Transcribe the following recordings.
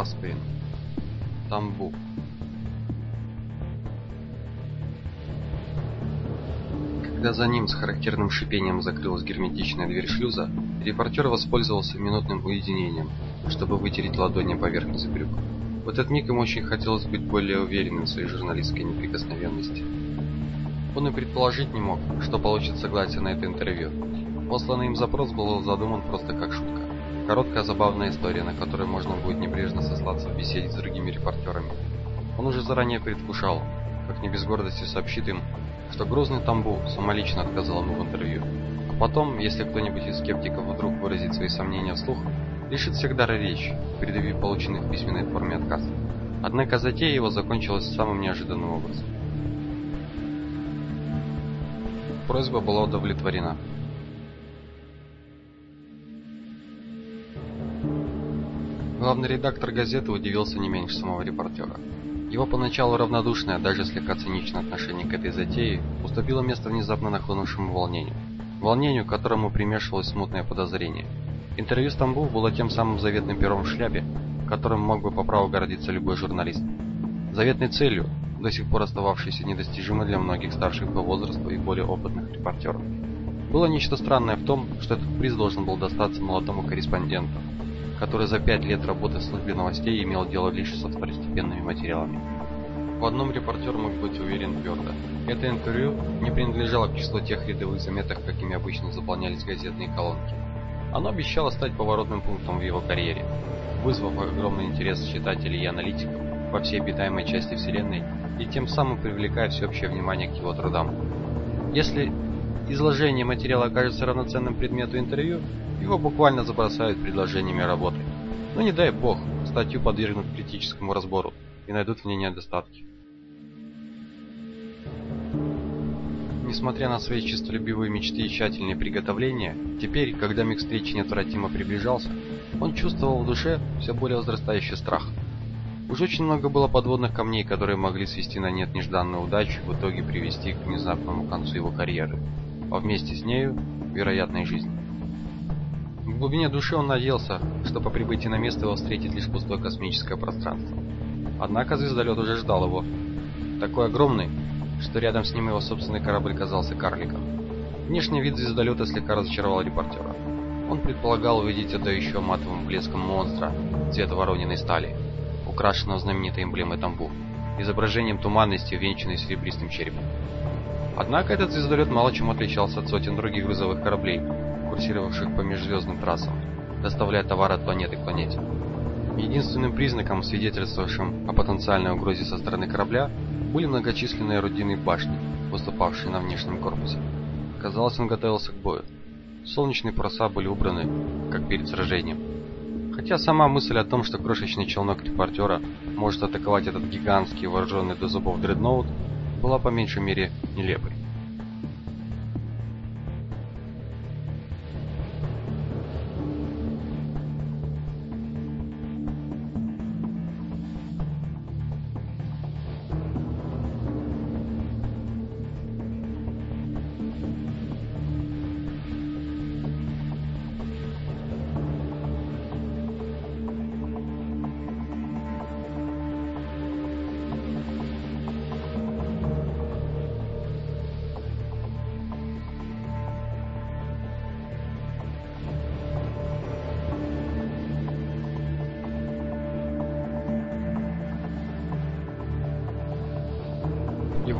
Асприн. Тамбу. Когда за ним с характерным шипением закрылась герметичная дверь шлюза, репортер воспользовался минутным уединением, чтобы вытереть ладони поверхность брюк. В этот миг ему очень хотелось быть более уверенным в своей журналистской неприкосновенности. Он и предположить не мог, что получит согласие на это интервью. Посланный им запрос был задуман просто как шутка. Короткая забавная история, на которую можно будет небрежно сослаться в беседе с другими репортерами. Он уже заранее предвкушал, как не без гордости сообщит им, что грозный Тамбу самолично отказал ему в интервью. А потом, если кто-нибудь из скептиков вдруг выразит свои сомнения вслух, лишит всех дара речи, предъявив полученный в письменной форме отказ. Однако затея его закончилась самым неожиданным образом. Просьба была удовлетворена. Главный редактор газеты удивился не меньше самого репортера. Его поначалу равнодушное, даже слегка циничное отношение к этой затее уступило место внезапно нахлынувшему волнению. Волнению, которому примешивалось смутное подозрение. Интервью Стамбул было тем самым заветным пером в шляпе, которым мог бы по праву гордиться любой журналист. Заветной целью, до сих пор остававшейся недостижимой для многих старших по возрасту и более опытных репортеров. Было нечто странное в том, что этот приз должен был достаться молодому корреспонденту, который за пять лет работы в службе новостей имел дело лишь со второстепенными материалами. В одном репортер мог быть уверен твердо. Это интервью не принадлежало к числу тех рядовых заметок, какими обычно заполнялись газетные колонки. Оно обещало стать поворотным пунктом в его карьере, вызвав огромный интерес читателей и аналитиков во всей обитаемой части Вселенной и тем самым привлекая всеобщее внимание к его трудам. Если изложение материала окажется равноценным предмету интервью, его буквально забросают предложениями работы. Но не дай бог, статью подвергнут критическому разбору и найдут в ней недостатки. Несмотря на свои честолюбивые мечты и тщательные приготовления, теперь, когда миг встречи неотвратимо приближался, он чувствовал в душе все более возрастающий страх. Уж очень много было подводных камней, которые могли свести на нет нежданную удачу и в итоге привести к внезапному концу его карьеры, а вместе с нею – вероятной жизни. В глубине души он надеялся, что по прибытии на место его встретит лишь пустое космическое пространство. Однако звездолет уже ждал его. Такой огромный, что рядом с ним его собственный корабль казался карликом. Внешний вид звездолета слегка разочаровал репортера. Он предполагал увидеть отдающего матовым блеском монстра цвета вороненой стали, украшенного знаменитой эмблемой Тамбу, изображением туманности, венчанной серебристым черепом. Однако этот звездолет мало чем отличался от сотен других грузовых кораблей, курсировавших по межзвездным трассам, доставляя товары от планеты к планете. Единственным признаком, свидетельствовавшим о потенциальной угрозе со стороны корабля, были многочисленные орудийные башни, выступавшие на внешнем корпусе. Казалось, он готовился к бою. Солнечные паруса были убраны, как перед сражением. Хотя сама мысль о том, что крошечный челнок репортера может атаковать этот гигантский вооруженный до зубов дредноут, была по меньшей мере нелепой.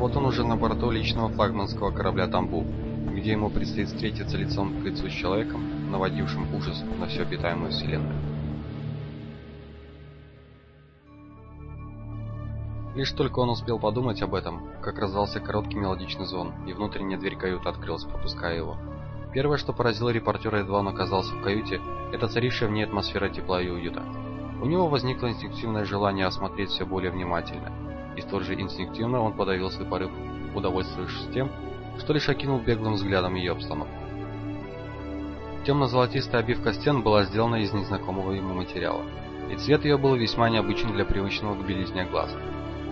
Вот он уже на борту личного флагманского корабля «Тамбу», где ему предстоит встретиться лицом к лицу с человеком, наводившим ужас на всю обитаемую вселенную. Лишь только он успел подумать об этом, как раздался короткий мелодичный звон, и внутренняя дверь каюты открылась, пропуская его. Первое, что поразило репортера, едва он оказался в каюте, это царившая в ней атмосфера тепла и уюта. У него возникло инстинктивное желание осмотреть все более внимательно, и столь же инстинктивно он подавил свой порыв, удовольствуясь тем, что лишь окинул беглым взглядом ее обстановку. Темно-золотистая обивка стен была сделана из незнакомого ему материала, и цвет ее был весьма необычен для привычного к белизне глаз.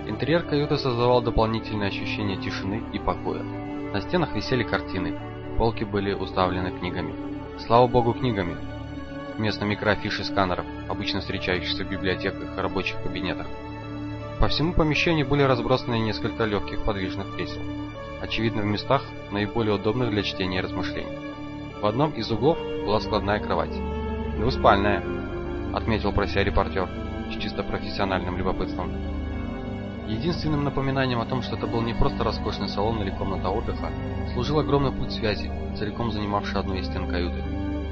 Интерьер каюты создавал дополнительное ощущение тишины и покоя. На стенах висели картины, полки были уставлены книгами. Слава богу, книгами. вместо микроафиш и сканеров, обычно встречающихся в библиотеках и рабочих кабинетах. По всему помещению были разбросаны несколько легких подвижных кресел, очевидно в местах, наиболее удобных для чтения и размышлений. В одном из углов была складная кровать. «Двуспальная», — отметил про себя репортер с чисто профессиональным любопытством. Единственным напоминанием о том, что это был не просто роскошный салон или комната отдыха, служил огромный пульт связи, целиком занимавший одну из стен каюты.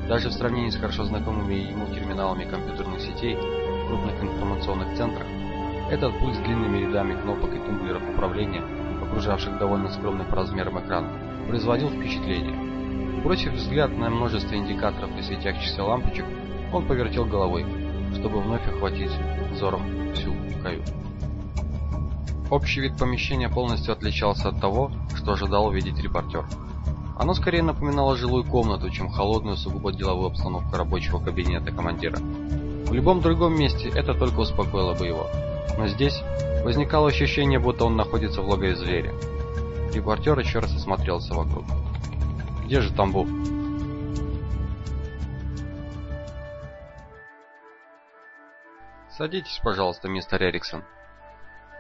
Даже в сравнении с хорошо знакомыми ему терминалами компьютерных сетей в крупных информационных центрах, этот пульт с длинными рядами кнопок и тумблеров управления, окружавших довольно скромный по размерам экран, производил впечатление. Бросив взгляд на множество индикаторов и светящихся лампочек, он повертел головой, чтобы вновь охватить взором всю каюту. Общий вид помещения полностью отличался от того, что ожидал увидеть репортер. Оно скорее напоминало жилую комнату, чем холодную сугубо деловую обстановку рабочего кабинета командира. В любом другом месте это только успокоило бы его. Но здесь возникало ощущение, будто он находится в логове зверя. Репортер еще раз осмотрелся вокруг. Где же Тамбов? Садитесь, пожалуйста, мистер Эриксон.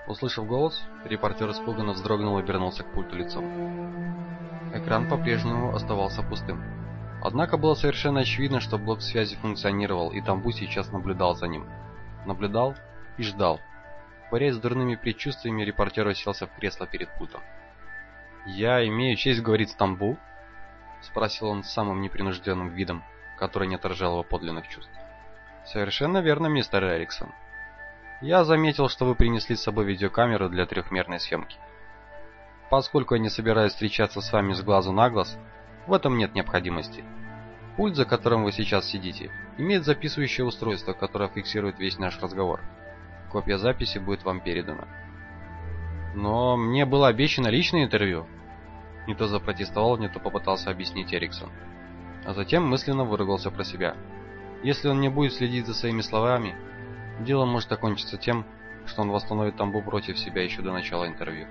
Услышав голос, репортер испуганно вздрогнул и обернулся к пульту лицом. Экран по-прежнему оставался пустым. Однако было совершенно очевидно, что блок связи функционировал, и Тамбу сейчас наблюдал за ним. Наблюдал и ждал. Борясь с дурными предчувствиями, репортер уселся в кресло перед пультом. «Я имею честь говорить с Тамбу?» — спросил он с самым непринужденным видом, который не отражал его подлинных чувств. «Совершенно верно, мистер Эриксон. Я заметил, что вы принесли с собой видеокамеру для трехмерной съемки. Поскольку я не собираюсь встречаться с вами с глазу на глаз, в этом нет необходимости. Пульт, за которым вы сейчас сидите, имеет записывающее устройство, которое фиксирует весь наш разговор. Копия записи будет вам передана. Но мне было обещано личное интервью, не то запротестовал, не то попытался объяснить Эриксон. А затем мысленно выругался про себя. Если он не будет следить за своими словами, дело может окончиться тем, что он восстановит тамбу против себя еще до начала интервью.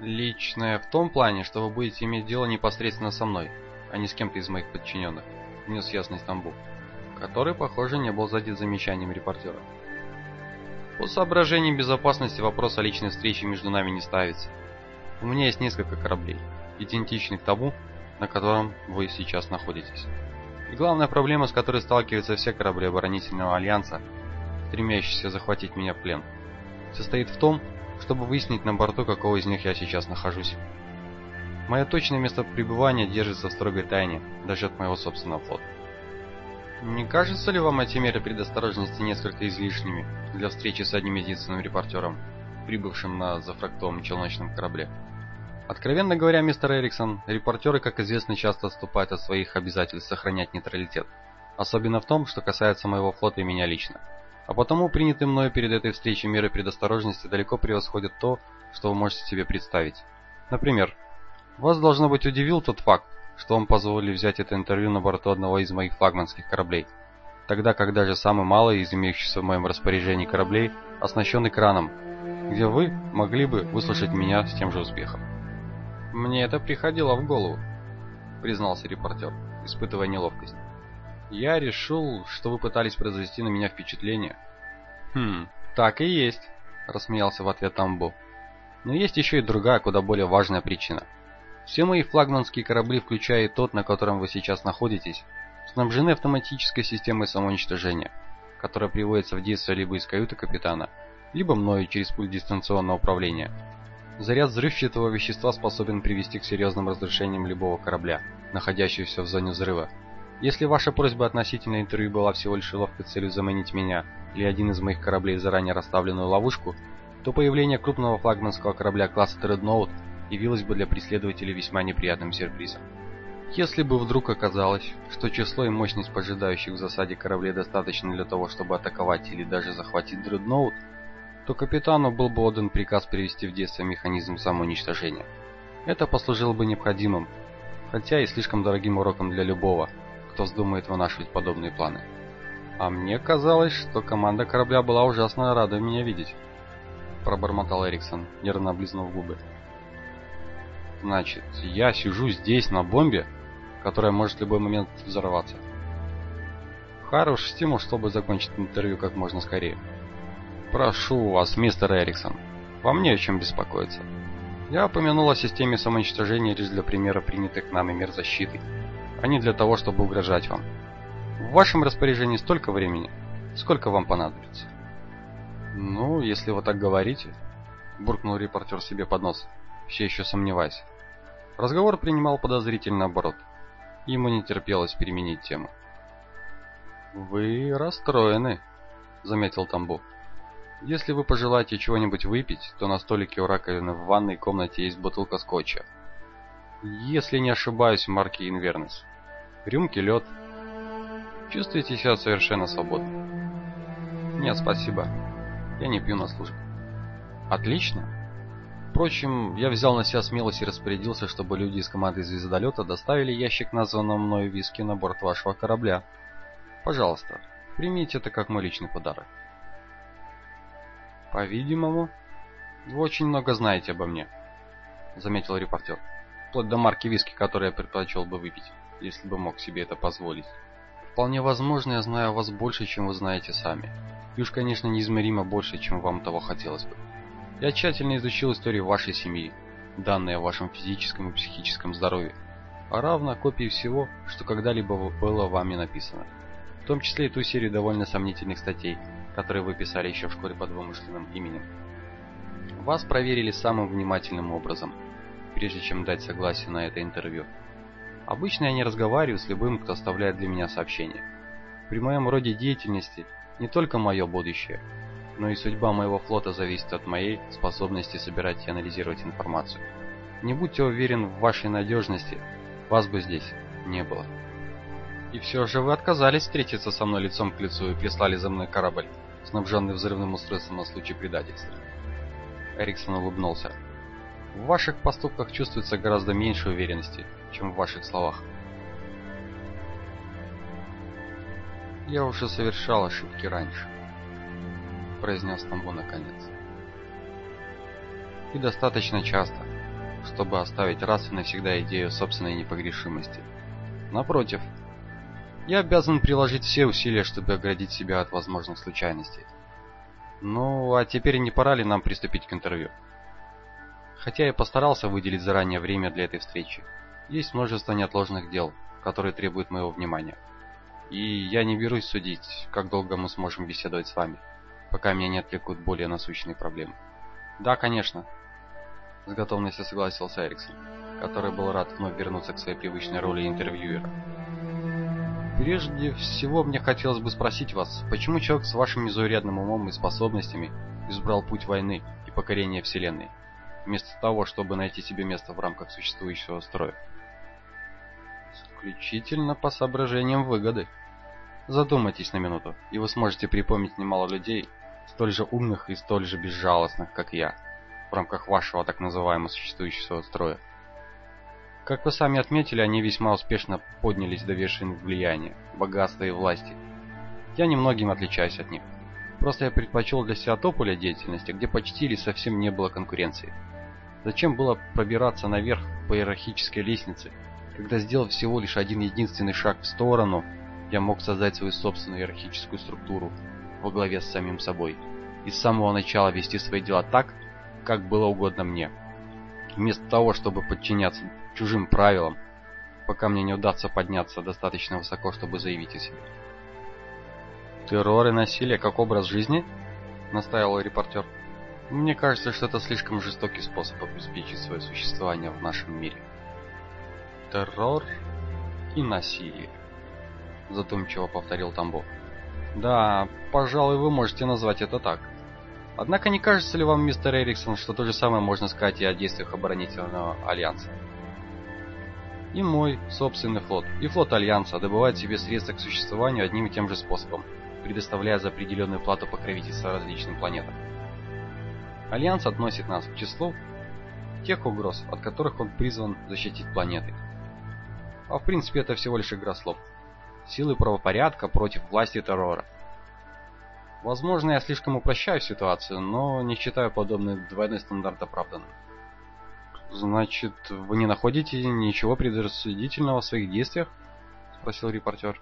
Личное в том плане, что вы будете иметь дело непосредственно со мной, а не с кем-то из моих подчиненных, внес ясность тамбу, который, похоже, не был задет замечанием репортера. По соображениям безопасности вопрос о личной встрече между нами не ставится. У меня есть несколько кораблей, идентичных тому, на котором вы сейчас находитесь. И главная проблема, с которой сталкиваются все корабли оборонительного альянса, стремящиеся захватить меня в плен, состоит в том, чтобы выяснить на борту, какого из них я сейчас нахожусь. Мое точное место пребывания держится в строгой тайне, даже от моего собственного флота. Не кажется ли вам эти меры предосторожности несколько излишними для встречи с одним единственным репортером, прибывшим на зафрактовом челночном корабле? Откровенно говоря, мистер Эриксон, репортеры, как известно, часто отступают от своих обязательств сохранять нейтралитет. Особенно в том, что касается моего флота и меня лично. А потому принятые мною перед этой встречей меры предосторожности далеко превосходят то, что вы можете себе представить. Например, вас должно быть удивил тот факт, что вам позволили взять это интервью на борту одного из моих флагманских кораблей, тогда как даже самый малый из имеющихся в моем распоряжении кораблей оснащен экраном, где вы могли бы выслушать меня с тем же успехом. «Мне это приходило в голову», — признался репортер, испытывая неловкость. «Я решил, что вы пытались произвести на меня впечатление». «Хм, так и есть», — рассмеялся в ответ Тамбу. «Но есть еще и другая, куда более важная причина. Все мои флагманские корабли, включая и тот, на котором вы сейчас находитесь, снабжены автоматической системой самоуничтожения, которая приводится в действие либо из каюты капитана, либо мною через пульт дистанционного управления. Заряд взрывчатого вещества способен привести к серьезным разрушениям любого корабля, находящегося в зоне взрыва. Если ваша просьба относительно интервью была всего лишь ловкой целью заманить меня или один из моих кораблей в заранее расставленную ловушку, то появление крупного флагманского корабля класса Тредноут явилось бы для преследователей весьма неприятным сюрпризом. Если бы вдруг оказалось, что число и мощность поджидающих в засаде кораблей достаточно для того, чтобы атаковать или даже захватить дредноут, то капитану был бы отдан приказ привести в действие механизм самоуничтожения. Это послужило бы необходимым, хотя и слишком дорогим уроком для любого, кто вздумает вынашивать подобные планы. А мне казалось, что команда корабля была ужасно рада меня видеть. Пробормотал Эриксон, нервно облизнув губы. Значит, я сижу здесь на бомбе, которая может в любой момент взорваться. Хороший стимул, чтобы закончить интервью как можно скорее. Прошу вас, мистер Эриксон, вам не о чем беспокоиться. Я упомянул о системе самоуничтожения лишь для примера принятых нами мер защиты, а не для того, чтобы угрожать вам. В вашем распоряжении столько времени, сколько вам понадобится. Ну, если вы так говорите, буркнул репортер себе под нос, все еще сомневаясь. Разговор принимал подозрительный оборот. Ему не терпелось переменить тему. «Вы расстроены», — заметил Тамбу. «Если вы пожелаете чего-нибудь выпить, то на столике у раковины в ванной комнате есть бутылка скотча. Если не ошибаюсь, марки Инвернес. Рюмки лед. Чувствуете себя совершенно свободно?» «Нет, спасибо. Я не пью на службе». «Отлично. Впрочем, я взял на себя смелость и распорядился, чтобы люди из команды звездолета доставили ящик названного мною виски на борт вашего корабля». Пожалуйста, примите это как мой личный подарок. По-видимому, вы очень много знаете обо мне, заметил репортер. Вплоть до марки виски, которую я предпочел бы выпить, если бы мог себе это позволить. Вполне возможно, я знаю вас больше, чем вы знаете сами. И уж, конечно, неизмеримо больше, чем вам того хотелось бы. Я тщательно изучил историю вашей семьи, данные о вашем физическом и психическом здоровье, а равно копии всего, что когда-либо было вами написано в том числе и ту серию довольно сомнительных статей, которые вы писали еще в школе под вымышленным именем. Вас проверили самым внимательным образом, прежде чем дать согласие на это интервью. Обычно я не разговариваю с любым, кто оставляет для меня сообщение. При моем роде деятельности не только мое будущее, но и судьба моего флота зависит от моей способности собирать и анализировать информацию. Не будьте уверен в вашей надежности, вас бы здесь не было. И все же вы отказались встретиться со мной лицом к лицу и прислали за мной корабль, снабженный взрывным устройством на случай предательства. Эриксон улыбнулся. В ваших поступках чувствуется гораздо меньше уверенности, чем в ваших словах. Я уже совершал ошибки раньше, произнес Тамбо наконец. И достаточно часто, чтобы оставить раз и навсегда идею собственной непогрешимости. Напротив, я обязан приложить все усилия, чтобы оградить себя от возможных случайностей. Ну, а теперь не пора ли нам приступить к интервью? Хотя я постарался выделить заранее время для этой встречи. Есть множество неотложных дел, которые требуют моего внимания. И я не берусь судить, как долго мы сможем беседовать с вами, пока меня не отвлекут более насущные проблемы. Да, конечно. С готовностью согласился Эриксон, который был рад вновь вернуться к своей привычной роли интервьюера. Прежде всего, мне хотелось бы спросить вас, почему человек с вашим незаурядным умом и способностями избрал путь войны и покорения Вселенной, вместо того, чтобы найти себе место в рамках существующего строя? Исключительно по соображениям выгоды. Задумайтесь на минуту, и вы сможете припомнить немало людей, столь же умных и столь же безжалостных, как я, в рамках вашего так называемого существующего строя. Как вы сами отметили, они весьма успешно поднялись до вершин влияния, богатства и власти. Я немногим отличаюсь от них. Просто я предпочел для себя то поле деятельности, где почти или совсем не было конкуренции. Зачем было пробираться наверх по иерархической лестнице, когда сделав всего лишь один единственный шаг в сторону, я мог создать свою собственную иерархическую структуру во главе с самим собой и с самого начала вести свои дела так, как было угодно мне. Вместо того, чтобы подчиняться чужим правилам, пока мне не удастся подняться достаточно высоко, чтобы заявить о себе. «Террор и насилие как образ жизни?» — настаивал репортер. «Мне кажется, что это слишком жестокий способ обеспечить свое существование в нашем мире». «Террор и насилие», — задумчиво повторил Тамбу. «Да, пожалуй, вы можете назвать это так. Однако не кажется ли вам, мистер Эриксон, что то же самое можно сказать и о действиях оборонительного альянса?» И мой собственный флот, и флот Альянса добывают себе средства к существованию одним и тем же способом, предоставляя за определенную плату покровительства различным планетам. Альянс относит нас к числу тех угроз, от которых он призван защитить планеты. А в принципе это всего лишь игра слов. Силы правопорядка против власти террора. Возможно, я слишком упрощаю ситуацию, но не считаю подобный двойной стандарт оправданным. Значит, вы не находите ничего предрассудительного в своих действиях? Спросил репортер.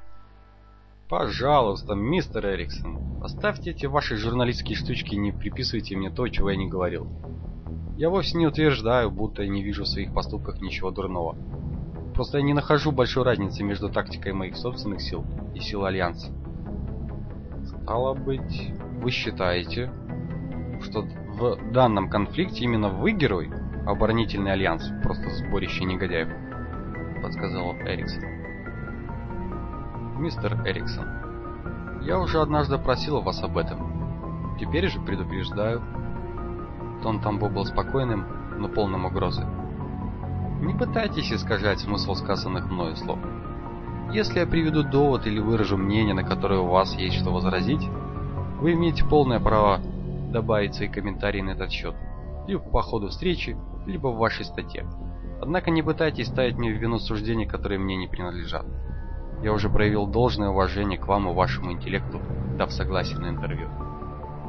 Пожалуйста, мистер Эриксон, оставьте эти ваши журналистские штучки и не приписывайте мне то, чего я не говорил. Я вовсе не утверждаю, будто я не вижу в своих поступках ничего дурного. Просто я не нахожу большой разницы между тактикой моих собственных сил и сил Альянса. Стало быть, вы считаете, что в данном конфликте именно вы герой, а оборонительный Альянс просто сборище негодяев? Подсказал Эриксон мистер Эриксон. Я уже однажды просил вас об этом. Теперь же предупреждаю. Тон Тамбо был спокойным, но полным угрозы. Не пытайтесь искажать смысл сказанных мною слов. Если я приведу довод или выражу мнение, на которое у вас есть что возразить, вы имеете полное право добавить свои комментарии на этот счет, либо по ходу встречи, либо в вашей статье. Однако не пытайтесь ставить мне в вину суждения, которые мне не принадлежат. Я уже проявил должное уважение к вам и вашему интеллекту, дав согласие на интервью.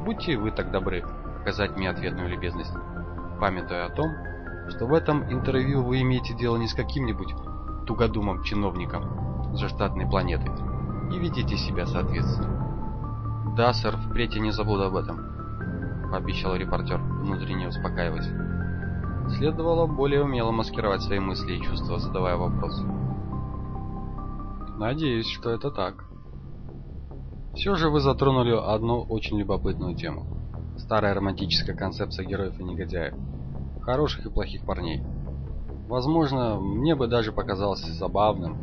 Будьте вы так добры оказать мне ответную любезность, памятуя о том, что в этом интервью вы имеете дело не с каким-нибудь тугодумом чиновником за штатной планеты, и ведите себя соответственно. Да, сэр, впредь я не забуду об этом, пообещал репортер, внутренне успокаиваясь. Следовало более умело маскировать свои мысли и чувства, задавая вопросы. Надеюсь, что это так. Все же вы затронули одну очень любопытную тему. Старая романтическая концепция героев и негодяев. Хороших и плохих парней. Возможно, мне бы даже показалось забавным,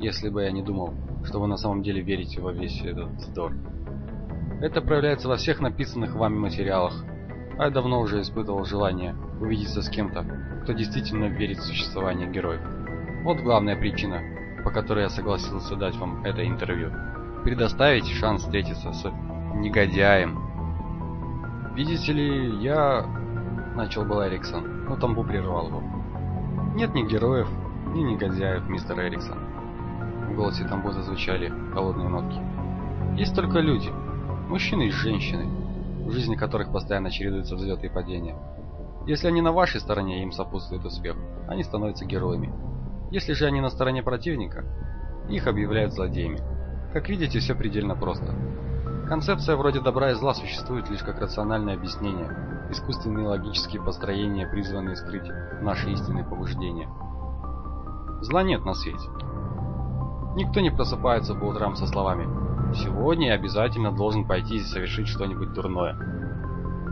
если бы я не думал, что вы на самом деле верите во весь этот вздор. Это проявляется во всех написанных вами материалах, а я давно уже испытывал желание увидеться с кем-то, кто действительно верит в существование героев. Вот главная причина, по которой я согласился дать вам это интервью. Предоставить шанс встретиться с негодяем. Видите ли, я... Начал был Эриксон, но Тамбу прервал его. Нет ни героев, ни негодяев, мистер Эриксон. В голосе Тамбу зазвучали холодные нотки. Есть только люди, мужчины и женщины, в жизни которых постоянно чередуются взлеты и падения. Если они на вашей стороне, им сопутствует успех, они становятся героями. Если же они на стороне противника, их объявляют злодеями. Как видите, все предельно просто. Концепция вроде добра и зла существует лишь как рациональное объяснение, искусственные логические построения, призванные скрыть наши истинные побуждения. Зла нет на свете. Никто не просыпается по утрам со словами «Сегодня я обязательно должен пойти и совершить что-нибудь дурное».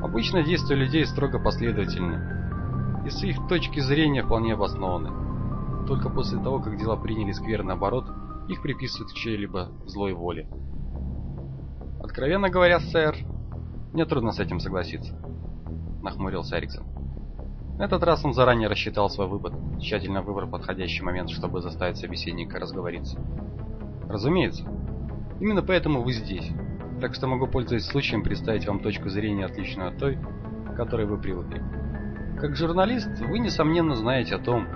Обычно действия людей строго последовательны, и с их точки зрения вполне обоснованы. Только после того, как дела приняли скверный оборот, их приписывают к чьей-либо злой воле. Откровенно говоря, сэр, мне трудно с этим согласиться, нахмурился Эриксон. На этот раз он заранее рассчитал свой выпад, тщательно выбрав подходящий момент, чтобы заставить собеседника разговориться. Разумеется. Именно поэтому вы здесь. Так что могу, пользуясь случаем, представить вам точку зрения, отличную от той, к которой вы привыкли. Как журналист, вы, несомненно, знаете о том,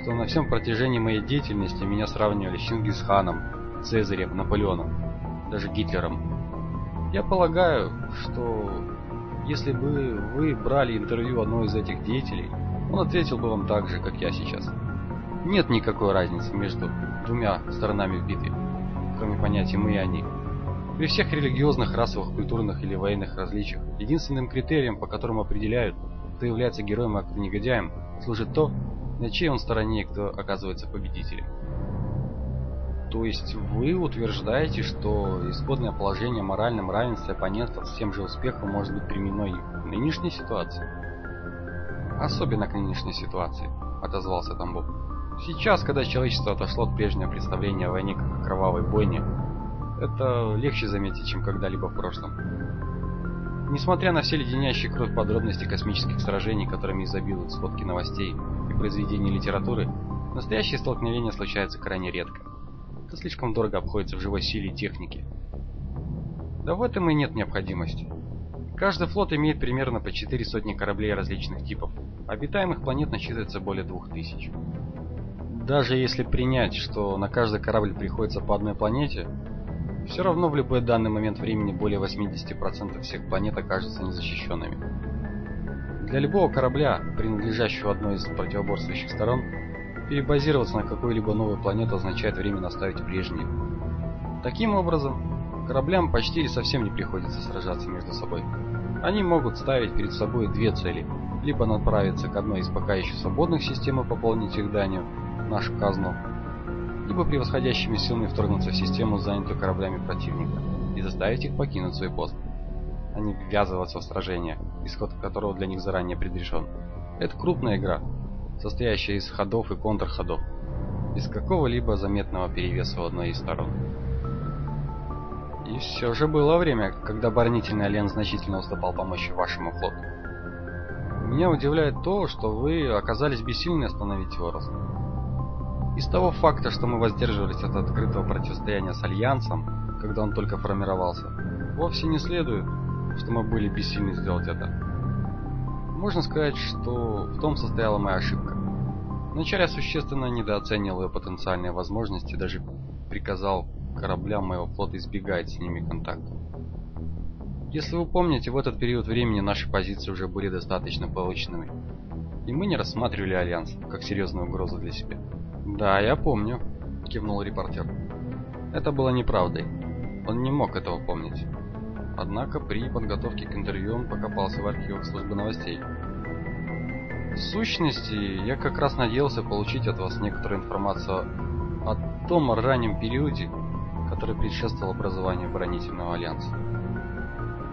что на всем протяжении моей деятельности меня сравнивали с Чингисханом, Цезарем, Наполеоном, даже Гитлером. Я полагаю, что если бы вы брали интервью одного из этих деятелей, он ответил бы вам так же, как я сейчас. Нет никакой разницы между двумя сторонами в битве, кроме понятия «мы» и «они». При всех религиозных, расовых, культурных или военных различиях, единственным критерием, по которому определяют, кто является героем, а кто негодяем, служит то, на чьей он стороне, кто оказывается победителем. То есть вы утверждаете, что исходное положение моральном равенстве оппонентов с тем же успехом может быть применено и в нынешней ситуации? Особенно к нынешней ситуации, отозвался Тамбов. Сейчас, когда человечество отошло от прежнего представления о войне как о кровавой бойне, это легче заметить, чем когда-либо в прошлом. Несмотря на все леденящие кровь подробности космических сражений, которыми изобилуют сводки новостей, произведений литературы, настоящие столкновения случаются крайне редко. Это слишком дорого обходится в живой силе и технике. Да в этом и нет необходимости. Каждый флот имеет примерно по 4 сотни кораблей различных типов. Обитаемых планет насчитывается более 2000. Даже если принять, что на каждый корабль приходится по одной планете, все равно в любой данный момент времени более 80% всех планет окажутся незащищенными. Для любого корабля, принадлежащего одной из противоборствующих сторон, перебазироваться на какую-либо новую планету означает временно оставить прежнюю. Таким образом, кораблям почти или совсем не приходится сражаться между собой. Они могут ставить перед собой две цели. Либо направиться к одной из пока еще свободных систем и пополнить их данью, нашу казну, либо превосходящими силами вторгнуться в систему, занятую кораблями противника, и заставить их покинуть свой пост, а не ввязываться в сражение, исход которого для них заранее предрешен. Это крупная игра, состоящая из ходов и контрходов, без какого-либо заметного перевеса у одной из сторон. И все же было время, когда оборонительный альянс значительно уступал помощи вашему флоту. Меня удивляет то, что вы оказались бессильны остановить его рост. Из того факта, что мы воздерживались от открытого противостояния с Альянсом, когда он только формировался, вовсе не следует, что мы были бессильны сделать это. Можно сказать, что в том состояла моя ошибка. Вначале я существенно недооценил ее потенциальные возможности, даже приказал кораблям моего флота избегать с ними контакта. Если вы помните, в этот период времени наши позиции уже были достаточно полученными, и мы не рассматривали Альянс как серьезную угрозу для себя. «Да, я помню», — кивнул репортер. Это было неправдой. Он не мог этого помнить. Однако при подготовке к интервью он покопался в архивах службы новостей. В сущности, я как раз надеялся получить от вас некоторую информацию о том раннем периоде, который предшествовал образованию оборонительного альянса.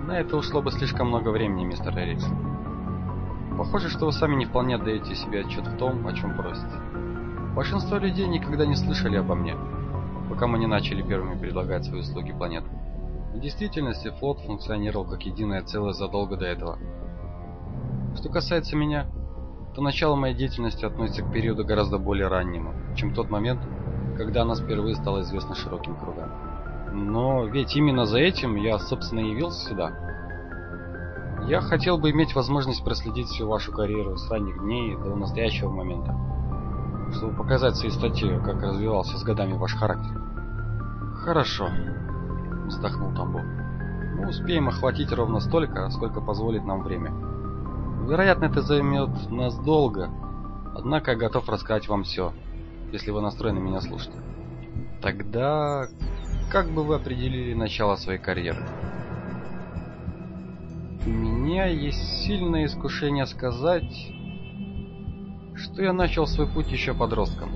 На это ушло бы слишком много времени, мистер Эриксон. Похоже, что вы сами не вполне отдаете себе отчет в том, о чем просите. Большинство людей никогда не слышали обо мне, пока мы не начали первыми предлагать свои услуги планетам. В действительности флот функционировал как единое целое задолго до этого. Что касается меня, то начало моей деятельности относится к периоду гораздо более раннему, чем тот момент, когда она впервые стала известна широким кругам. Но ведь именно за этим я, собственно, явился сюда. Я хотел бы иметь возможность проследить всю вашу карьеру с ранних дней до настоящего момента чтобы показать своей статье, как развивался с годами ваш характер. Хорошо, вздохнул Тамбов. Мы успеем охватить ровно столько, сколько позволит нам время. Вероятно, это займет нас долго, однако я готов рассказать вам все, если вы настроены меня слушать. Тогда, как бы вы определили начало своей карьеры? У меня есть сильное искушение сказать, что я начал свой путь еще подростком.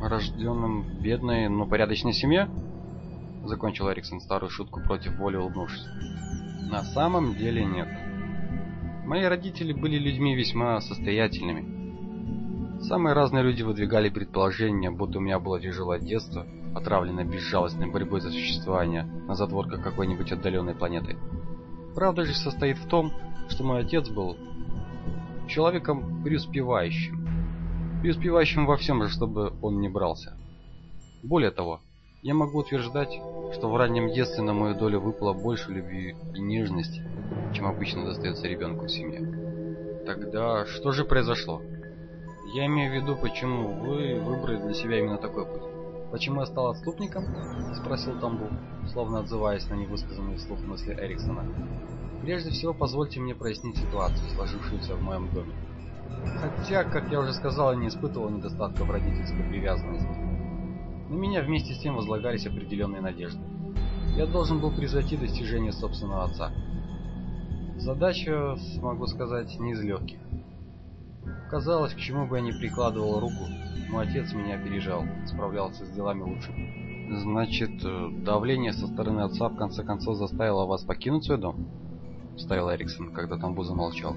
Рожденным в бедной, но порядочной семье? Закончил Эриксон старую шутку против воли, улыбнувшись. На самом деле нет. Мои родители были людьми весьма состоятельными. Самые разные люди выдвигали предположения, будто у меня было тяжелое детство, отравленное безжалостной борьбой за существование на затворках какой-нибудь отдаленной планеты. Правда же состоит в том, что мой отец был человеком преуспевающим. Преуспевающим во всем, чтобы он не брался. Более того, я могу утверждать, что в раннем детстве на мою долю выпало больше любви и нежности, чем обычно достается ребенку в семье. Тогда что же произошло? Я имею в виду, почему вы выбрали для себя именно такой путь. Почему я стал отступником? Спросил Тамбу, словно отзываясь на невысказанные вслух мысли Эриксона. Прежде всего, позвольте мне прояснить ситуацию, сложившуюся в моем доме. Хотя, как я уже сказал, я не испытывал недостатка в родительской привязанности. На меня вместе с тем возлагались определенные надежды. Я должен был превзойти достижения собственного отца. Задача, могу сказать, не из легких. Казалось, к чему бы я ни прикладывал руку, мой отец меня опережал, справлялся с делами лучше. Значит, э, давление со стороны отца в конце концов заставило вас покинуть свой дом? — вставил Эриксон, когда Тамбу замолчал.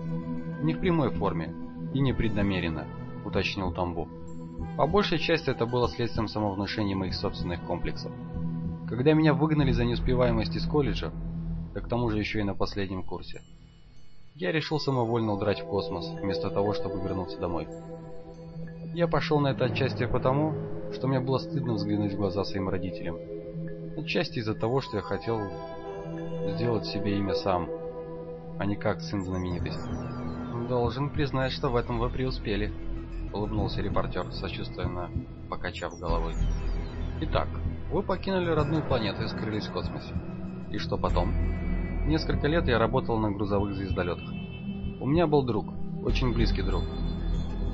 «Не в прямой форме и не преднамеренно», — уточнил Тамбу. «По большей части это было следствием самовнушения моих собственных комплексов. Когда меня выгнали за неуспеваемость из колледжа, да к тому же еще и на последнем курсе, я решил самовольно удрать в космос, вместо того, чтобы вернуться домой. Я пошел на это отчасти потому, что мне было стыдно взглянуть в глаза своим родителям. Отчасти из-за того, что я хотел сделать себе имя сам, а не как сын знаменитости. Должен признать, что в этом вы преуспели, улыбнулся репортер, сочувственно покачав головой. Итак, вы покинули родную планету и скрылись в космосе. И что потом? Несколько лет я работал на грузовых звездолетах. У меня был друг, очень близкий друг.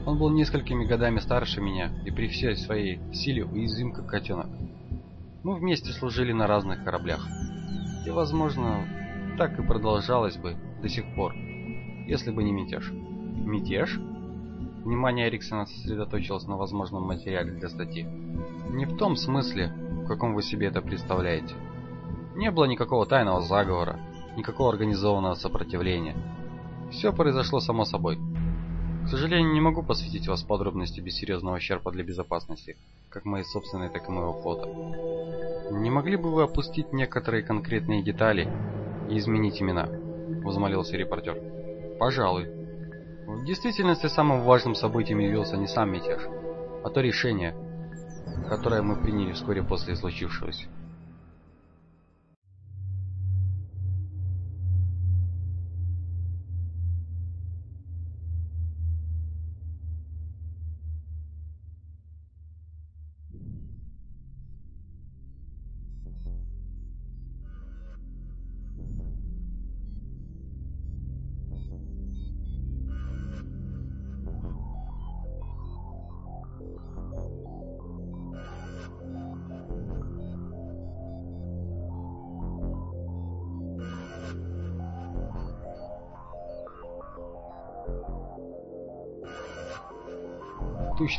Он был несколькими годами старше меня и при всей своей силе уязвим как котенок. Мы вместе служили на разных кораблях. И, возможно, так и продолжалось бы до сих пор, если бы не мятеж. Мятеж? Внимание Эриксона сосредоточилось на возможном материале для статьи. Не в том смысле, в каком вы себе это представляете. Не было никакого тайного заговора, никакого организованного сопротивления. Все произошло само собой. К сожалению, не могу посвятить вас подробности без серьезного ущерба для безопасности, как моей собственной, так и моего флота. Не могли бы вы опустить некоторые конкретные детали и изменить имена? Возмолился репортер. Пожалуй. В действительности самым важным событием явился не сам мятеж, а то решение, которое мы приняли вскоре после случившегося.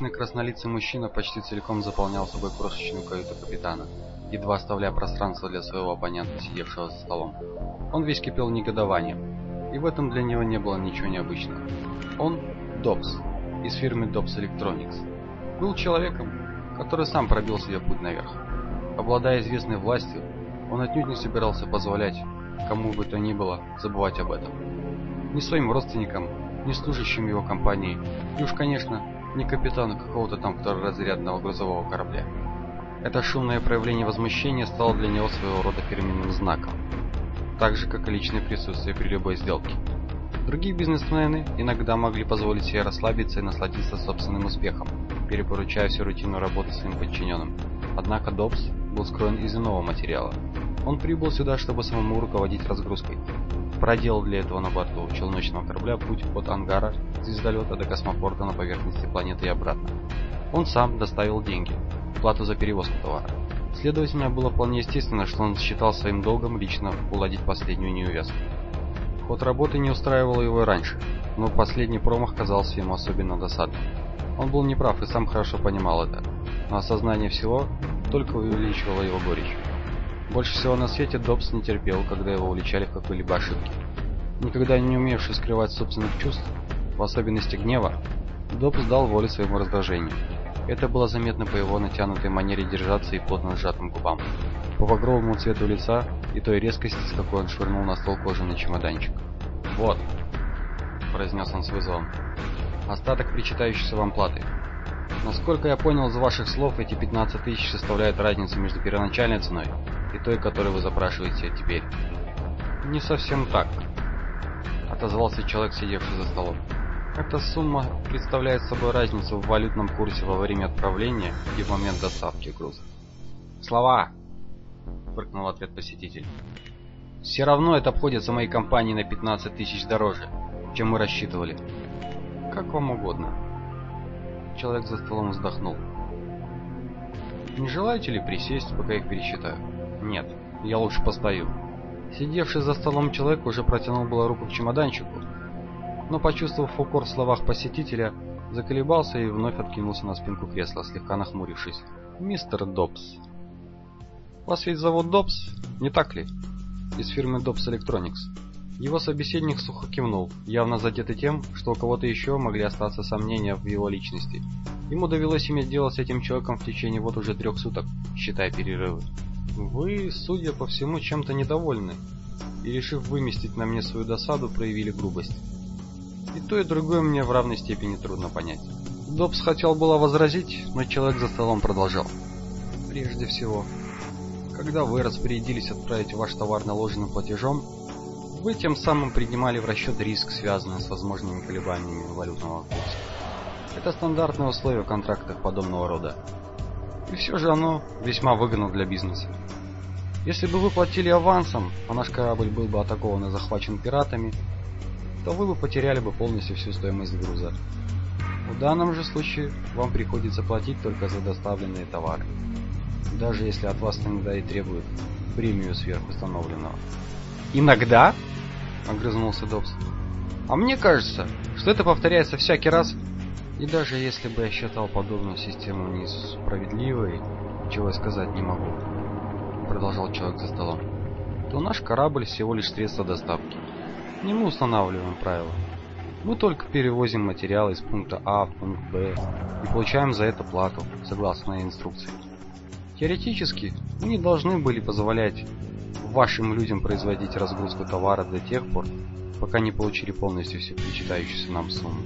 Тучный краснолицый мужчина почти целиком заполнял собой крошечную каюту капитана, едва оставляя пространство для своего оппонента, сидевшего за столом. Он весь кипел негодованием, и в этом для него не было ничего необычного. Он, Добс, из фирмы Добс Electronics, был человеком, который сам пробил себе путь наверх. Обладая известной властью, он отнюдь не собирался позволять кому бы то ни было забывать об этом. Ни своим родственникам, ни служащим его компании, и уж, конечно, не капитану какого-то там второразрядного грузового корабля. Это шумное проявление возмущения стало для него своего рода фирменным знаком, так же, как и личное присутствие при любой сделке. Другие бизнесмены иногда могли позволить себе расслабиться и насладиться собственным успехом, перепоручая всю рутинную работу своим подчиненным. Однако Добс был скроен из иного материала. Он прибыл сюда, чтобы самому руководить разгрузкой, проделал для этого на борту челночного корабля путь от ангара звездолета до космопорта на поверхности планеты и обратно. Он сам доставил деньги, плату за перевозку товара. Следовательно, было вполне естественно, что он считал своим долгом лично уладить последнюю неувязку. Ход работы не устраивал его и раньше, но последний промах казался ему особенно досадным. Он был неправ и сам хорошо понимал это, но осознание всего только увеличивало его горечь. Больше всего на свете Добс не терпел, когда его уличали в какой-либо ошибке. Никогда не умевший скрывать собственных чувств, в особенности гнева, Добс дал волю своему раздражению. Это было заметно по его натянутой манере держаться и плотно сжатым губам, по багровому цвету лица и той резкости, с какой он швырнул на стол кожаный чемоданчик. «Вот», — произнес он с вызовом, — «остаток причитающейся вам платы. Насколько я понял из ваших слов, эти 15 тысяч составляют разницу между первоначальной ценой и той, которую вы запрашиваете теперь. Не совсем так, отозвался человек, сидевший за столом. Эта сумма представляет собой разницу в валютном курсе во время отправления и в момент доставки груза. Слова, фыркнул ответ посетитель. Все равно это обходится моей компании на 15 тысяч дороже, чем мы рассчитывали. Как вам угодно. Человек за столом вздохнул. Не желаете ли присесть, пока их пересчитаю? Нет, я лучше постою. Сидевший за столом человек уже протянул было руку к чемоданчику, но, почувствовав укор в словах посетителя, заколебался и вновь откинулся на спинку кресла, слегка нахмурившись. «Мистер Добс». «Вас ведь зовут Добс, не так ли?» «Из фирмы Добс Electronics». Его собеседник сухо кивнул, явно задетый тем, что у кого-то еще могли остаться сомнения в его личности. Ему довелось иметь дело с этим человеком в течение вот уже трех суток, считая перерывы. Вы, судя по всему, чем-то недовольны, и, решив выместить на мне свою досаду, проявили грубость. И то, и другое мне в равной степени трудно понять. Добс хотел было возразить, но человек за столом продолжал. Прежде всего, когда вы распорядились отправить ваш товар наложенным платежом, вы тем самым принимали в расчет риск, связанный с возможными колебаниями валютного курса. Это стандартное условие в контрактах подобного рода. И все же оно весьма выгодно для бизнеса. Если бы вы платили авансом, а наш корабль был бы атакован и захвачен пиратами, то вы бы потеряли бы полностью всю стоимость груза. В данном же случае вам приходится платить только за доставленные товары. даже если от вас иногда и требуют премию сверхустановленного. «Иногда?» — огрызнулся Добс. «А мне кажется, что это повторяется всякий раз, и даже если бы я считал подобную систему несправедливой, чего я сказать не могу, продолжал человек за столом, то наш корабль всего лишь средство доставки. Не мы устанавливаем правила. Мы только перевозим материалы из пункта А в пункт Б и получаем за это плату, согласно инструкции. Теоретически, мы не должны были позволять вашим людям производить разгрузку товара до тех пор, пока не получили полностью всю причитающуюся нам сумму.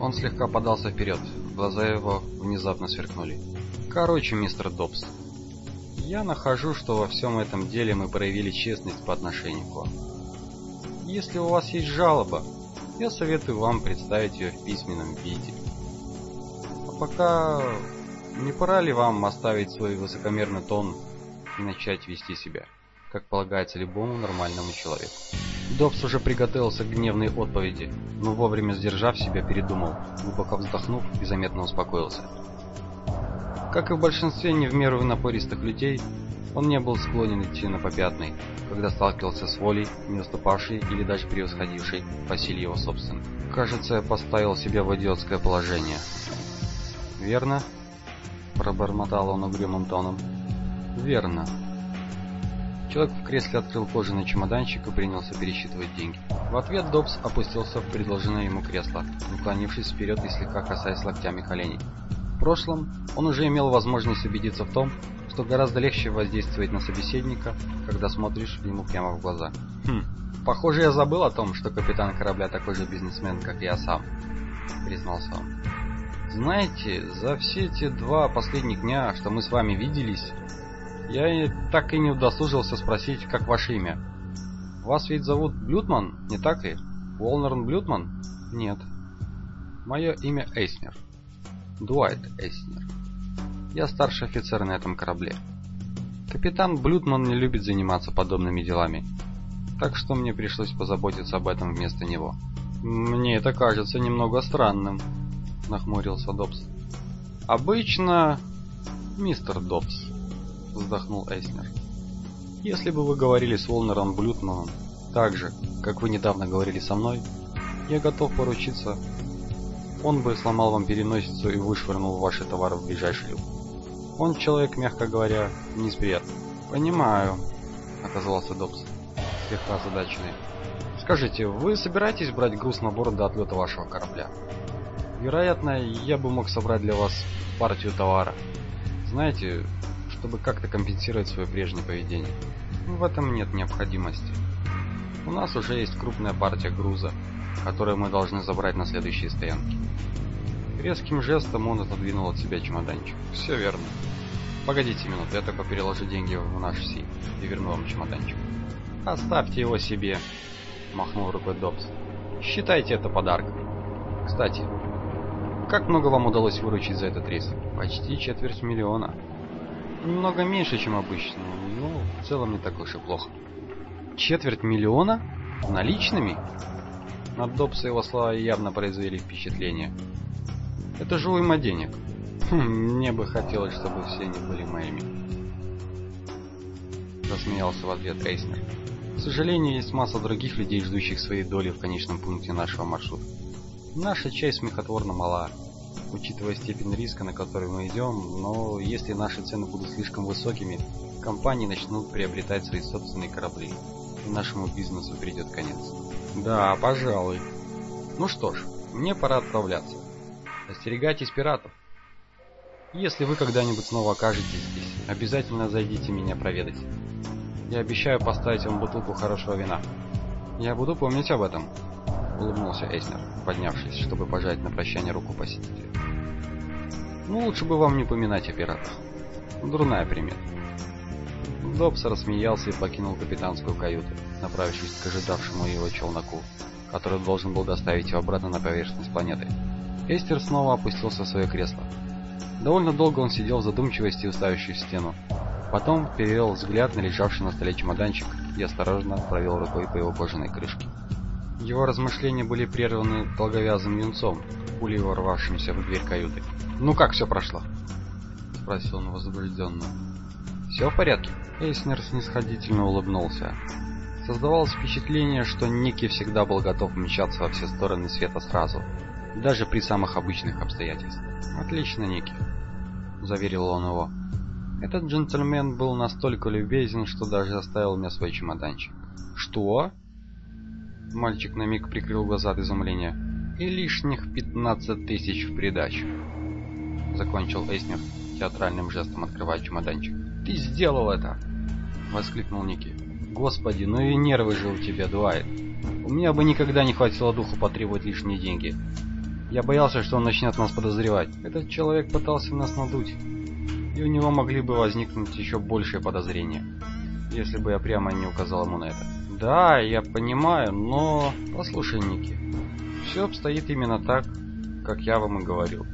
Он слегка подался вперед, глаза его внезапно сверкнули. Короче, мистер Добс, я нахожу, что во всем этом деле мы проявили честность по отношению к вам. Если у вас есть жалоба, я советую вам представить ее в письменном виде. А пока не пора ли вам оставить свой высокомерный тон и начать вести себя, как полагается любому нормальному человеку? Добс уже приготовился к гневной отповеди, но вовремя сдержав себя, передумал, глубоко вздохнув и заметно успокоился. Как и в большинстве не в меру напористых людей, он не был склонен идти на попятный, когда сталкивался с волей, не уступавшей или даже превосходившей по силе его собственной. Кажется, я поставил себя в идиотское положение. «Верно?» – пробормотал он угрюмым тоном. «Верно». Человек в кресле открыл кожаный чемоданчик и принялся пересчитывать деньги. В ответ Добс опустился в предложенное ему кресло, наклонившись вперед и слегка касаясь локтями коленей. В прошлом он уже имел возможность убедиться в том, что гораздо легче воздействовать на собеседника, когда смотришь ему прямо в глаза. Хм, похоже, я забыл о том, что капитан корабля такой же бизнесмен, как я сам, признался он. Знаете, за все эти два последних дня, что мы с вами виделись, я и так и не удосужился спросить, как ваше имя. Вас ведь зовут Блютман, не так ли? Уолнерн Блютман? Нет. Мое имя Эйснер. Дуайт Эйснер. Я старший офицер на этом корабле. Капитан Блютман не любит заниматься подобными делами, так что мне пришлось позаботиться об этом вместо него. Мне это кажется немного странным, нахмурился Добс. Обычно, мистер Добс, вздохнул Эйснер. Если бы вы говорили с Волнером Блютманом так же, как вы недавно говорили со мной, я готов поручиться. Он бы сломал вам переносицу и вышвырнул ваши товары в ближайший люк. Он человек, мягко говоря, не из. Понимаю, отозвался Добс, слегка озадаченный. Скажите, вы собираетесь брать груз на борт до отлета вашего корабля? Вероятно, я бы мог собрать для вас партию товара. Знаете, чтобы как-то компенсировать свое прежнее поведение. В этом нет необходимости. У нас уже есть крупная партия груза, которую мы должны забрать на следующей стоянке. Резким жестом он отодвинул от себя чемоданчик. Все верно. Погодите минуту, я только переложу деньги в наш сейф и верну вам чемоданчик. Оставьте его себе, махнул рукой Добс. Считайте это подарком. Кстати, как много вам удалось выручить за этот рейс? Почти четверть миллиона. Немного меньше, чем обычно, но в целом не так уж и плохо. Четверть миллиона? Наличными? На Добса его слова явно произвели впечатление. Это же уйма денег. Хм, мне бы хотелось, чтобы все они были моими. Засмеялся в ответ Эйснер. К сожалению, есть масса других людей, ждущих своей доли в конечном пункте нашего маршрута. Наша часть смехотворно мала, учитывая степень риска, на который мы идем, но если наши цены будут слишком высокими, компании начнут приобретать свои собственные корабли, и нашему бизнесу придет конец. Да, пожалуй. Ну что ж, мне пора отправляться. Остерегайтесь пиратов. Если вы когда-нибудь снова окажетесь здесь, обязательно зайдите меня проведать. Я обещаю поставить вам бутылку хорошего вина. Я буду помнить об этом, улыбнулся Эйснер, поднявшись, чтобы пожать на прощание руку посетителя. Ну, лучше бы вам не поминать о пиратах. Дурная примета. Добс рассмеялся и покинул капитанскую каюту, направившись к ожидавшему его челноку, который должен был доставить его обратно на поверхность планеты. Эстер снова опустился в свое кресло. Довольно долго он сидел в задумчивости, уставившись в стену. Потом перевел взгляд на лежавший на столе чемоданчик и осторожно провел рукой по его кожаной крышке. Его размышления были прерваны долговязым юнцом, пулей ворвавшимся в дверь каюты. «Ну как все прошло?» — спросил он возбужденно. Все в порядке?» Эйснер снисходительно улыбнулся. Создавалось впечатление, что Ники всегда был готов мчаться во все стороны света сразу, даже при самых обычных обстоятельствах. «Отлично, Ники», — заверил он его. Этот джентльмен был настолько любезен, что даже оставил мне свой чемоданчик. «Что?» Мальчик на миг прикрыл глаза от изумления. «И лишних пятнадцать тысяч в придачу», — закончил Эйснер театральным жестом открывая чемоданчик. «Ты сделал это!» — воскликнул Ники. «Господи, ну и нервы же у тебя, Дуайт. У меня бы никогда не хватило духу потребовать лишние деньги. Я боялся, что он начнет нас подозревать. Этот человек пытался нас надуть, и у него могли бы возникнуть еще большие подозрения, если бы я прямо не указал ему на это. Да, я понимаю, но... Послушай, Ники, все обстоит именно так, как я вам и говорил.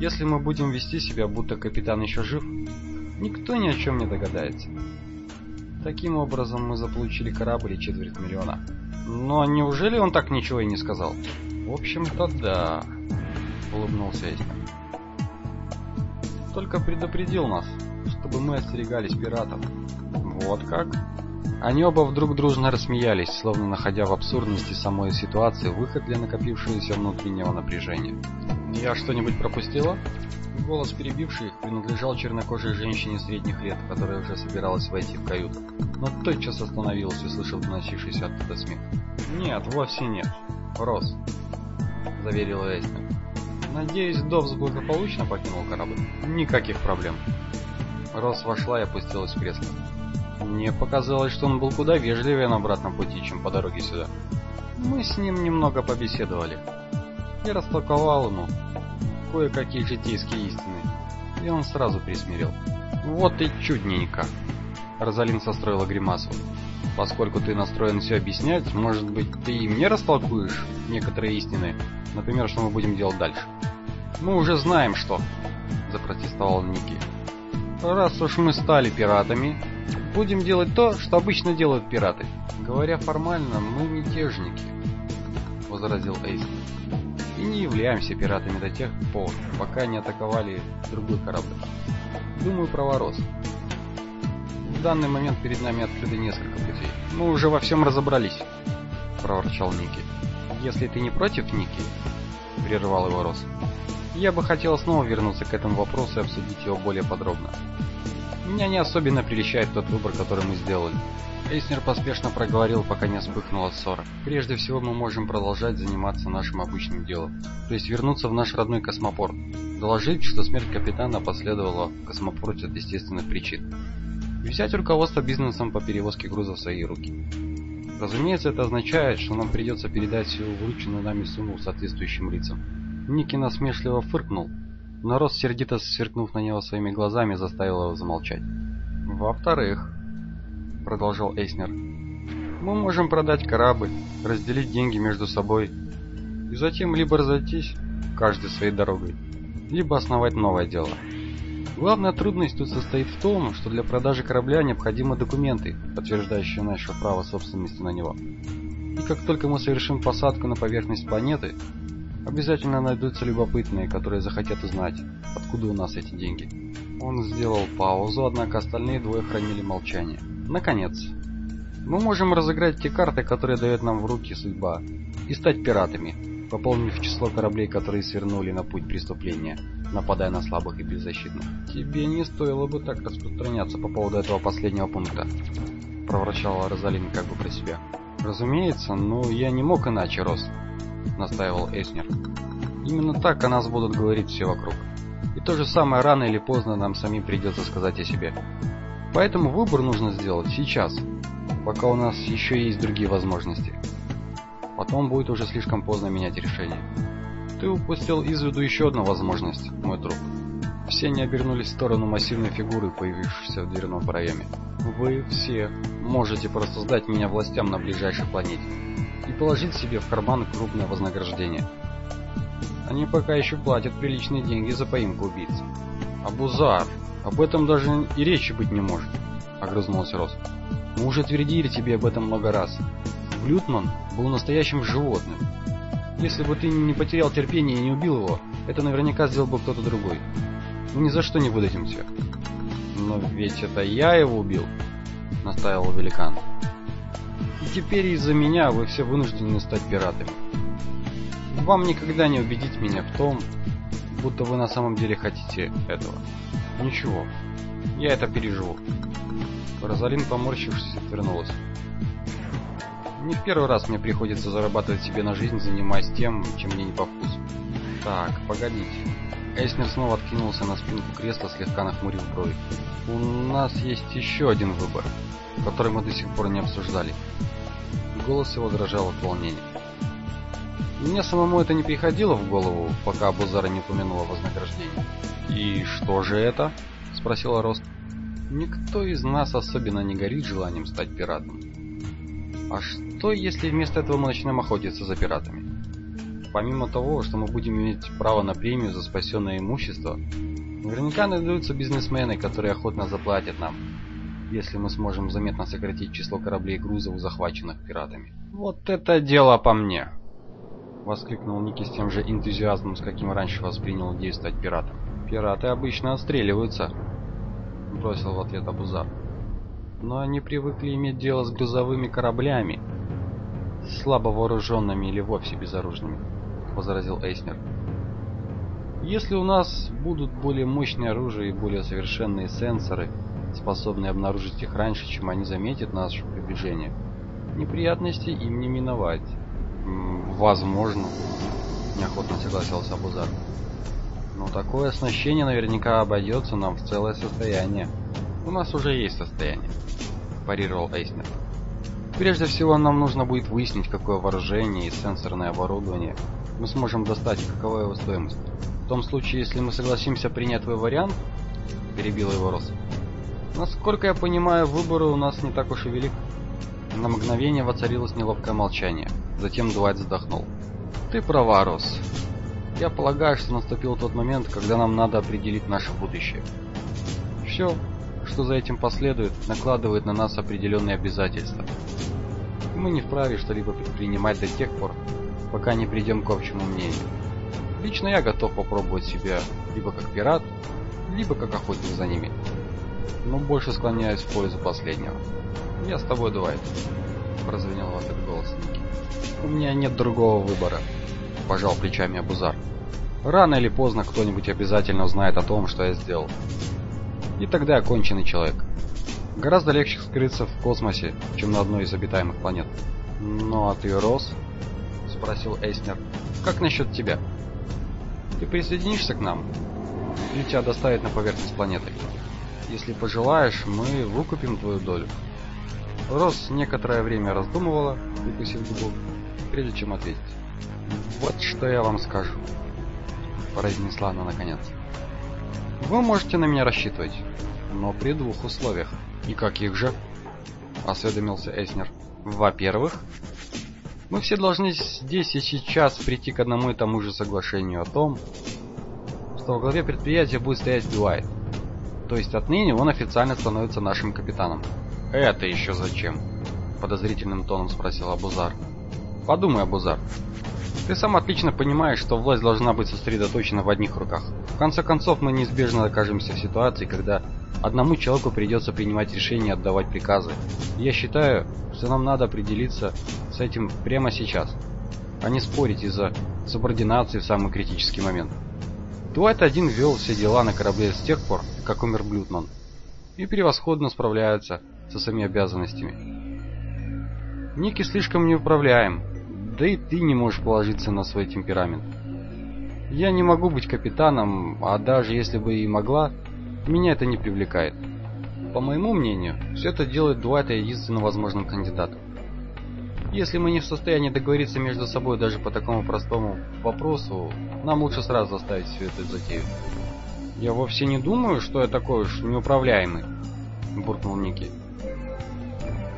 Если мы будем вести себя, будто капитан еще жив, никто ни о чем не догадается. Таким образом мы заполучили корабль и четверть миллиона. Но неужели он так ничего и не сказал? В общем-то, да, улыбнулся Эйстер. Только предупредил нас, чтобы мы остерегались пиратов. Вот как? Они оба вдруг дружно рассмеялись, словно находя в абсурдности самой ситуации выход для накопившегося внутреннего напряжения. «Я что-нибудь пропустила?» Голос, перебивший их, принадлежал чернокожей женщине средних лет, которая уже собиралась войти в каюту, но тотчас остановилась, услышав доносившийся оттуда смех. «Нет, вовсе нет. Рос», — заверила Эйснер. «Надеюсь, Довс благополучно покинул корабль?» «Никаких проблем». Рос вошла и опустилась в кресло. Мне показалось, что он был куда вежливее на обратном пути, чем по дороге сюда. Мы с ним немного побеседовали. Я растолковал ему кое-какие житейские истины, и он сразу присмирел. Вот и чудненько. Розалин состроила гримасу. Поскольку ты настроен все объяснять, может быть, ты и мне растолкуешь некоторые истины, например, что мы будем делать дальше. Мы уже знаем, что, запротестовал Ники. Раз уж мы стали пиратами, Будем делать то, что обычно делают пираты. Говоря формально, мы мятежники, возразил Эйс. И не являемся пиратами до тех пор, пока не атаковали другой корабль. Думаю, проворос. В данный момент перед нами открыты несколько путей. Мы уже во всем разобрались, проворчал Ники. Если ты не против, Ники, прервал его Рос. Я бы хотел снова вернуться к этому вопросу и обсудить его более подробно. Меня не особенно прельщает тот выбор, который мы сделали. Эйснер поспешно проговорил, пока не вспыхнула ссора. Прежде всего мы можем продолжать заниматься нашим обычным делом, то есть вернуться в наш родной космопорт. Доложить, что смерть капитана последовала в космопорте от естественных причин. И взять руководство бизнесом по перевозке грузов в свои руки. Разумеется, это означает, что нам придется передать всю вырученную нами сумму соответствующим лицам. Ники насмешливо фыркнул, но Рос, сердито сверкнув на него своими глазами, заставил его замолчать. «Во-вторых», — продолжал Эйснер, — «мы можем продать корабль, разделить деньги между собой и затем либо разойтись, каждой своей дорогой, либо основать новое дело. Главная трудность тут состоит в том, что для продажи корабля необходимы документы, подтверждающие наше право собственности на него. И как только мы совершим посадку на поверхность планеты, Обязательно найдутся любопытные, которые захотят узнать, откуда у нас эти деньги. Он сделал паузу, однако остальные двое хранили молчание. Наконец, мы можем разыграть те карты, которые дает нам в руки судьба, и стать пиратами, пополнив число кораблей, которые свернули на путь преступления, нападая на слабых и беззащитных. Тебе не стоило бы так распространяться по поводу этого последнего пункта, проворчала Розалин как бы про себя. Разумеется, но я не мог иначе, Рос. — настаивал Эснер. «Именно так о нас будут говорить все вокруг. И то же самое рано или поздно нам самим придется сказать о себе. Поэтому выбор нужно сделать сейчас, пока у нас еще есть другие возможности. Потом будет уже слишком поздно менять решение. Ты упустил из виду еще одну возможность, мой друг». Все не обернулись в сторону массивной фигуры, появившейся в дверном проеме. «Вы все можете просто сдать меня властям на ближайшей планете и положить себе в карман крупное вознаграждение. Они пока еще платят приличные деньги за поимку убийц. Абузар, об этом даже и речи быть не может, огрызнулся Рос. Мы уже твердили тебе об этом много раз. Блютман был настоящим животным. Если бы ты не потерял терпение и не убил его, это наверняка сделал бы кто-то другой. Мы ни за что не выдадим тебя. Но ведь это я его убил, настаивал великан. И теперь из-за меня вы все вынуждены стать пиратами. Вам никогда не убедить меня в том, будто вы на самом деле хотите этого. Ничего, я это переживу. Розалин, поморщившись, отвернулась. Не в первый раз мне приходится зарабатывать себе на жизнь, занимаясь тем, чем мне не по вкусу. Так, погодите. Эйснер снова откинулся на спинку кресла, слегка нахмурив брови. У нас есть еще один выбор, который мы до сих пор не обсуждали. Голос его дрожал от волнения. Мне самому это не приходило в голову, пока Бузара не упомянула вознаграждение. «И что же это?» — спросила Рост. «Никто из нас особенно не горит желанием стать пиратом. А что, если вместо этого мы начнем охотиться за пиратами? Помимо того, что мы будем иметь право на премию за спасенное имущество, наверняка найдутся бизнесмены, которые охотно заплатят нам, если мы сможем заметно сократить число кораблей и грузов, захваченных пиратами. Вот это дело по мне!» Воскликнул Ники с тем же энтузиазмом, с каким раньше воспринял идею стать пиратом. «Пираты обычно отстреливаются», — бросил в ответ Абузар. «Но они привыкли иметь дело с грузовыми кораблями, слабо вооруженными или вовсе безоружными», — возразил Эйснер. «Если у нас будут более мощные оружие и более совершенные сенсоры, способные обнаружить их раньше, чем они заметят наше приближение, неприятностей им не миновать». Возможно, неохотно согласился Абузар. Но такое оснащение наверняка обойдется нам в целое состояние. У нас уже есть состояние, парировал Эйснер. Прежде всего нам нужно будет выяснить, какое вооружение и сенсорное оборудование мы сможем достать и какова его стоимость. В том случае, если мы согласимся принять твой вариант, перебил его Рос. Насколько я понимаю, выбор у нас не так уж и велик. На мгновение воцарилось неловкое молчание. Затем Дуайт вздохнул. «Ты права, Рос. Я полагаю, что наступил тот момент, когда нам надо определить наше будущее. Все, что за этим последует, накладывает на нас определенные обязательства. Мы не вправе что-либо предпринимать до тех пор, пока не придем к общему мнению. Лично я готов попробовать себя либо как пират, либо как охотник за ними. Но больше склоняюсь в пользу последнего. Я с тобой, Дуайт. Прозвенел в ответ голос Ники. У меня нет другого выбора, пожал плечами Абузар. Рано или поздно кто-нибудь обязательно узнает о том, что я сделал. И тогда я конченый человек. Гораздо легче скрыться в космосе, чем на одной из обитаемых планет. Ну а ты, Рос? Спросил Эйснер. Как насчет тебя? Ты присоединишься к нам? Или тебя доставят на поверхность планеты? Если пожелаешь, мы выкупим твою долю. Рос некоторое время раздумывала, прикусив губу, прежде чем ответить. «Вот что я вам скажу», — произнесла она наконец. «Вы можете на меня рассчитывать, но при двух условиях». «И каких же?» — осведомился Эснер. «Во-первых, мы все должны здесь и сейчас прийти к одному и тому же соглашению о том, что во главе предприятия будет стоять Дуайт. То есть отныне он официально становится нашим капитаном. «Это еще зачем?» — подозрительным тоном спросил Абузар. «Подумай, Абузар. Ты сам отлично понимаешь, что власть должна быть сосредоточена в одних руках. В конце концов, мы неизбежно окажемся в ситуации, когда одному человеку придется принимать решения отдавать приказы. Я считаю, что нам надо определиться с этим прямо сейчас, а не спорить из-за субординации в самый критический момент. Дуайт один вел все дела на корабле с тех пор, как умер Блютман, и превосходно справляется со своими обязанностями. Ники слишком неуправляем, да и ты не можешь положиться на свой темперамент. Я не могу быть капитаном, а даже если бы и могла, меня это не привлекает. По моему мнению, все это делает Дуайта единственным возможным кандидатом. Если мы не в состоянии договориться между собой даже по такому простому вопросу, нам лучше сразу оставить всю эту затею. Я вовсе не думаю, что я такой уж неуправляемый, буркнул Ники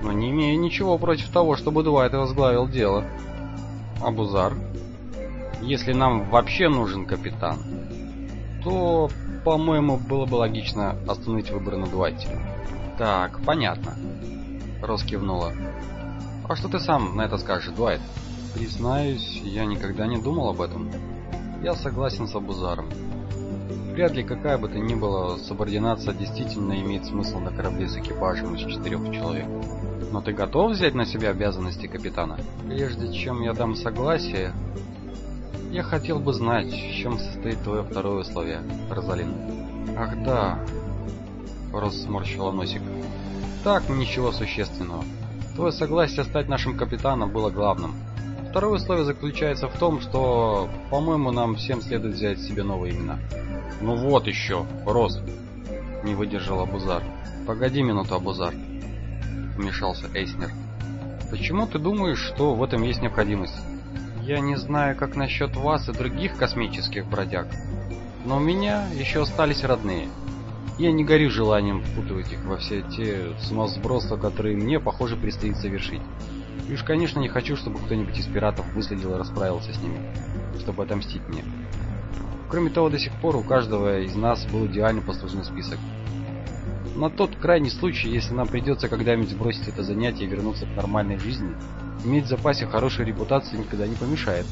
но не имею ничего против того, чтобы Дуайт возглавил дело. Абузар, если нам вообще нужен капитан, то, по-моему, было бы логично остановить выбор на Дуайте. Так, понятно. Рос кивнула. А что ты сам на это скажешь, Дуайт? Признаюсь, я никогда не думал об этом. Я согласен с Абузаром. Вряд ли какая бы то ни была субординация действительно имеет смысл на корабле с экипажем из четырех человек. Но ты готов взять на себя обязанности капитана? Прежде чем я дам согласие, я хотел бы знать, в чем состоит твое второе условие, Розалин. Ах да, Рос сморщила носик. Так, ничего существенного. Твое согласие стать нашим капитаном было главным. Второе условие заключается в том, что, по-моему, нам всем следует взять себе новые имена. Ну вот еще, Рос, не выдержал Абузар. Погоди минуту, Абузар, вмешался Эйснер. Почему ты думаешь, что в этом есть необходимость? Я не знаю, как насчет вас и других космических бродяг, но у меня еще остались родные. Я не горю желанием впутывать их во все те сумасбродства, которые мне, похоже, предстоит совершить. И уж, конечно, не хочу, чтобы кто-нибудь из пиратов выследил и расправился с ними, чтобы отомстить мне. Кроме того, до сих пор у каждого из нас был идеальный послужный список. На тот крайний случай, если нам придется когда-нибудь бросить это занятие и вернуться к нормальной жизни, иметь в запасе хорошую репутацию никогда не помешает.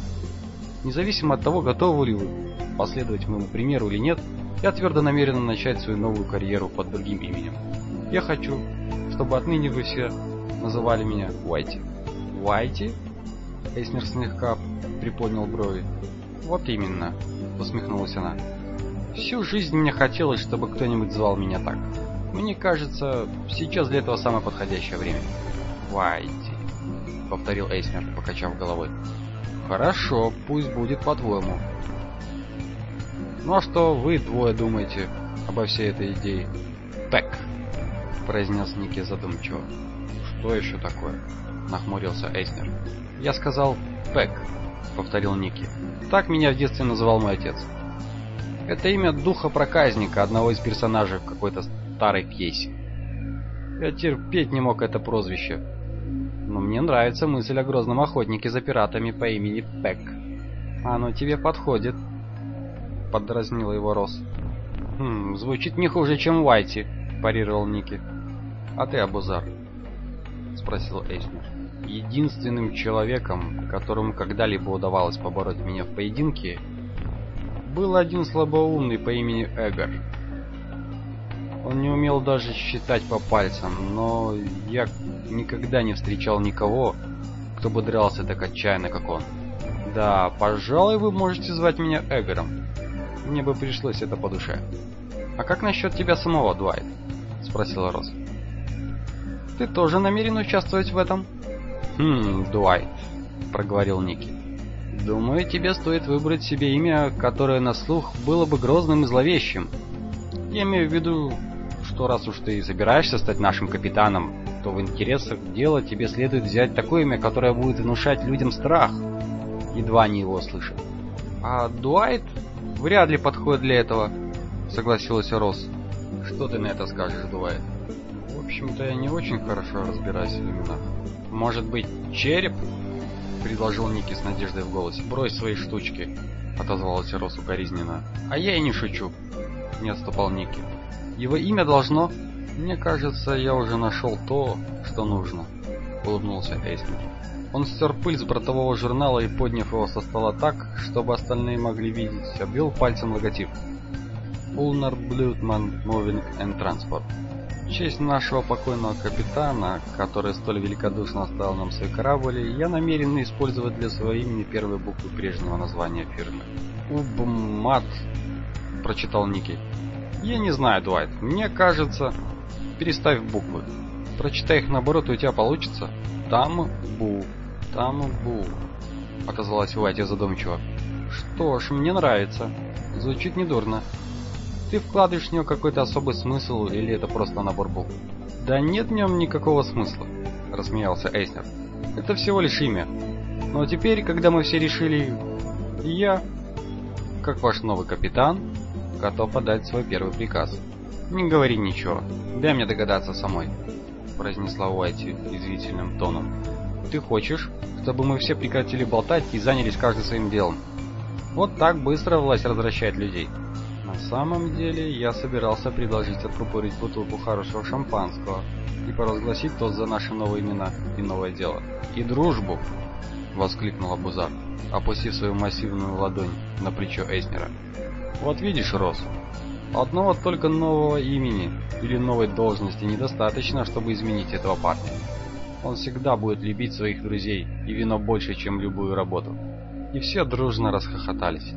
Независимо от того, готовы ли вы последовать моему примеру или нет, я твердо намерен начать свою новую карьеру под другим именем. Я хочу, чтобы отныне вы все называли меня Уайти. Уайти? Эйснер слегка приподнял брови. Вот именно, усмехнулась она. Всю жизнь мне хотелось, чтобы кто-нибудь звал меня так. Мне кажется, сейчас для этого самое подходящее время. Уайти, повторил Эйснер, покачав головой. Хорошо, пусть будет по-твоему. Ну а что вы двое думаете обо всей этой идее? Так, произнес Ники задумчиво. Что еще такое? Нахмурился Эйснер. Я сказал Пэк, повторил Ники. Так меня в детстве называл мой отец. Это имя духа проказника, одного из персонажей в какой-то старой пьесе. Я терпеть не мог это прозвище. Но мне нравится мысль о грозном охотнике за пиратами по имени Пэк. Оно тебе подходит подразнила его Рос. «Хм, звучит не хуже, чем Уайти», – парировал Ники. «А ты, Абузар?» – спросил Эйснер. «Единственным человеком, которому когда-либо удавалось побороть меня в поединке, был один слабоумный по имени Эгор. Он не умел даже считать по пальцам, но я никогда не встречал никого, кто бы дрался так отчаянно, как он. Да, пожалуй, вы можете звать меня Эгором мне бы пришлось это по душе. «А как насчет тебя самого, Дуайт?» — спросила Роз. «Ты тоже намерен участвовать в этом?» «Хм, Дуайт», — проговорил Ники. «Думаю, тебе стоит выбрать себе имя, которое на слух было бы грозным и зловещим. Я имею в виду, что раз уж ты собираешься стать нашим капитаном, то в интересах дела тебе следует взять такое имя, которое будет внушать людям страх, едва они его слышат. А Дуайт вряд ли подходит для этого, согласилась Рос. Что ты на это скажешь, Дуайт? В общем-то, я не очень хорошо разбираюсь в именах. Может быть, череп? предложил Ники с надеждой в голосе. Брось свои штучки, отозвалась Рос укоризненно. А я и не шучу, не отступал Ники. Его имя должно мне кажется, я уже нашел то, что нужно, улыбнулся Эйснер. Он стер пыль с бортового журнала и, подняв его со стола так, чтобы остальные могли видеть, обвел пальцем логотип. Улнар Блютман Moving and Transport. В честь нашего покойного капитана, который столь великодушно оставил нам свой корабль, я намерен использовать для своего имени первые буквы прежнего названия фирмы. Убмат, прочитал Ники. Я не знаю, Дуайт, мне кажется... Переставь буквы. Прочитай их наоборот, и у тебя получится. Там Бу. Там Бу, отозвалась Ватя задумчиво. Что ж, мне нравится. Звучит недурно. Ты вкладываешь в него какой-то особый смысл или это просто набор букв? Да нет в нем никакого смысла, рассмеялся Эйснер. Это всего лишь имя. Но теперь, когда мы все решили, я, как ваш новый капитан, готов подать свой первый приказ. Не говори ничего. Дай мне догадаться самой, произнесла Уайти извивительным тоном. Ты хочешь, чтобы мы все прекратили болтать и занялись каждый своим делом? Вот так быстро власть развращает людей. На самом деле, я собирался предложить откупорить бутылку хорошего шампанского и поразгласить тост за наши новые имена и новое дело. И дружбу, воскликнул Абузар, опустив свою массивную ладонь на плечо Эйснера. Вот видишь, Рос, одного только нового имени или новой должности недостаточно, чтобы изменить этого парня. Он всегда будет любить своих друзей и вино больше, чем любую работу. И все дружно расхохотались.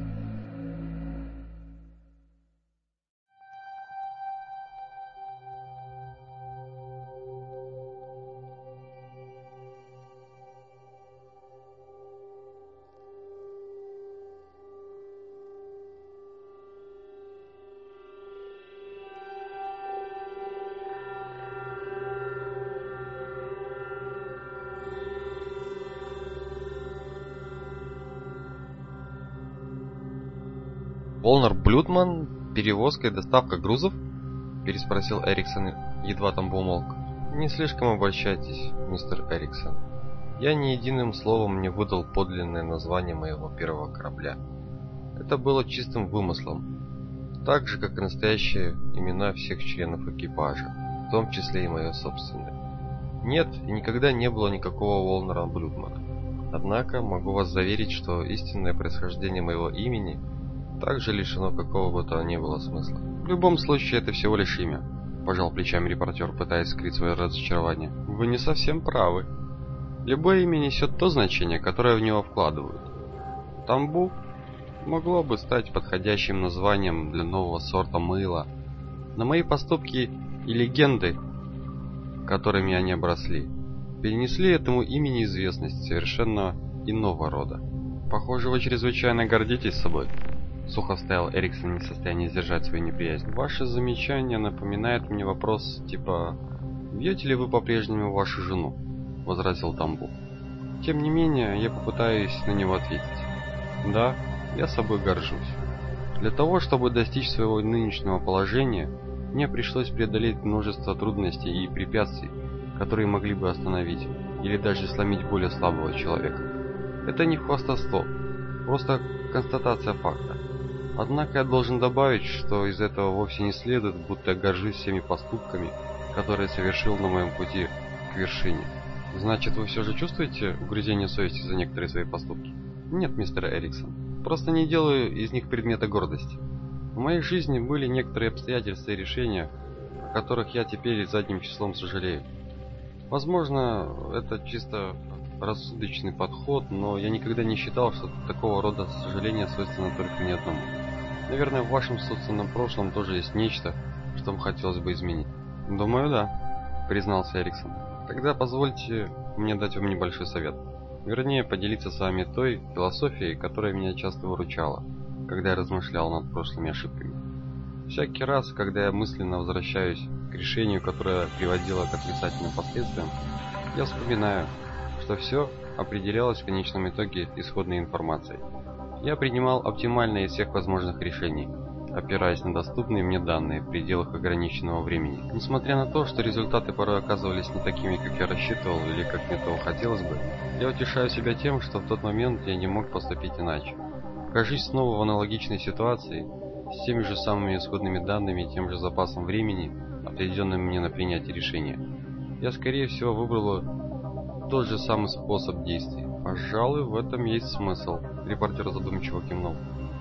Перевозка и доставка грузов? Переспросил Эриксон, едва там умолк. Не слишком обольщайтесь, мистер Эриксон. Я ни единым словом не выдал подлинное название моего первого корабля. Это было чистым вымыслом, так же, как и настоящие имена всех членов экипажа, в том числе и мое собственное. Нет, и никогда не было никакого Волнера Блюдмана. Однако могу вас заверить, что истинное происхождение моего имени – также лишено какого бы то ни было смысла. В любом случае, это всего лишь имя. Пожал плечами репортер, пытаясь скрыть свое разочарование. Вы не совсем правы. Любое имя несет то значение, которое в него вкладывают. Тамбу могло бы стать подходящим названием для нового сорта мыла. Но мои поступки и легенды, которыми они обросли, перенесли этому имени известность совершенно иного рода. Похоже, вы чрезвычайно гордитесь собой. Сухо вставил Эриксон, не в состоянии сдержать свою неприязнь. Ваше замечание напоминает мне вопрос типа «Бьете ли вы по-прежнему вашу жену?» — возразил Тамбу. Тем не менее, я попытаюсь на него ответить. Да, я собой горжусь. Для того, чтобы достичь своего нынешнего положения, мне пришлось преодолеть множество трудностей и препятствий, которые могли бы остановить или даже сломить более слабого человека. Это не хвастовство, просто констатация факта. Однако я должен добавить, что из этого вовсе не следует, будто горжусь всеми поступками, которые совершил на моем пути к вершине. Значит, вы все же чувствуете угрызение совести за некоторые свои поступки? Нет, мистер Эриксон. Просто не делаю из них предмета гордости. В моей жизни были некоторые обстоятельства и решения, о которых я теперь задним числом сожалею. Возможно, это чисто рассудочный подход, но я никогда не считал, что такого рода сожаление свойственно только мне одному. Наверное, в вашем собственном прошлом тоже есть нечто, что вам хотелось бы изменить. Думаю, да, признался Эриксон. Тогда позвольте мне дать вам небольшой совет. Вернее, поделиться с вами той философией, которая меня часто выручала, когда я размышлял над прошлыми ошибками. Всякий раз, когда я мысленно возвращаюсь к решению, которое приводило к отрицательным последствиям, я вспоминаю, что все определялось в конечном итоге исходной информацией. Я принимал оптимальное из всех возможных решений, опираясь на доступные мне данные в пределах ограниченного времени. Несмотря на то, что результаты порой оказывались не такими, как я рассчитывал или как мне того хотелось бы, я утешаю себя тем, что в тот момент я не мог поступить иначе. Окажись снова в аналогичной ситуации, с теми же самыми исходными данными и тем же запасом времени, отведенным мне на принятие решения, я скорее всего выбрал тот же самый способ действий. Пожалуй, в этом есть смысл. Репортер задумчиво кивнул.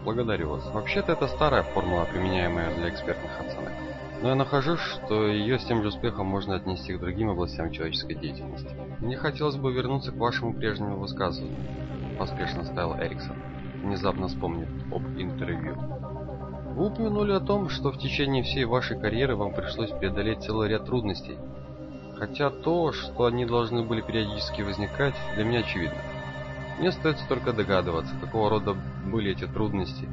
Благодарю вас. Вообще-то это старая формула, применяемая для экспертных оценок. Но я нахожу, что ее с тем же успехом можно отнести к другим областям человеческой деятельности. Мне хотелось бы вернуться к вашему прежнему высказыванию, поспешно ставил Эриксон, внезапно вспомнив об интервью. Вы упомянули о том, что в течение всей вашей карьеры вам пришлось преодолеть целый ряд трудностей. Хотя то, что они должны были периодически возникать, для меня очевидно. Мне остается только догадываться, какого рода были эти трудности.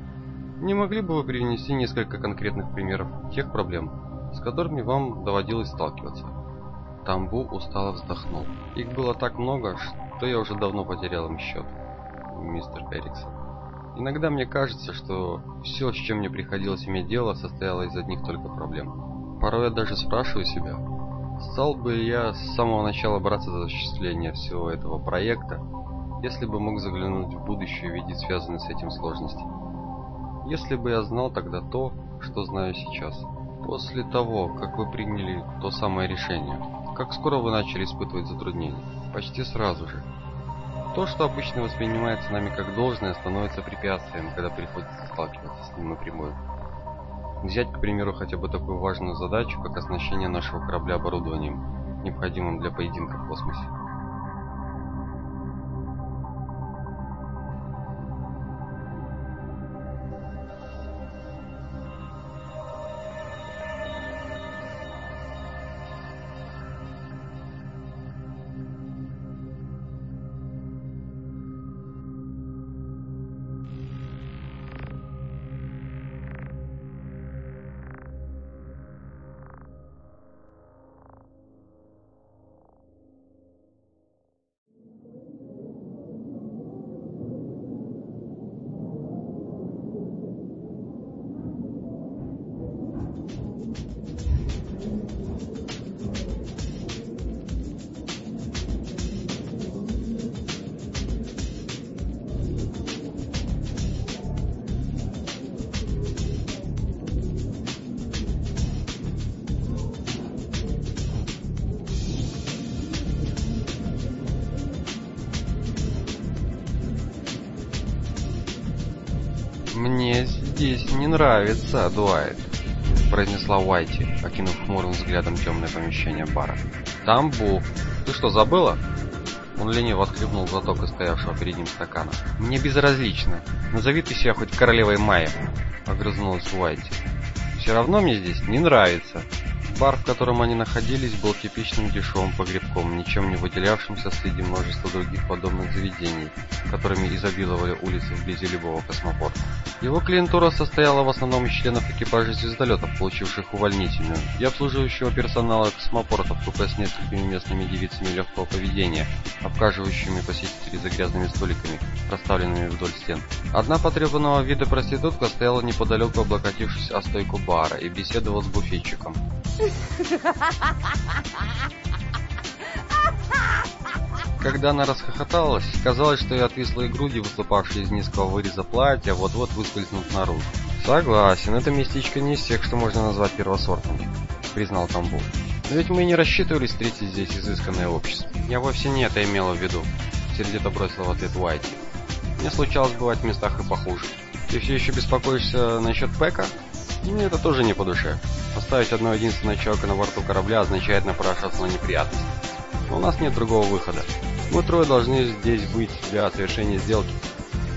Не могли бы вы привнести несколько конкретных примеров тех проблем, с которыми вам доводилось сталкиваться? Тамбу устало вздохнул. Их было так много, что я уже давно потерял им счет, мистер Эриксон. Иногда мне кажется, что все, с чем мне приходилось иметь дело, состояло из одних только проблем. Порой я даже спрашиваю себя, стал бы я с самого начала браться за осуществление всего этого проекта, если бы мог заглянуть в будущее и видеть связанные с этим сложности. Если бы я знал тогда то, что знаю сейчас. После того, как вы приняли то самое решение, как скоро вы начали испытывать затруднения? Почти сразу же. То, что обычно воспринимается нами как должное, становится препятствием, когда приходится сталкиваться с ним напрямую. Взять, к примеру, хотя бы такую важную задачу, как оснащение нашего корабля оборудованием, необходимым для поединка в космосе. Нравится, Дуайт», — произнесла Уайти, окинув хмурым взглядом темное помещение бара. «Там Бу. Ты что, забыла?» Он лениво отхлебнул глоток из стоявшего перед ним стакана. «Мне безразлично. Назови ты себя хоть королевой Майя», — огрызнулась Уайти. «Все равно мне здесь не нравится». Бар, в котором они находились, был типичным дешевым погребком, ничем не выделявшимся среди множества других подобных заведений, которыми изобиловали улицы вблизи любого космопорта. Его клиентура состояла в основном из членов экипажа звездолетов, получивших увольнительную, и обслуживающего персонала космопортов, только с несколькими местными девицами легкого поведения, обхаживающими посетителей за грязными столиками, расставленными вдоль стен. Одна потребованного вида проститутка стояла неподалеку, облокотившись о стойку бара, и беседовала с буфетчиком. Когда она расхохоталась, казалось, что ее отвислые груди, выступавшие из низкого выреза платья, вот-вот выскользнут наружу. «Согласен, это местечко не из тех, что можно назвать первосортным», — признал Тамбов. «Но ведь мы не рассчитывали встретить здесь изысканное общество». «Я вовсе не это имела в виду», — сердито бросил в ответ Уайти. «Мне случалось бывать в местах и похуже. Ты все еще беспокоишься насчет Пэка?» Мне это тоже не по душе. Оставить одного единственного человека на борту корабля означает напрашиваться на неприятности. Но у нас нет другого выхода. Мы трое должны здесь быть для совершения сделки.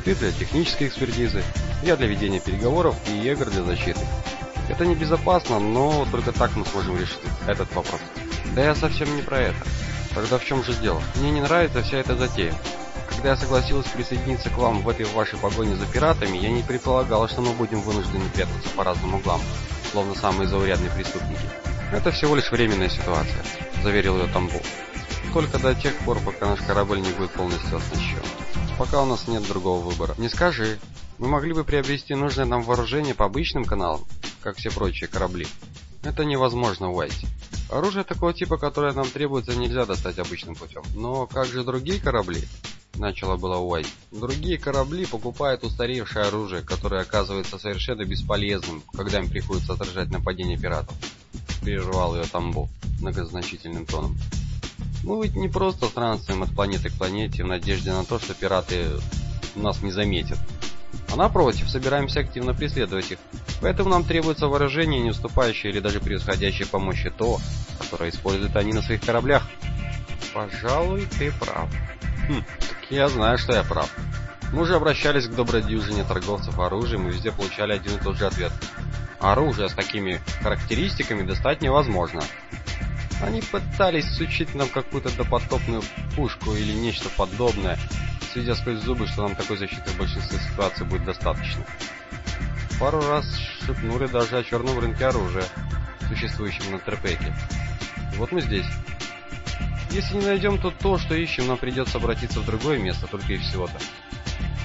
Ты для технической экспертизы, я для ведения переговоров и Егор для защиты. Это небезопасно, но только так мы сможем решить этот вопрос. Да я совсем не про это. Тогда в чем же дело? Мне не нравится вся эта затея. Когда я согласилась присоединиться к вам в этой вашей погоне за пиратами, я не предполагала, что мы будем вынуждены прятаться по разным углам, словно самые заурядные преступники. Это всего лишь временная ситуация, заверил ее Тамбов. Только до тех пор, пока наш корабль не будет полностью оснащен. Пока у нас нет другого выбора. Не скажи. Мы могли бы приобрести нужное нам вооружение по обычным каналам, как все прочие корабли. Это невозможно, Уайт. Оружие такого типа, которое нам требуется, нельзя достать обычным путем. Но как же другие корабли? начала была Уайт. Другие корабли покупают устаревшее оружие, которое оказывается совершенно бесполезным, когда им приходится отражать нападение пиратов. Прервал ее Тамбов многозначительным тоном. Мы ведь не просто странствуем от планеты к планете в надежде на то, что пираты нас не заметят. А напротив, собираемся активно преследовать их. Поэтому нам требуется вооружение, не уступающее или даже превосходящее по мощи то, которое используют они на своих кораблях. Пожалуй, ты прав. Хм, так я знаю, что я прав. Мы уже обращались к доброй дюжине торговцев оружием и везде получали один и тот же ответ. Оружие с такими характеристиками достать невозможно. Они пытались сучить нам какую-то допотопную пушку или нечто подобное, сведя сквозь зубы, что нам такой защиты в большинстве ситуаций будет достаточно. Пару раз шепнули даже о черном рынке оружия, существующем на Трепеке. И вот мы здесь. Если не найдем тут то, что ищем, нам придется обратиться в другое место, только и всего-то.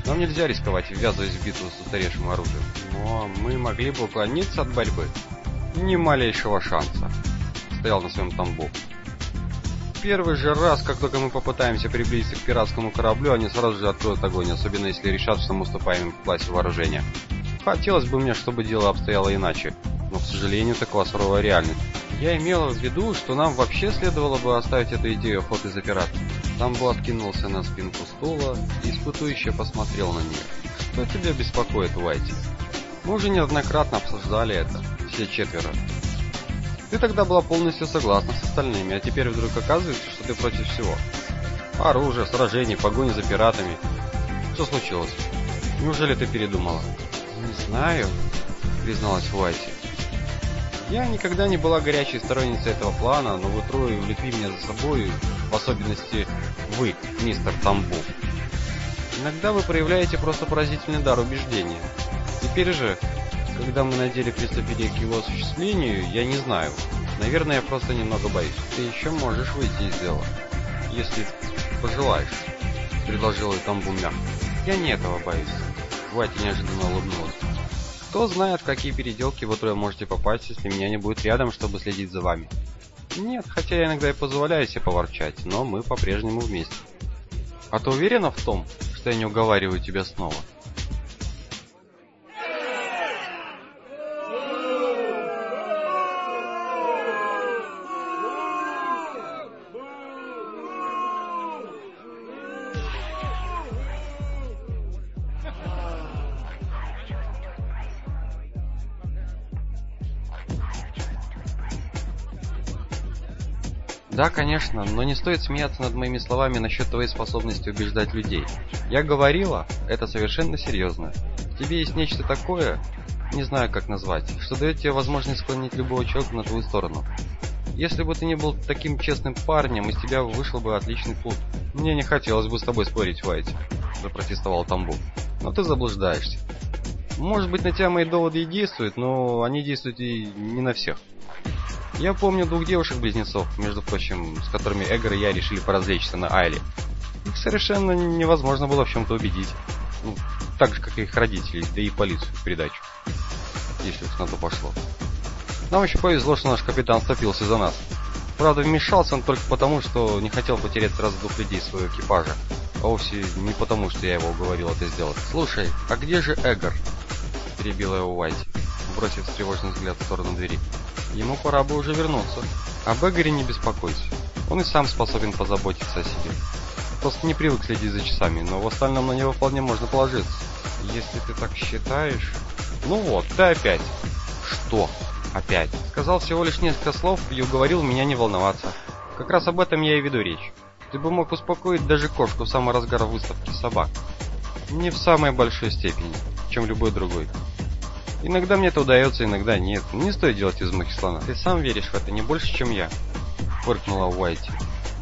Нам нельзя рисковать, ввязываясь в битву с устаревшим оружием. Но мы могли бы уклониться от борьбы. Ни малейшего шанса. Стоял на своем тамбу. Первый же раз, как только мы попытаемся приблизиться к пиратскому кораблю, они сразу же откроют огонь, особенно если решат, что мы уступаем в классе вооружения. Хотелось бы мне, чтобы дело обстояло иначе, но, к сожалению, такова суровая реальность. Я имела в виду, что нам вообще следовало бы оставить эту идею охоты за пиратами. Тамбо откинулся на спинку стула и испытующе посмотрел на нее. «Что тебя беспокоит, Уайти?» «Мы уже неоднократно обсуждали это, все четверо. Ты тогда была полностью согласна с остальными, а теперь вдруг оказывается, что ты против всего. Оружие, сражений, погони за пиратами. Что случилось? Неужели ты передумала?» «Не знаю», — призналась Уайти. Я никогда не была горячей сторонницей этого плана, но вы трое увлекли меня за собой, в особенности вы, мистер Тамбу. Иногда вы проявляете просто поразительный дар убеждения. Теперь же, когда мы на деле приступили к его осуществлению, я не знаю. Наверное, я просто немного боюсь. Ты еще можешь выйти из дела, если пожелаешь, предложил Тамбу мягко. Я не этого боюсь. Вати неожиданно улыбнулась. Кто знает, в какие переделки вы трое можете попасть, если меня не будет рядом, чтобы следить за вами. Нет, хотя я иногда и позволяю себе поворчать, но мы по-прежнему вместе. А ты уверена в том, что я не уговариваю тебя снова? Да, конечно, но не стоит смеяться над моими словами насчет твоей способности убеждать людей. Я говорила, это совершенно серьезно. В тебе есть нечто такое, не знаю как назвать, что дает тебе возможность склонить любого человека на твою сторону. Если бы ты не был таким честным парнем, из тебя вышел бы отличный плут. Мне не хотелось бы с тобой спорить, Уайт, запротестовал Тамбу. Но ты заблуждаешься. Может быть, на тебя мои доводы и действуют, но они действуют и не на всех. Я помню двух девушек-близнецов, между прочим, с которыми Эгор и я решили поразвлечься на Айле. Их совершенно невозможно было в чем-то убедить. Ну, так же, как и их родителей, да и полицию в придачу. Если уж на то пошло. Нам еще повезло, что наш капитан стопился за нас. Правда, вмешался он только потому, что не хотел потерять сразу двух людей своего экипажа. А вовсе не потому, что я его уговорил это сделать. «Слушай, а где же Эгор?» Перебила его Уайти, бросив встревоженный взгляд в сторону двери. Ему пора бы уже вернуться. Об Эгоре не беспокойся. Он и сам способен позаботиться о себе. Просто не привык следить за часами, но в остальном на него вполне можно положиться. Если ты так считаешь... Ну вот, ты опять. Что? Опять? Сказал всего лишь несколько слов и уговорил меня не волноваться. Как раз об этом я и веду речь. Ты бы мог успокоить даже кошку в самый разгар выставки собак. Не в самой большой степени, чем любой другой. Иногда мне это удается, иногда нет. Не стоит делать из мухи слона. Ты сам веришь в это не больше, чем я. Фыркнула Уайти.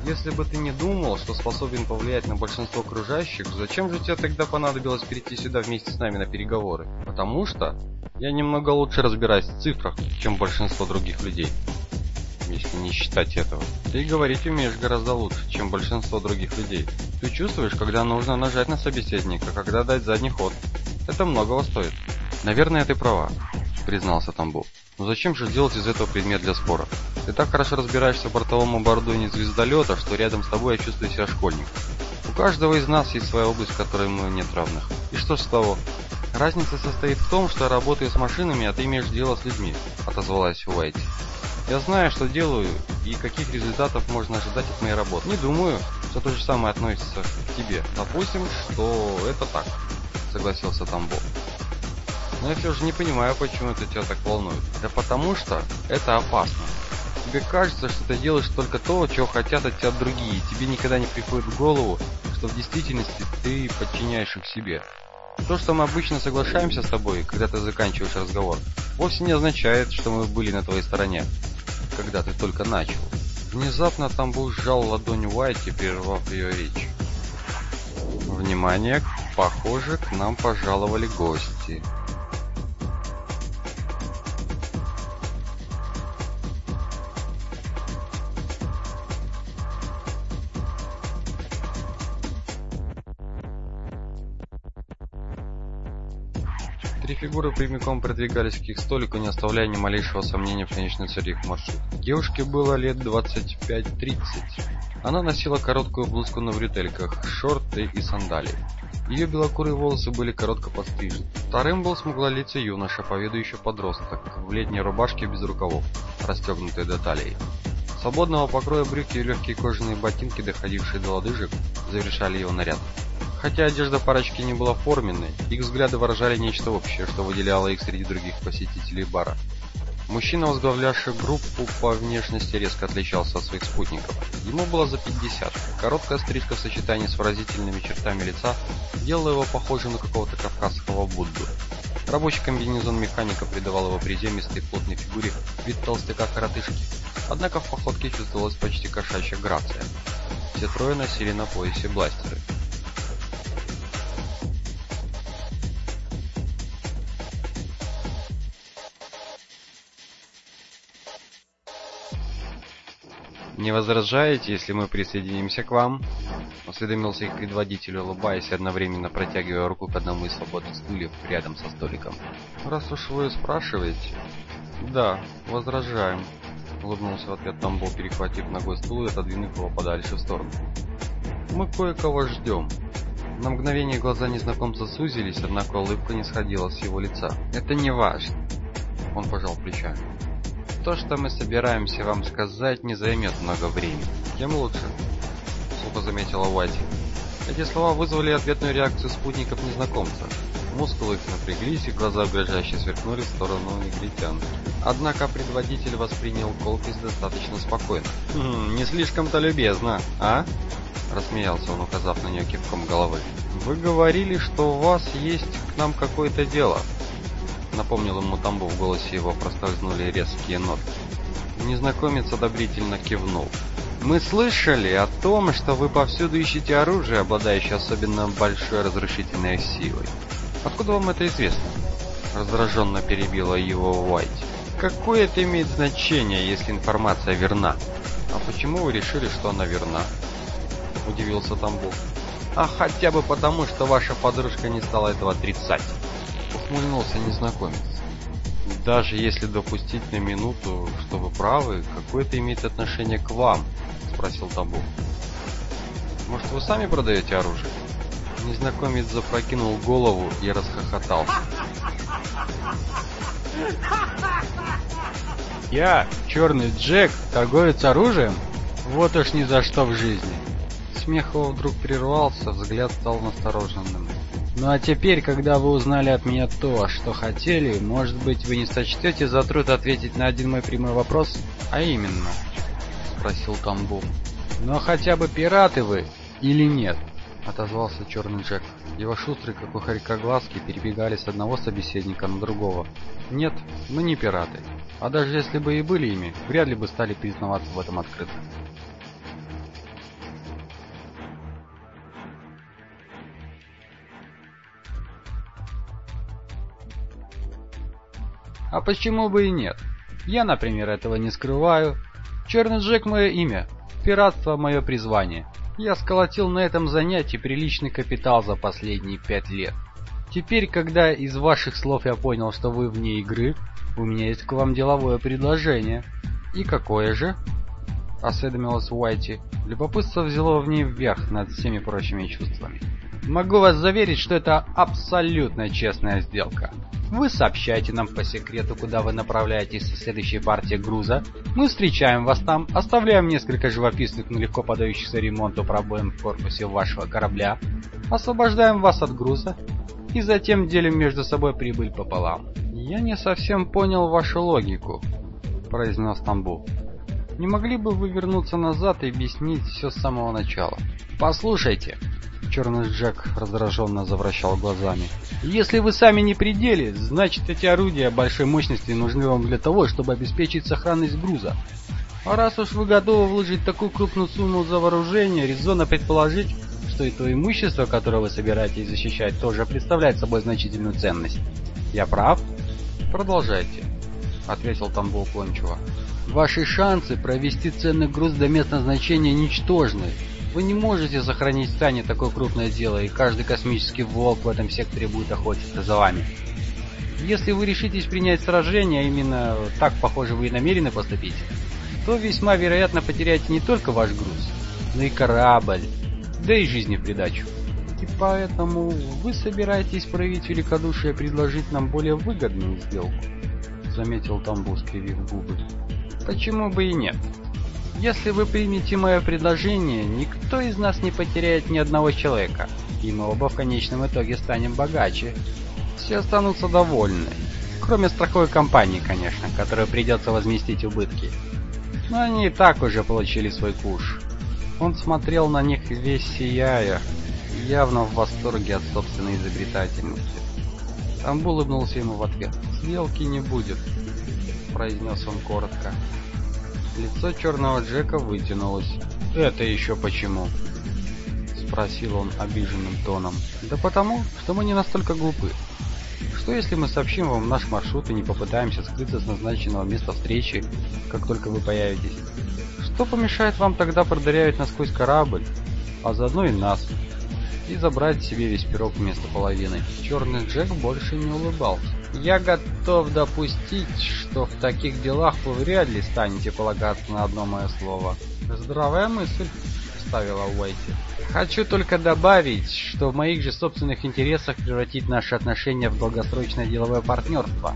Если бы ты не думал, что способен повлиять на большинство окружающих, зачем же тебе тогда понадобилось перейти сюда вместе с нами на переговоры? Потому что я немного лучше разбираюсь в цифрах, чем большинство других людей. Если не считать этого. Ты говорить умеешь гораздо лучше, чем большинство других людей. Ты чувствуешь, когда нужно нажать на собеседника, когда дать задний ход. Это многого стоит. Наверное, ты права, признался Тамбов. Но зачем же делать из этого предмет для спора? Ты так хорошо разбираешься в бортовом оборудовании звездолета, что рядом с тобой я чувствую себя школьником. У каждого из нас есть своя область, в которой мы нет равных. И что с того? Разница состоит в том, что я работаю с машинами, а ты имеешь дело с людьми, отозвалась Уайти. Я знаю, что делаю и каких результатов можно ожидать от моей работы. Не думаю, что то же самое относится к тебе. Допустим, что это так, согласился Тамбов. Но я все же не понимаю, почему это тебя так волнует. Да потому что это опасно. Тебе кажется, что ты делаешь только то, чего хотят от тебя другие, тебе никогда не приходит в голову, что в действительности ты подчиняешь их себе. То, что мы обычно соглашаемся с тобой, когда ты заканчиваешь разговор, вовсе не означает, что мы были на твоей стороне, когда ты только начал. Внезапно Тамбу сжал ладонь Уайти, прервав ее речь. Внимание, похоже, к нам пожаловали гости. Три фигуры прямиком продвигались к их столику, не оставляя ни малейшего сомнения в конечной цели их маршрута. Девушке было лет 25-30. Она носила короткую блузку на бретельках, шорты и сандалии. Ее белокурые волосы были коротко подстрижены. Вторым был смуглолицый юноша, по виду еще подросток, в летней рубашке без рукавов, расстегнутой до талии. Свободного покроя брюки и легкие кожаные ботинки, доходившие до лодыжек, завершали его наряд. Хотя одежда парочки не была форменной, их взгляды выражали нечто общее, что выделяло их среди других посетителей бара. Мужчина, возглавлявший группу, по внешности резко отличался от своих спутников. Ему было за 50. Короткая стрижка в сочетании с выразительными чертами лица делала его похожим на какого-то кавказского Будду. Рабочий комбинезон механика придавал его приземистой плотной фигуре вид толстяка-коротышки. Однако в походке чувствовалась почти кошачья грация. Все трое носили на поясе бластеры. «Не возражаете, если мы присоединимся к вам?» Осведомился их предводитель, улыбаясь одновременно протягивая руку к одному из свободных стульев рядом со столиком. «Раз уж вы спрашиваете...» «Да, возражаем», — улыбнулся в ответ Тамбо, перехватив ногой стул и отодвинув его подальше в сторону. «Мы кое-кого ждем». На мгновение глаза незнакомца сузились, однако улыбка не сходила с его лица. «Это не важно», — он пожал плечами. То, что мы собираемся вам сказать, не займет много времени. Тем лучше, сухо заметила Уайти. Эти слова вызвали ответную реакцию спутников незнакомца. Мускулы их напряглись, и глаза угрожающе сверкнули в сторону негритян. Однако предводитель воспринял колкость достаточно спокойно. «Хм, «Не слишком-то любезно, а?» Рассмеялся он, указав на нее кивком головы. «Вы говорили, что у вас есть к нам какое-то дело», Напомнил ему Тамбу, в голосе его проскользнули резкие ноты. Незнакомец одобрительно кивнул. «Мы слышали о том, что вы повсюду ищете оружие, обладающее особенно большой разрушительной силой. Откуда вам это известно?» Раздраженно перебила его Уайт. «Какое это имеет значение, если информация верна?» «А почему вы решили, что она верна?» Удивился Тамбов. «А хотя бы потому, что ваша подружка не стала этого отрицать» ухмыльнулся незнакомец. «Даже если допустить на минуту, что вы правы, какое это имеет отношение к вам?» — спросил Табу. «Может, вы сами продаете оружие?» Незнакомец запрокинул голову и расхохотался. «Я, черный Джек, торговец оружием? Вот уж ни за что в жизни!» Смех его вдруг прервался, взгляд стал настороженным. Ну а теперь, когда вы узнали от меня то, что хотели, может быть, вы не сочтете за труд ответить на один мой прямой вопрос? А именно, спросил Тамбов. Но хотя бы пираты вы или нет? Отозвался черный Джек. Его шустрые, как у хорька глазки, перебегали с одного собеседника на другого. Нет, мы не пираты. А даже если бы и были ими, вряд ли бы стали признаваться в этом открыто. А почему бы и нет? Я, например, этого не скрываю. Черный Джек мое имя, пиратство мое призвание. Я сколотил на этом занятии приличный капитал за последние пять лет. Теперь, когда из ваших слов я понял, что вы вне игры, у меня есть к вам деловое предложение. И какое же? Осведомилась Уайти. Любопытство взяло в ней вверх над всеми прочими чувствами. Могу вас заверить, что это абсолютно честная сделка. Вы сообщаете нам по секрету, куда вы направляетесь со следующей партией груза. Мы встречаем вас там, оставляем несколько живописных, но легко подающихся ремонту пробоин в корпусе вашего корабля, освобождаем вас от груза и затем делим между собой прибыль пополам. Я не совсем понял вашу логику, произнес Тамбу. Не могли бы вы вернуться назад и объяснить все с самого начала? Послушайте, Черный Джек раздраженно завращал глазами. «Если вы сами не пределе, значит эти орудия большой мощности нужны вам для того, чтобы обеспечить сохранность груза. А раз уж вы готовы вложить такую крупную сумму за вооружение, резонно предположить, что и то имущество, которое вы собираетесь защищать, тоже представляет собой значительную ценность. Я прав?» «Продолжайте», — ответил Тамбо уклончиво. «Ваши шансы провести ценный груз до места назначения ничтожны. Вы не можете сохранить в тайне такое крупное дело, и каждый космический волк в этом секторе будет охотиться за вами. Если вы решитесь принять сражение, а именно так, похоже, вы и намерены поступить, то весьма вероятно потеряете не только ваш груз, но и корабль, да и жизни в придачу. И поэтому вы собираетесь проявить великодушие и предложить нам более выгодную сделку, заметил Тамбу, скривив губы. Почему бы и нет? Если вы примете мое предложение, никто из нас не потеряет ни одного человека, и мы оба в конечном итоге станем богаче. Все останутся довольны. Кроме страховой компании, конечно, которой придется возместить убытки. Но они и так уже получили свой куш. Он смотрел на них весь сияя, явно в восторге от собственной изобретательности. Тамбу улыбнулся ему в ответ. «Сделки не будет», — произнес он коротко. Лицо черного Джека вытянулось. «Это еще почему?» Спросил он обиженным тоном. «Да потому, что мы не настолько глупы. Что если мы сообщим вам наш маршрут и не попытаемся скрыться с назначенного места встречи, как только вы появитесь? Что помешает вам тогда продырявить насквозь корабль, а заодно и нас, и забрать себе весь пирог вместо половины?» Черный Джек больше не улыбался. Я готов допустить, что в таких делах вы вряд ли станете полагаться на одно мое слово. Здравая мысль, вставила Уайти. Хочу только добавить, что в моих же собственных интересах превратить наши отношения в долгосрочное деловое партнерство.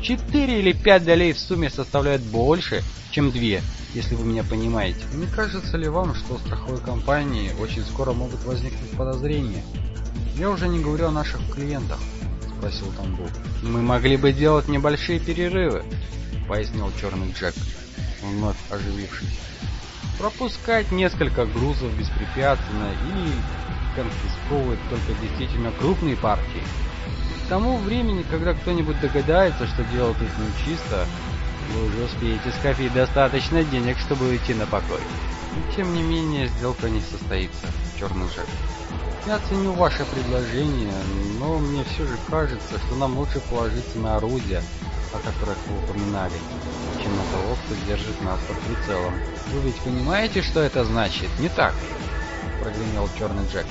Четыре или пять долей в сумме составляют больше, чем две, если вы меня понимаете. Не кажется ли вам, что у страховой компании очень скоро могут возникнуть подозрения? Я уже не говорю о наших клиентах спросил Тамбов. «Мы могли бы делать небольшие перерывы», — пояснил Черный Джек, вновь оживившись. «Пропускать несколько грузов беспрепятственно или конфисковывать только действительно крупные партии. К тому времени, когда кто-нибудь догадается, что дело тут нечисто, вы уже успеете скопить достаточно денег, чтобы уйти на покой. И тем не менее, сделка не состоится, Черный Джек. Я ценю ваше предложение, но мне все же кажется, что нам лучше положиться на орудия, о которых вы упоминали, чем на того, кто держит нас под прицелом. Вы ведь понимаете, что это значит, не так ли? Прогремел Черный Джек.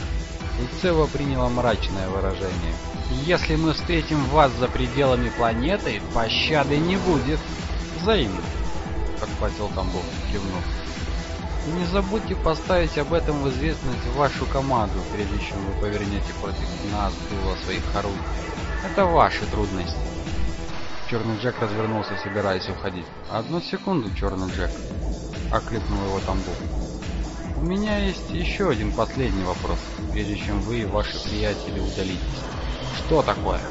Лицо его приняло мрачное выражение. «Если мы встретим вас за пределами планеты, пощады не будет!» «Взаимно!» — подхватил Тамбов, кивнув. И не забудьте поставить об этом в известность вашу команду, прежде чем вы повернете против нас дуло своих орудий. Это ваши трудности. Черный Джек развернулся, собираясь уходить. «Одну секунду, Черный Джек!» — окликнул его Тамбов. «У меня есть еще один последний вопрос, прежде чем вы и ваши приятели удалитесь. Что такое?»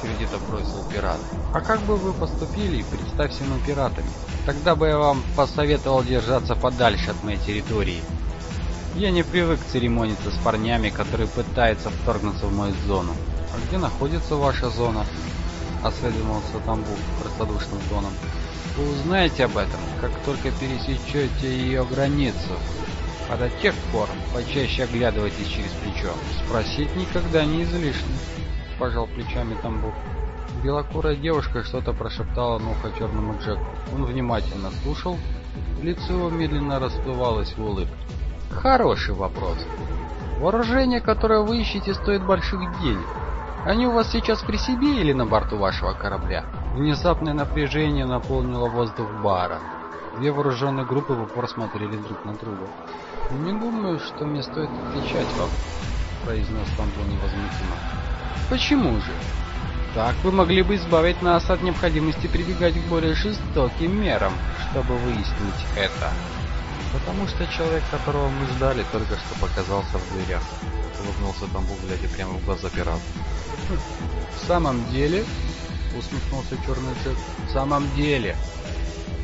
Сердито бросил пират. «А как бы вы поступили, представься нам пиратами?» Тогда бы я вам посоветовал держаться подальше от моей территории. Я не привык церемониться с парнями, которые пытаются вторгнуться в мою зону. А где находится ваша зона? Осведомился Тамбук простодушным тоном. Вы узнаете об этом, как только пересечете ее границу. А до тех пор почаще оглядывайтесь через плечо. Спросить никогда не излишне. Пожал плечами Тамбук. Белокурая девушка что-то прошептала на ухо черному Джеку. Он внимательно слушал, лицо его медленно расплывалось в улыбке. Хороший вопрос. Вооружение, которое вы ищете, стоит больших денег. Они у вас сейчас при себе или на борту вашего корабля? Внезапное напряжение наполнило воздух бара. Две вооруженные группы в упор смотрели друг на друга. «Не думаю, что мне стоит отвечать вам», — произнес Тамбо невозмутимо. «Почему же?» Так вы могли бы избавить нас от необходимости прибегать к более жестоким мерам, чтобы выяснить это. Потому что человек, которого мы ждали, только что показался в дверях. Улыбнулся Тамбу, глядя прямо в глаза пирату. «Хм, в самом деле? Усмехнулся черный Джек. В самом деле?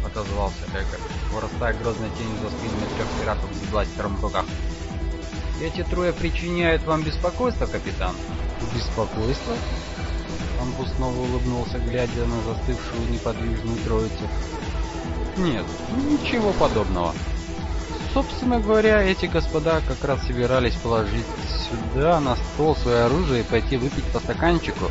Отозвался Эгор, вырастая грозной тенью за спинами трех пиратов с бластером в руках. Эти трое причиняют вам беспокойство, капитан? Беспокойство? Амбу снова улыбнулся, глядя на застывшую неподвижную троицу. Нет, ничего подобного. Собственно говоря, эти господа как раз собирались положить сюда на стол свое оружие и пойти выпить по стаканчику.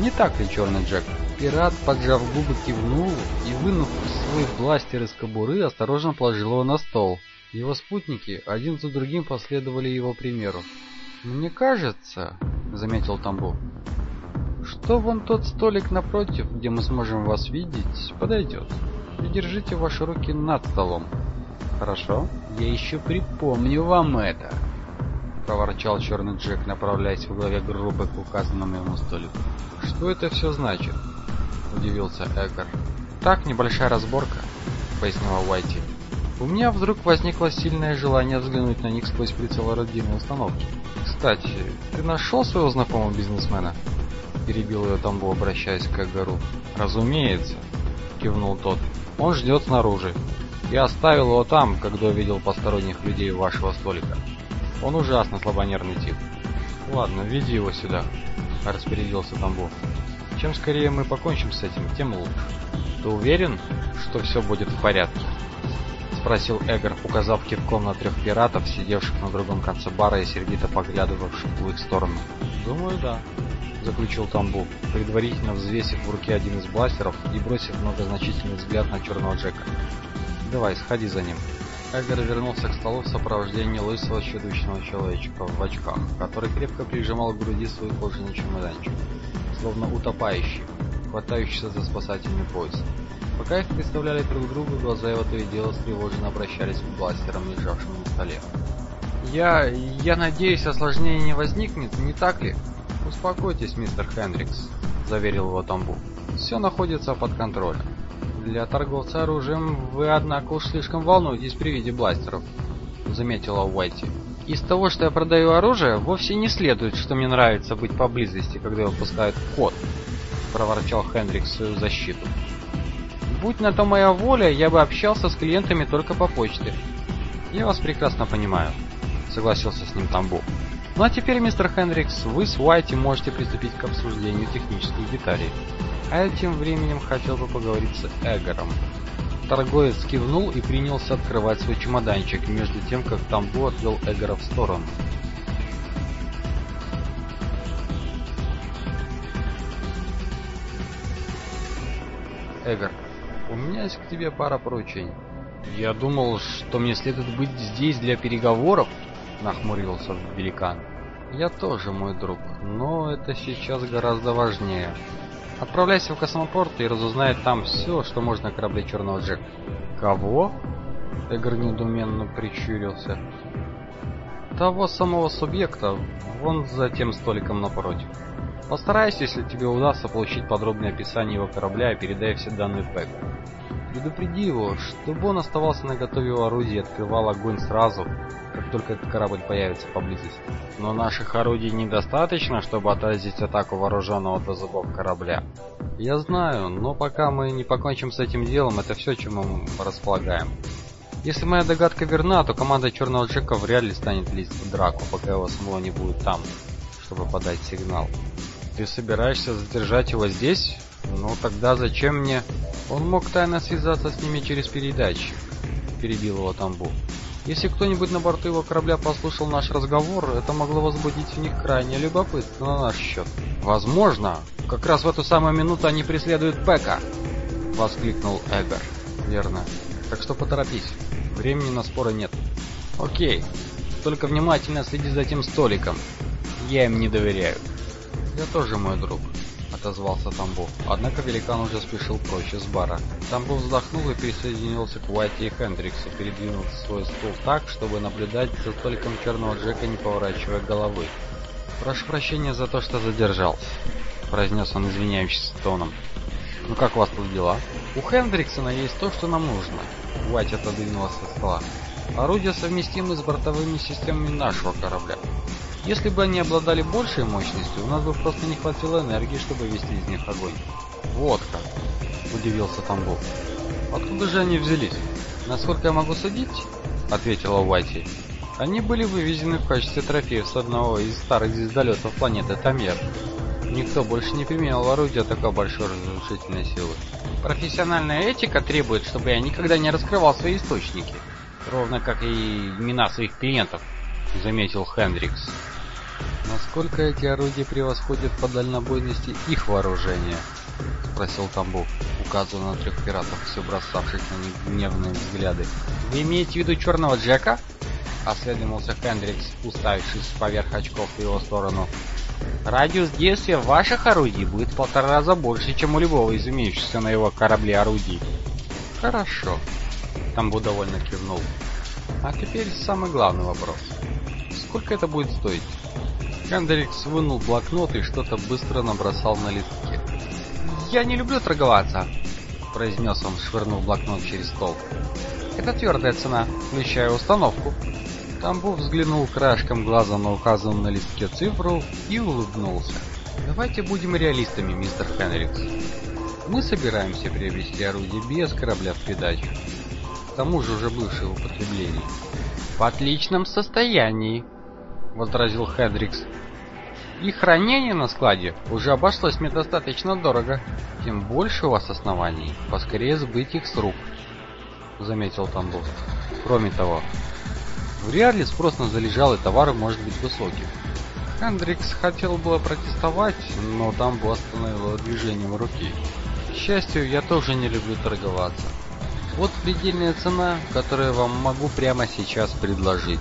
Не так ли, Черный Джек? Пират, поджав губы, кивнул и, вынув свой бластер из кобуры, осторожно положил его на стол. Его спутники один за другим последовали его примеру. «Мне кажется», — заметил Тамбов, что вон тот столик напротив, где мы сможем вас видеть, подойдет. И держите ваши руки над столом. Хорошо? Я еще припомню вам это. Проворчал черный Джек, направляясь в голове грубо к указанному ему столику. Что это все значит? Удивился Эггар. Так, небольшая разборка, пояснила Уайти. У меня вдруг возникло сильное желание взглянуть на них сквозь прицел орудийной установки. Кстати, ты нашел своего знакомого бизнесмена? Перебил ее Тамбу, обращаясь к Эгару. Разумеется, кивнул тот. Он ждет снаружи. Я оставил его там, когда увидел посторонних людей у вашего столика. Он ужасно слабонервный тип. Ладно, веди его сюда, распорядился Тамбов. Чем скорее мы покончим с этим, тем лучше. Ты уверен, что все будет в порядке? Спросил Эгор, указав кивком на трех пиратов, сидевших на другом конце бара и сердито поглядывавших в их сторону. Думаю, да, заключил Тамбу, предварительно взвесив в руке один из бластеров и бросив многозначительный взгляд на черного Джека. Давай, сходи за ним. Эггер вернулся к столу в сопровождении лысого чудовищного человечка в очках, который крепко прижимал к груди свой кожаный чемоданчик, словно утопающий, хватающийся за спасательный пояс. Пока их представляли друг другу, глаза его то и дело встревоженно обращались к бластерам, лежавшим на столе. «Я... я надеюсь, осложнений не возникнет, не так ли?» «Успокойтесь, мистер Хендрикс», — заверил его Тамбу. «Все находится под контролем. Для торговца оружием вы, однако, уж слишком волнуетесь при виде бластеров, заметила Уайти. Из того, что я продаю оружие, вовсе не следует, что мне нравится быть поблизости, когда выпускают код, проворчал Хендрикс в свою защиту. Будь на то моя воля, я бы общался с клиентами только по почте. Я вас прекрасно понимаю, согласился с ним Тамбу. Ну а теперь, мистер Хендрикс, вы с Уайти можете приступить к обсуждению технических деталей. А я тем временем хотел бы поговорить с Эгором. Торговец кивнул и принялся открывать свой чемоданчик, между тем, как Тамбу отвел Эгора в сторону. Эгор, у меня есть к тебе пара поручений. Я думал, что мне следует быть здесь для переговоров, нахмурился великан. Я тоже, мой друг, но это сейчас гораздо важнее. Отправляйся в космопорт и разузнай там все, что можно о корабле Черного Джека. Кого? Эгор недуменно прищурился. Того самого субъекта, вон за тем столиком напротив. Постарайся, если тебе удастся получить подробное описание его корабля и передай все данные Пеку. Предупреди его, чтобы он оставался на готове у орудия и открывал огонь сразу, как только этот корабль появится поблизости. Но наших орудий недостаточно, чтобы отразить атаку вооруженного до зубов корабля. Я знаю, но пока мы не покончим с этим делом, это все, чем мы располагаем. Если моя догадка верна, то команда Черного Джека вряд ли станет лезть в драку, пока его самого не будет там, чтобы подать сигнал. Ты собираешься задержать его здесь? Ну тогда зачем мне... Он мог тайно связаться с ними через передатчик, перебил его Тамбу. Если кто-нибудь на борту его корабля послушал наш разговор, это могло возбудить в них крайнее любопытство на наш счет. Возможно, как раз в эту самую минуту они преследуют Пека, воскликнул Эгор. Верно. Так что поторопись. Времени на споры нет. Окей. Только внимательно следи за тем столиком. Я им не доверяю. Я тоже мой друг отозвался Тамбов. Однако великан уже спешил прочь из бара. Тамбов вздохнул и присоединился к Уайти и Хендриксу, передвинув свой стул так, чтобы наблюдать за столиком черного Джека, не поворачивая головы. «Прошу прощения за то, что задержался», — произнес он извиняющимся тоном. «Ну как у вас тут дела?» «У Хендриксона есть то, что нам нужно», — Уайти отодвинулся со стола. «Орудия совместимы с бортовыми системами нашего корабля. Если бы они обладали большей мощностью, у нас бы просто не хватило энергии, чтобы вести из них огонь. Вот как, удивился Тамбов. Откуда же они взялись? Насколько я могу судить, ответила Уайти. Они были вывезены в качестве трофеев с одного из старых звездолетов планеты Тамер. Никто больше не применял орудия такой большой разрушительной силы. Профессиональная этика требует, чтобы я никогда не раскрывал свои источники, ровно как и имена своих клиентов, заметил Хендрикс. Насколько эти орудия превосходят по дальнобойности их вооружение? Спросил Тамбов, указывая на трех пиратов, все бросавших на них гневные взгляды. Вы имеете в виду черного Джека? Осведомился Хендрикс, уставившись поверх очков в его сторону. Радиус действия ваших орудий будет в полтора раза больше, чем у любого из имеющихся на его корабле орудий. Хорошо. Тамбу довольно кивнул. А теперь самый главный вопрос. Сколько это будет стоить? Хендрикс вынул блокнот и что-то быстро набросал на листке. «Я не люблю торговаться», произнес он, швырнув блокнот через стол. «Это твердая цена, включая установку». Тамбу взглянул краешком глаза на указанную на листке цифру и улыбнулся. «Давайте будем реалистами, мистер Хенрикс. Мы собираемся приобрести орудие без корабля в придачу, к тому же уже бывшее в употреблении». «В отличном состоянии», — возразил Хендрикс. «И хранение на складе уже обошлось мне достаточно дорого. Тем больше у вас оснований поскорее сбыть их с рук», — заметил Тамбов. «Кроме того, в реале спрос на залежалые товары может быть высоким. Хендрикс хотел было протестовать, но там было остановило движением руки. К счастью, я тоже не люблю торговаться. Вот предельная цена, которую я вам могу прямо сейчас предложить.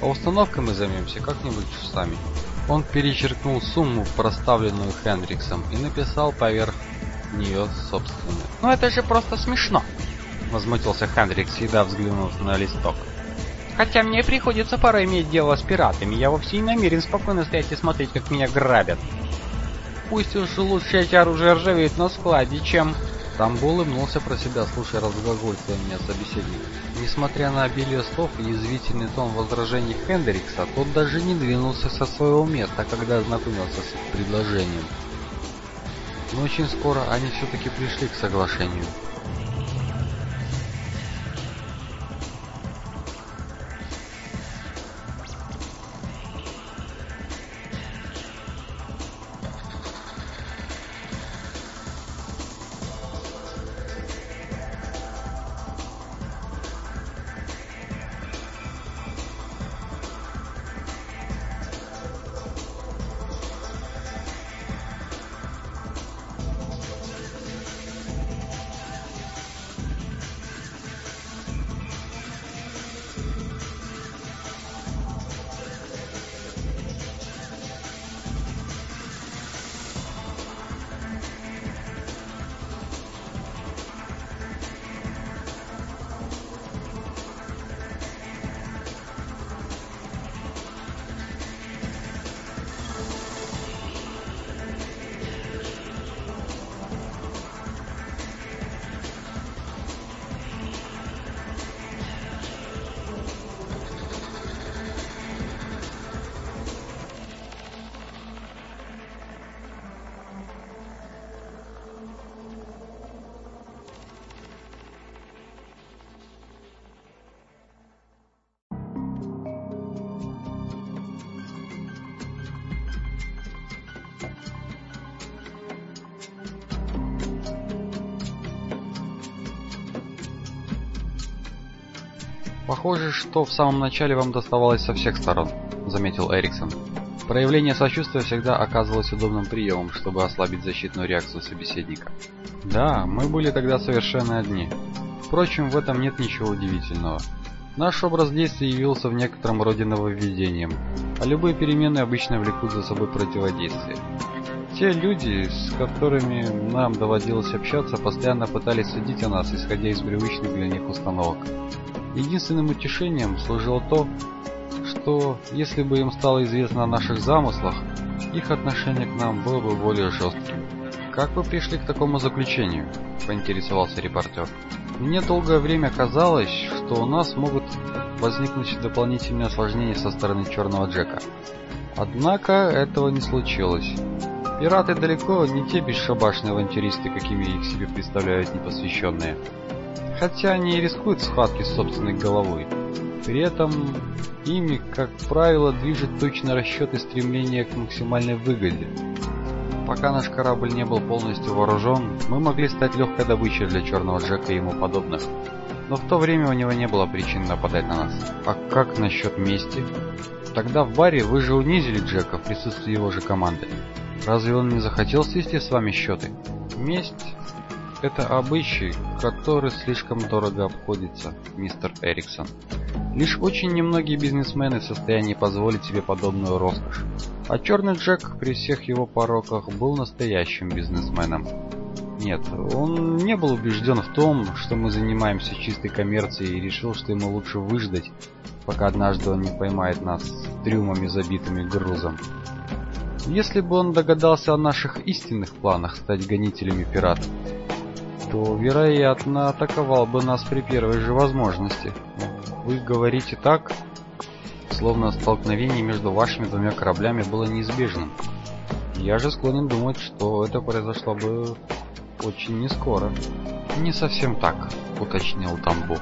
А установкой мы займемся как-нибудь сами. Он перечеркнул сумму, проставленную Хендриксом, и написал поверх нее собственную. «Ну это же просто смешно!» Возмутился Хендрикс, едва взглянув на листок. Хотя мне приходится порой иметь дело с пиратами, я вовсе не намерен спокойно стоять и смотреть, как меня грабят. Пусть уж лучше эти оружия ржавеют на складе, чем... Тамбо улыбнулся про себя, слушая разглагольствование собеседника. Несмотря на обилие слов и язвительный тон возражений Хендрикса, тот даже не двинулся со своего места, когда ознакомился с предложением. Но очень скоро они все-таки пришли к соглашению. Похоже, что в самом начале вам доставалось со всех сторон, заметил Эриксон. Проявление сочувствия всегда оказывалось удобным приемом, чтобы ослабить защитную реакцию собеседника. Да, мы были тогда совершенно одни. Впрочем, в этом нет ничего удивительного. Наш образ действий явился в некотором роде нововведением, а любые перемены обычно влекут за собой противодействие. Те люди, с которыми нам доводилось общаться, постоянно пытались судить о нас, исходя из привычных для них установок. Единственным утешением служило то, что если бы им стало известно о наших замыслах, их отношение к нам было бы более жестким. «Как вы пришли к такому заключению?» – поинтересовался репортер. «Мне долгое время казалось, что у нас могут возникнуть дополнительные осложнения со стороны Черного Джека. Однако этого не случилось. Пираты далеко не те бесшабашные авантюристы, какими их себе представляют непосвященные хотя они и рискуют схватки с собственной головой. При этом ими, как правило, движет точно расчет и стремление к максимальной выгоде. Пока наш корабль не был полностью вооружен, мы могли стать легкой добычей для Черного Джека и ему подобных. Но в то время у него не было причин нападать на нас. А как насчет мести? Тогда в баре вы же унизили Джека в присутствии его же команды. Разве он не захотел свести с вами счеты? Месть это обычай, который слишком дорого обходится, мистер Эриксон. Лишь очень немногие бизнесмены в состоянии позволить себе подобную роскошь. А Черный Джек при всех его пороках был настоящим бизнесменом. Нет, он не был убежден в том, что мы занимаемся чистой коммерцией и решил, что ему лучше выждать, пока однажды он не поймает нас трюмами, забитыми грузом. Если бы он догадался о наших истинных планах стать гонителями пиратов, то, вероятно, атаковал бы нас при первой же возможности. Вы говорите так, словно столкновение между вашими двумя кораблями было неизбежным. Я же склонен думать, что это произошло бы очень нескоро. Не совсем так, уточнил Тамбу.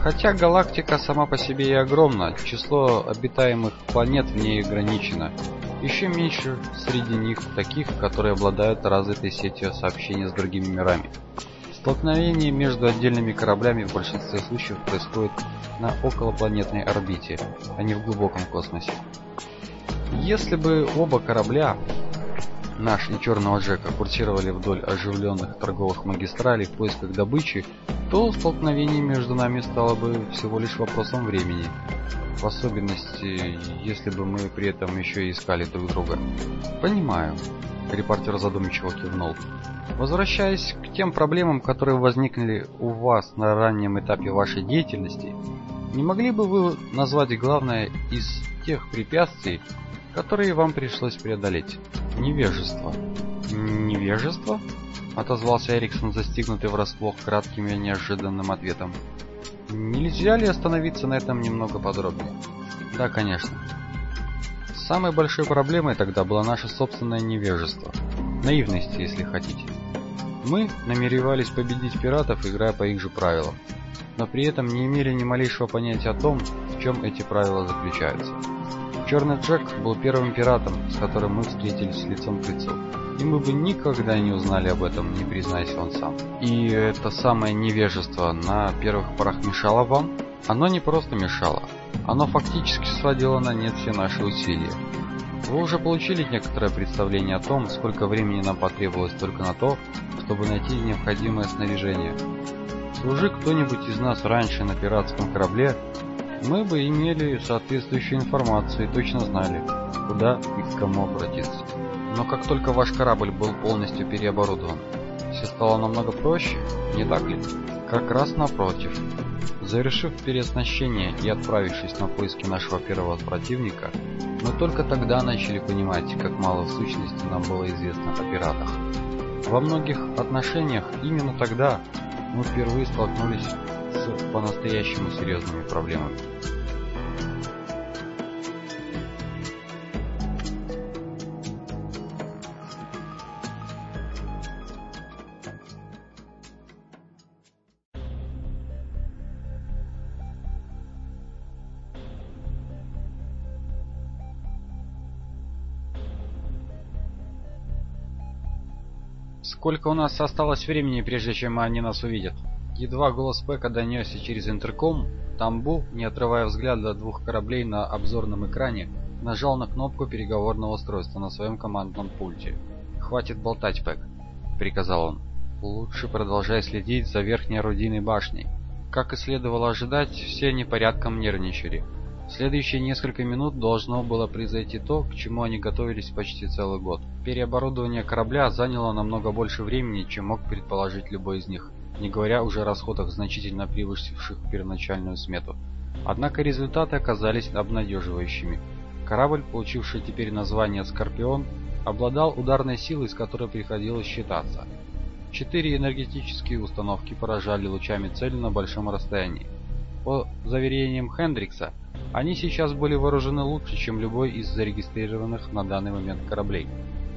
Хотя галактика сама по себе и огромна, число обитаемых планет в ней ограничено. Еще меньше среди них таких, которые обладают развитой сетью сообщения с другими мирами. Столкновение между отдельными кораблями в большинстве случаев происходит на околопланетной орбите, а не в глубоком космосе. Если бы оба корабля наш и Черного Джека курсировали вдоль оживленных торговых магистралей в поисках добычи, то столкновение между нами стало бы всего лишь вопросом времени. В особенности, если бы мы при этом еще и искали друг друга. Понимаю. Репортер задумчиво кивнул. Возвращаясь к тем проблемам, которые возникли у вас на раннем этапе вашей деятельности, не могли бы вы назвать главное из тех препятствий, которые вам пришлось преодолеть? Невежество. Невежество? Отозвался Эриксон, застигнутый врасплох кратким и неожиданным ответом. Нельзя ли остановиться на этом немного подробнее? Да, конечно. Самой большой проблемой тогда было наше собственное невежество. Наивность, если хотите. Мы намеревались победить пиратов, играя по их же правилам, но при этом не имели ни малейшего понятия о том, в чем эти правила заключаются. Черный Джек был первым пиратом, с которым мы встретились лицом к лицу. И мы бы никогда не узнали об этом, не признайся он сам. И это самое невежество на первых порах мешало вам? Оно не просто мешало, оно фактически сводило на нет все наши усилия. Вы уже получили некоторое представление о том, сколько времени нам потребовалось только на то, чтобы найти необходимое снаряжение. Служи кто-нибудь из нас раньше на пиратском корабле, мы бы имели соответствующую информацию и точно знали, куда и к кому обратиться. Но как только ваш корабль был полностью переоборудован, все стало намного проще, не так ли? Как раз напротив. Завершив переоснащение и отправившись на поиски нашего первого противника, мы только тогда начали понимать, как мало в сущности нам было известно о пиратах. Во многих отношениях именно тогда мы впервые столкнулись с по-настоящему серьезными проблемами. Сколько у нас осталось времени, прежде чем они нас увидят? Едва голос Пэка донесся через интерком, Тамбу, не отрывая взгляда от двух кораблей на обзорном экране, нажал на кнопку переговорного устройства на своем командном пульте. «Хватит болтать, Пэк», — приказал он. «Лучше продолжай следить за верхней орудийной башней». Как и следовало ожидать, все они порядком нервничали. В следующие несколько минут должно было произойти то, к чему они готовились почти целый год. Переоборудование корабля заняло намного больше времени, чем мог предположить любой из них не говоря уже о расходах, значительно превысивших первоначальную смету. Однако результаты оказались обнадеживающими. Корабль, получивший теперь название «Скорпион», обладал ударной силой, с которой приходилось считаться. Четыре энергетические установки поражали лучами цель на большом расстоянии. По заверениям Хендрикса, они сейчас были вооружены лучше, чем любой из зарегистрированных на данный момент кораблей.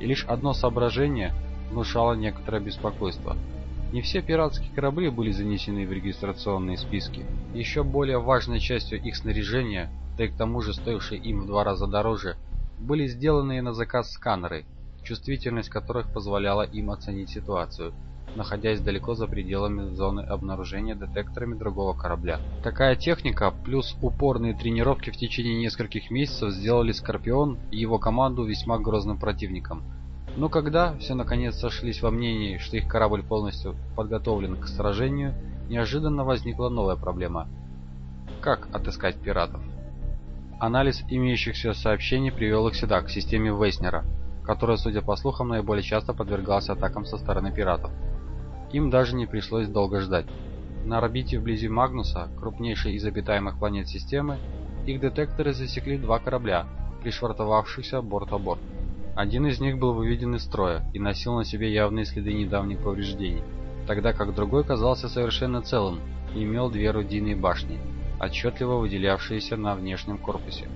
И лишь одно соображение внушало некоторое беспокойство – не все пиратские корабли были занесены в регистрационные списки. Еще более важной частью их снаряжения, да и к тому же стоившей им в два раза дороже, были сделанные на заказ сканеры, чувствительность которых позволяла им оценить ситуацию, находясь далеко за пределами зоны обнаружения детекторами другого корабля. Такая техника плюс упорные тренировки в течение нескольких месяцев сделали Скорпион и его команду весьма грозным противником – но когда все наконец сошлись во мнении, что их корабль полностью подготовлен к сражению, неожиданно возникла новая проблема. Как отыскать пиратов? Анализ имеющихся сообщений привел их сюда, к системе Вейснера, которая, судя по слухам, наиболее часто подвергалась атакам со стороны пиратов. Им даже не пришлось долго ждать. На орбите вблизи Магнуса, крупнейшей из обитаемых планет системы, их детекторы засекли два корабля, пришвартовавшихся борт-о-борт. -борт. Один из них был выведен из строя и носил на себе явные следы недавних повреждений. тогда как другой казался совершенно целым и имел две орудийные башни, отчетливо выделявшиеся на внешнем корпусе.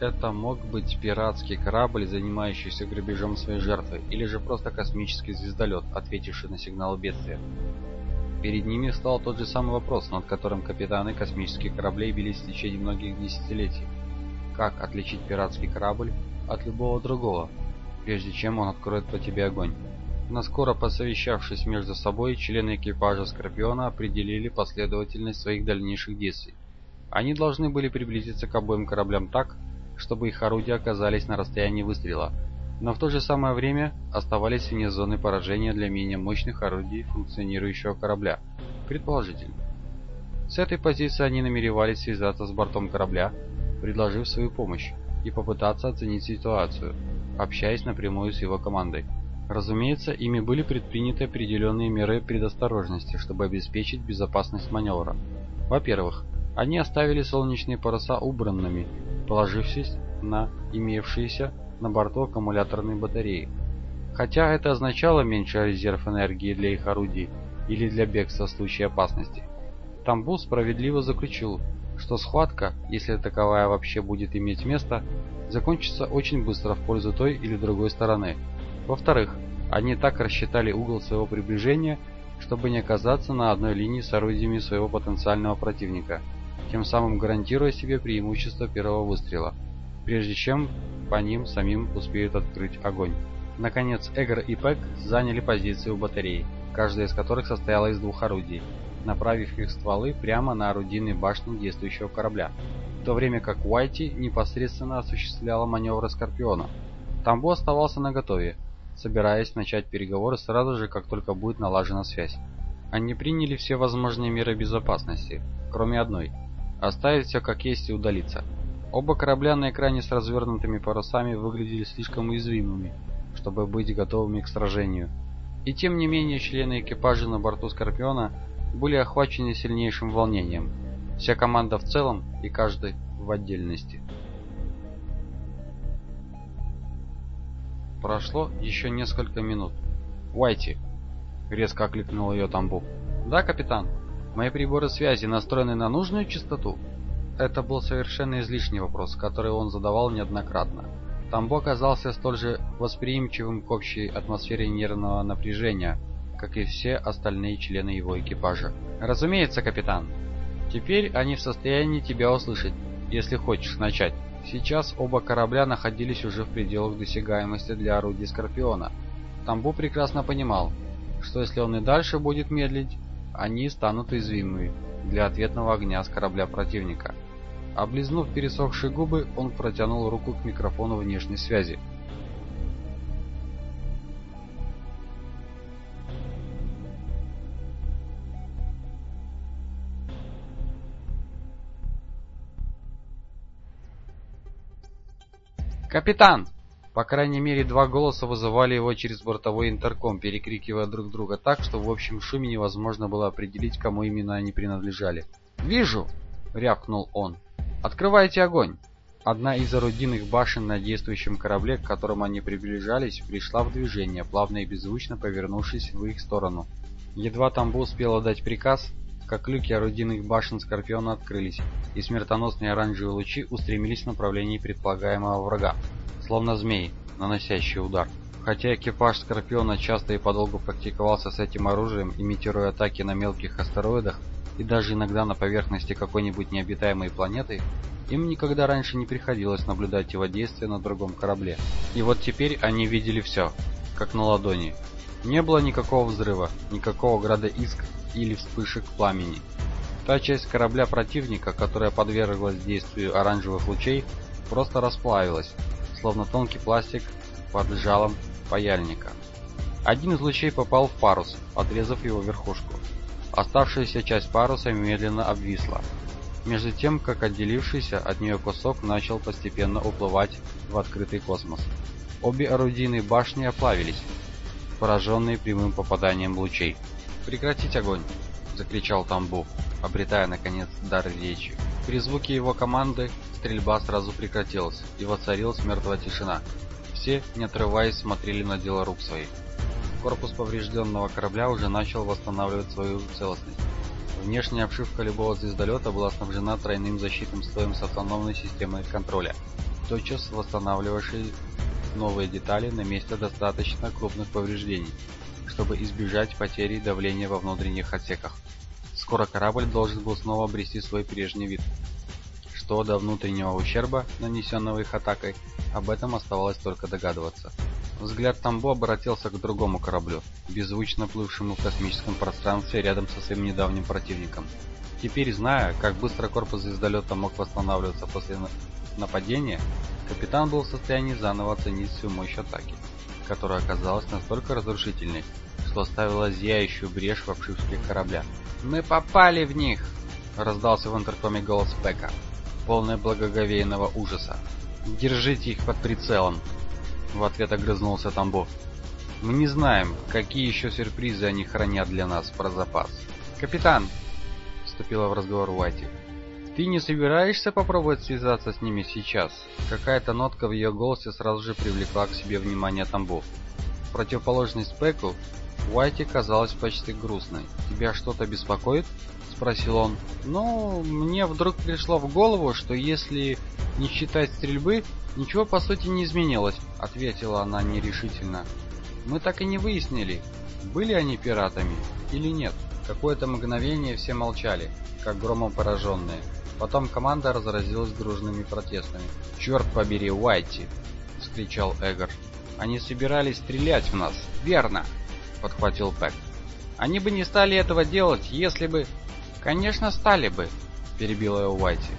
Это мог быть пиратский корабль, занимающийся грабежом своей жертвы, или же просто космический звездолет, ответивший на сигнал бедствия. Перед ними встал тот же самый вопрос, над которым капитаны космических кораблей бились в течение многих десятилетий. Как отличить пиратский корабль от любого другого, прежде чем он откроет по тебе огонь? Наскоро посовещавшись между собой, члены экипажа Скорпиона определили последовательность своих дальнейших действий. Они должны были приблизиться к обоим кораблям так, чтобы их орудия оказались на расстоянии выстрела, но в то же самое время оставались вне зоны поражения для менее мощных орудий функционирующего корабля, предположительно. С этой позиции они намеревались связаться с бортом корабля, предложив свою помощь, и попытаться оценить ситуацию, общаясь напрямую с его командой. Разумеется, ими были предприняты определенные меры предосторожности, чтобы обеспечить безопасность маневра. Во-первых, они оставили солнечные паруса убранными положившись на имевшиеся на борту аккумуляторные батареи. Хотя это означало меньший резерв энергии для их орудий или для бегства в случае опасности. Тамбу справедливо заключил, что схватка, если таковая вообще будет иметь место, закончится очень быстро в пользу той или другой стороны. Во-вторых, они так рассчитали угол своего приближения, чтобы не оказаться на одной линии с орудиями своего потенциального противника – тем самым гарантируя себе преимущество первого выстрела, прежде чем по ним самим успеют открыть огонь. Наконец, Эгр и Пэк заняли позиции у батареи, каждая из которых состояла из двух орудий, направив их стволы прямо на орудийные башни действующего корабля, в то время как Уайти непосредственно осуществляла маневры Скорпиона. Тамбо оставался наготове, собираясь начать переговоры сразу же, как только будет налажена связь. Они приняли все возможные меры безопасности, кроме одной – Оставить все как есть и удалиться. Оба корабля на экране с развернутыми парусами выглядели слишком уязвимыми, чтобы быть готовыми к сражению. И тем не менее члены экипажа на борту Скорпиона были охвачены сильнейшим волнением. Вся команда в целом и каждый в отдельности. Прошло еще несколько минут. «Уайти!» — резко окликнул ее Тамбу. «Да, капитан?» Мои приборы связи настроены на нужную частоту? Это был совершенно излишний вопрос, который он задавал неоднократно. Тамбо оказался столь же восприимчивым к общей атмосфере нервного напряжения, как и все остальные члены его экипажа. «Разумеется, капитан. Теперь они в состоянии тебя услышать, если хочешь начать». Сейчас оба корабля находились уже в пределах досягаемости для орудий Скорпиона. Тамбу прекрасно понимал, что если он и дальше будет медлить, они станут уязвимыми для ответного огня с корабля противника. Облизнув пересохшие губы, он протянул руку к микрофону внешней связи. «Капитан!» По крайней мере, два голоса вызывали его через бортовой интерком, перекрикивая друг друга так, что в общем шуме невозможно было определить, кому именно они принадлежали. «Вижу!» — рявкнул он. «Открывайте огонь!» Одна из орудийных башен на действующем корабле, к которому они приближались, пришла в движение, плавно и беззвучно повернувшись в их сторону. Едва Тамбу успела дать приказ, как люки орудийных башен Скорпиона открылись, и смертоносные оранжевые лучи устремились в направлении предполагаемого врага словно змеи, наносящие удар. Хотя экипаж Скорпиона часто и подолгу практиковался с этим оружием, имитируя атаки на мелких астероидах и даже иногда на поверхности какой-нибудь необитаемой планеты, им никогда раньше не приходилось наблюдать его действия на другом корабле. И вот теперь они видели все, как на ладони. Не было никакого взрыва, никакого града искр или вспышек пламени. Та часть корабля противника, которая подверглась действию оранжевых лучей, просто расплавилась, словно тонкий пластик под жалом паяльника. Один из лучей попал в парус, отрезав его верхушку. Оставшаяся часть паруса медленно обвисла, между тем, как отделившийся от нее кусок начал постепенно уплывать в открытый космос. Обе орудийные башни оплавились, пораженные прямым попаданием лучей. «Прекратить огонь!» — закричал Тамбу, обретая, наконец, дар речи. При звуке его команды стрельба сразу прекратилась, и воцарилась мертвая тишина. Все, не отрываясь, смотрели на дело рук своих. Корпус поврежденного корабля уже начал восстанавливать свою целостность. Внешняя обшивка любого звездолета была снабжена тройным защитным слоем с автономной системой контроля, тотчас восстанавливавшей новые детали на месте достаточно крупных повреждений, чтобы избежать потери давления во внутренних отсеках. Скоро корабль должен был снова обрести свой прежний вид. Что до внутреннего ущерба, нанесенного их атакой, об этом оставалось только догадываться. Взгляд Тамбо обратился к другому кораблю, беззвучно плывшему в космическом пространстве рядом со своим недавним противником. Теперь, зная, как быстро корпус звездолета мог восстанавливаться после нападения, капитан был в состоянии заново оценить всю мощь атаки, которая оказалась настолько разрушительной, что оставила зияющую брешь в обшивке корабля. «Мы попали в них!» — раздался в интеркоме голос Пека, полный благоговейного ужаса. «Держите их под прицелом!» В ответ огрызнулся Тамбов. Мы не знаем, какие еще сюрпризы они хранят для нас про запас. Капитан, вступила в разговор Уайти. Ты не собираешься попробовать связаться с ними сейчас? Какая-то нотка в ее голосе сразу же привлекла к себе внимание Тамбов. В противоположность Пеку, Уайти казалась почти грустной. Тебя что-то беспокоит? спросил он. Ну, мне вдруг пришло в голову, что если не считать стрельбы, «Ничего, по сути, не изменилось», — ответила она нерешительно. «Мы так и не выяснили, были они пиратами или нет». Какое-то мгновение все молчали, как громом пораженные. Потом команда разразилась дружными протестами. «Черт побери, Уайти!» — вскричал Эгор. «Они собирались стрелять в нас!» «Верно!» — подхватил Пэк. «Они бы не стали этого делать, если бы...» «Конечно, стали бы!» — перебила его Уайти.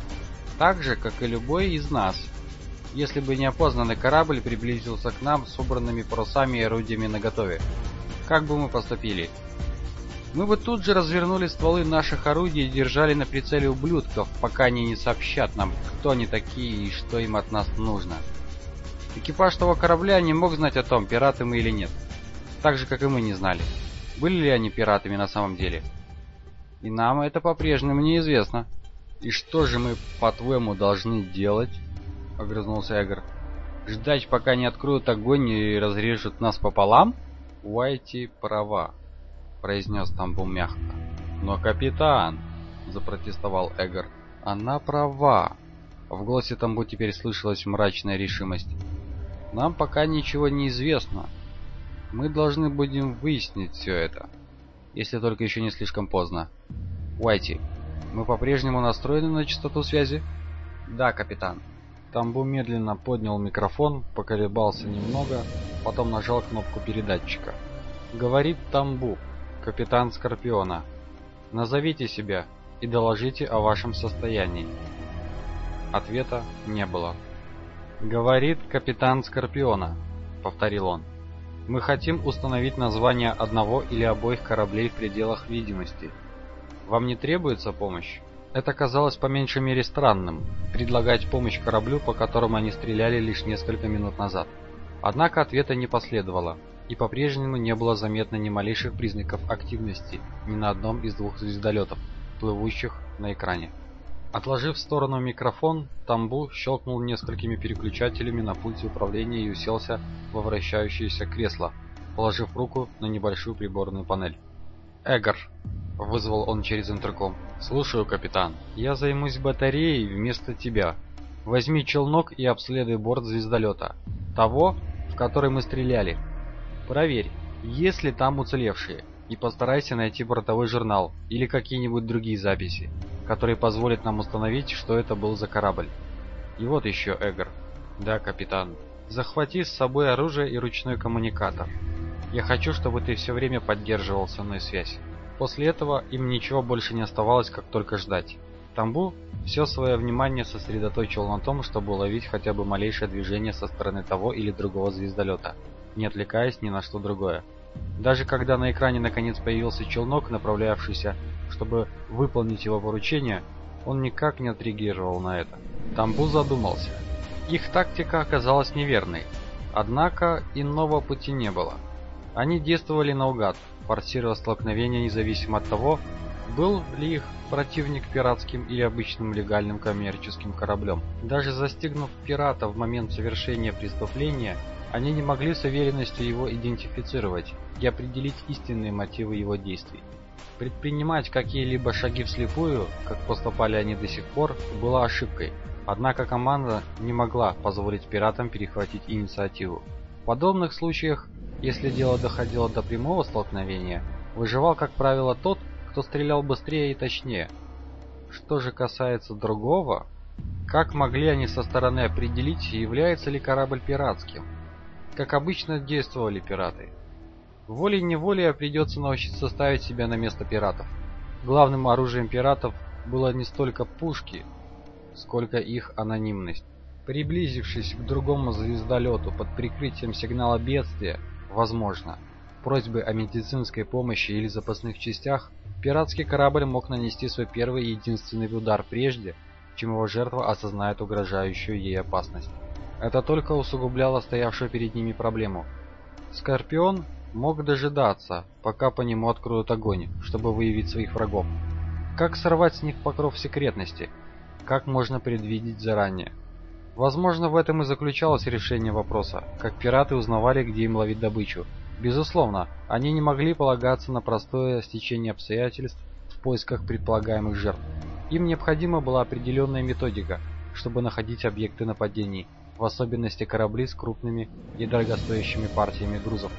«Так же, как и любой из нас, если бы неопознанный корабль приблизился к нам с убранными парусами и орудиями наготове. Как бы мы поступили? Мы бы тут же развернули стволы наших орудий и держали на прицеле ублюдков, пока они не сообщат нам, кто они такие и что им от нас нужно. Экипаж того корабля не мог знать о том, пираты мы или нет. Так же, как и мы не знали. Были ли они пиратами на самом деле? И нам это по-прежнему неизвестно. И что же мы, по-твоему, должны делать? огрызнулся Эгор. «Ждать, пока не откроют огонь и разрежут нас пополам?» «Уайти права», — произнес Тамбу мягко. «Но, капитан!» — запротестовал Эгор. «Она права!» В голосе Тамбу теперь слышалась мрачная решимость. «Нам пока ничего не известно. Мы должны будем выяснить все это, если только еще не слишком поздно. Уайти, мы по-прежнему настроены на частоту связи?» «Да, капитан», Тамбу медленно поднял микрофон, поколебался немного, потом нажал кнопку передатчика. «Говорит Тамбу, капитан Скорпиона. Назовите себя и доложите о вашем состоянии». Ответа не было. «Говорит капитан Скорпиона», — повторил он. «Мы хотим установить название одного или обоих кораблей в пределах видимости. Вам не требуется помощь?» Это казалось по меньшей мере странным – предлагать помощь кораблю, по которому они стреляли лишь несколько минут назад. Однако ответа не последовало, и по-прежнему не было заметно ни малейших признаков активности ни на одном из двух звездолетов, плывущих на экране. Отложив в сторону микрофон, Тамбу щелкнул несколькими переключателями на пульте управления и уселся во вращающееся кресло, положив руку на небольшую приборную панель. «Эгор!» — вызвал он через интерком. «Слушаю, капитан. Я займусь батареей вместо тебя. Возьми челнок и обследуй борт звездолета. Того, в который мы стреляли. Проверь, есть ли там уцелевшие, и постарайся найти бортовой журнал или какие-нибудь другие записи, которые позволят нам установить, что это был за корабль. И вот еще, Эгор. Да, капитан. Захвати с собой оружие и ручной коммуникатор. Я хочу, чтобы ты все время поддерживал со мной связь. После этого им ничего больше не оставалось, как только ждать. Тамбу все свое внимание сосредоточил на том, чтобы уловить хотя бы малейшее движение со стороны того или другого звездолета, не отвлекаясь ни на что другое. Даже когда на экране наконец появился челнок, направлявшийся, чтобы выполнить его поручение, он никак не отреагировал на это. Тамбу задумался. Их тактика оказалась неверной, однако иного пути не было. Они действовали наугад, форсируя столкновение независимо от того, был ли их противник пиратским или обычным легальным коммерческим кораблем. Даже застигнув пирата в момент совершения преступления, они не могли с уверенностью его идентифицировать и определить истинные мотивы его действий. Предпринимать какие-либо шаги вслепую, как поступали они до сих пор, было ошибкой. Однако команда не могла позволить пиратам перехватить инициативу. В подобных случаях, если дело доходило до прямого столкновения, выживал, как правило, тот, кто стрелял быстрее и точнее. Что же касается другого, как могли они со стороны определить, является ли корабль пиратским? Как обычно действовали пираты. Волей-неволей придется научиться ставить себя на место пиратов. Главным оружием пиратов было не столько пушки, сколько их анонимность. Приблизившись к другому звездолету под прикрытием сигнала бедствия, возможно, просьбы о медицинской помощи или запасных частях, пиратский корабль мог нанести свой первый и единственный удар прежде, чем его жертва осознает угрожающую ей опасность. Это только усугубляло стоявшую перед ними проблему. Скорпион мог дожидаться, пока по нему откроют огонь, чтобы выявить своих врагов. Как сорвать с них покров секретности? Как можно предвидеть заранее? Возможно, в этом и заключалось решение вопроса, как пираты узнавали, где им ловить добычу. Безусловно, они не могли полагаться на простое стечение обстоятельств в поисках предполагаемых жертв. Им необходима была определенная методика, чтобы находить объекты нападений, в особенности корабли с крупными и дорогостоящими партиями грузов.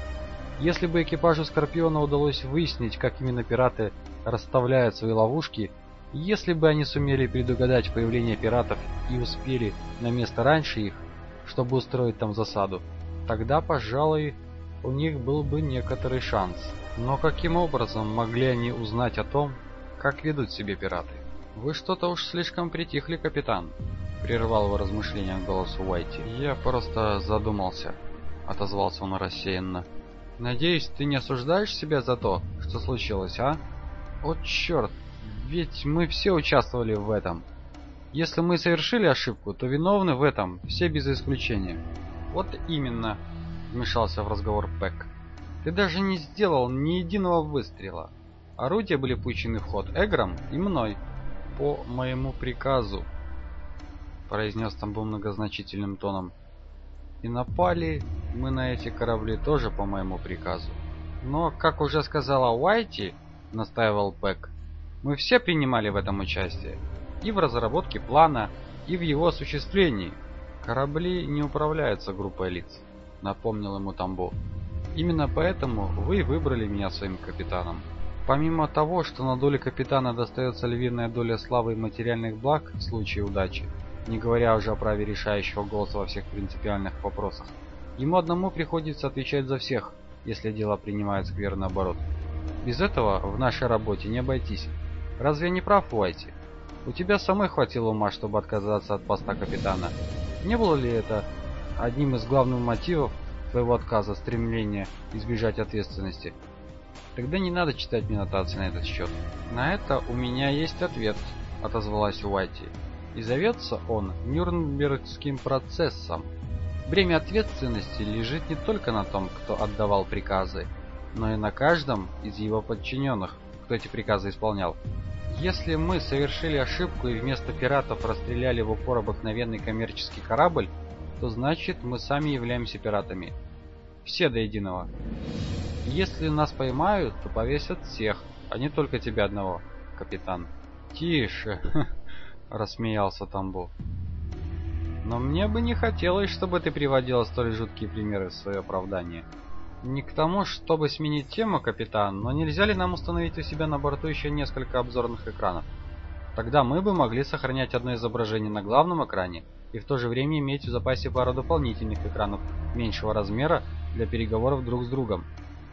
Если бы экипажу Скорпиона удалось выяснить, как именно пираты расставляют свои ловушки, если бы они сумели предугадать появление пиратов и успели на место раньше их, чтобы устроить там засаду, тогда, пожалуй, у них был бы некоторый шанс. Но каким образом могли они узнать о том, как ведут себя пираты? «Вы что-то уж слишком притихли, капитан», — прервал его размышления голос Уайти. «Я просто задумался», — отозвался он рассеянно. «Надеюсь, ты не осуждаешь себя за то, что случилось, а? О, черт, ведь мы все участвовали в этом. Если мы совершили ошибку, то виновны в этом все без исключения». «Вот именно», — вмешался в разговор Пэк. «Ты даже не сделал ни единого выстрела. Орудия были пущены в ход Эгром и мной» по моему приказу, произнес Тамбу многозначительным тоном. И напали мы на эти корабли тоже по моему приказу. Но, как уже сказала Уайти, настаивал Пэк, мы все принимали в этом участие. И в разработке плана, и в его осуществлении. Корабли не управляются группой лиц, напомнил ему Тамбо. Именно поэтому вы выбрали меня своим капитаном. Помимо того, что на доле капитана достается львиная доля славы и материальных благ в случае удачи, не говоря уже о праве решающего голоса во всех принципиальных вопросах, ему одному приходится отвечать за всех, если дело принимает скверный оборот. Без этого в нашей работе не обойтись. Разве не прав, Уайти? У тебя самой хватило ума, чтобы отказаться от поста капитана. Не было ли это одним из главных мотивов твоего отказа, стремления избежать ответственности? Тогда не надо читать мне нотации на этот счет. На это у меня есть ответ, отозвалась Уайти. И зовется он Нюрнбергским процессом. Бремя ответственности лежит не только на том, кто отдавал приказы, но и на каждом из его подчиненных, кто эти приказы исполнял. Если мы совершили ошибку и вместо пиратов расстреляли в упор обыкновенный коммерческий корабль, то значит мы сами являемся пиратами. Все до единого. Если нас поймают, то повесят всех, а не только тебя одного, капитан. Тише, рассмеялся Тамбов. Но мне бы не хотелось, чтобы ты приводила столь жуткие примеры в свое оправдание. Не к тому, чтобы сменить тему, капитан, но нельзя ли нам установить у себя на борту еще несколько обзорных экранов? Тогда мы бы могли сохранять одно изображение на главном экране и в то же время иметь в запасе пару дополнительных экранов меньшего размера для переговоров друг с другом.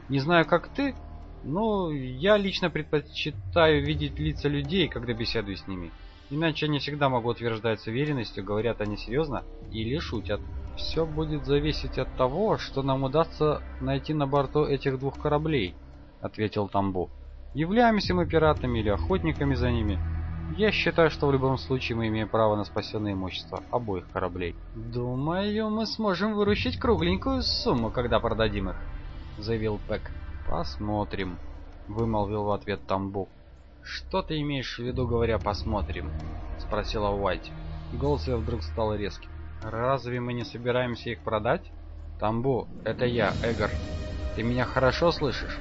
Не знаю, как ты, но я лично предпочитаю видеть лица людей, когда беседую с ними. Иначе они всегда могут утверждать с уверенностью, говорят они серьезно или шутят. Все будет зависеть от того, что нам удастся найти на борту этих двух кораблей, ответил Тамбу. Являемся мы пиратами или охотниками за ними. Я считаю, что в любом случае мы имеем право на спасенное имущество обоих кораблей. Думаю, мы сможем выручить кругленькую сумму, когда продадим их заявил Пэк. Посмотрим, вымолвил в ответ Тамбу. Что ты имеешь в виду, говоря посмотрим? спросила Уайт. Голос ее вдруг стал резким. Разве мы не собираемся их продать? «Тамбу, это я, Эгор. Ты меня хорошо слышишь?»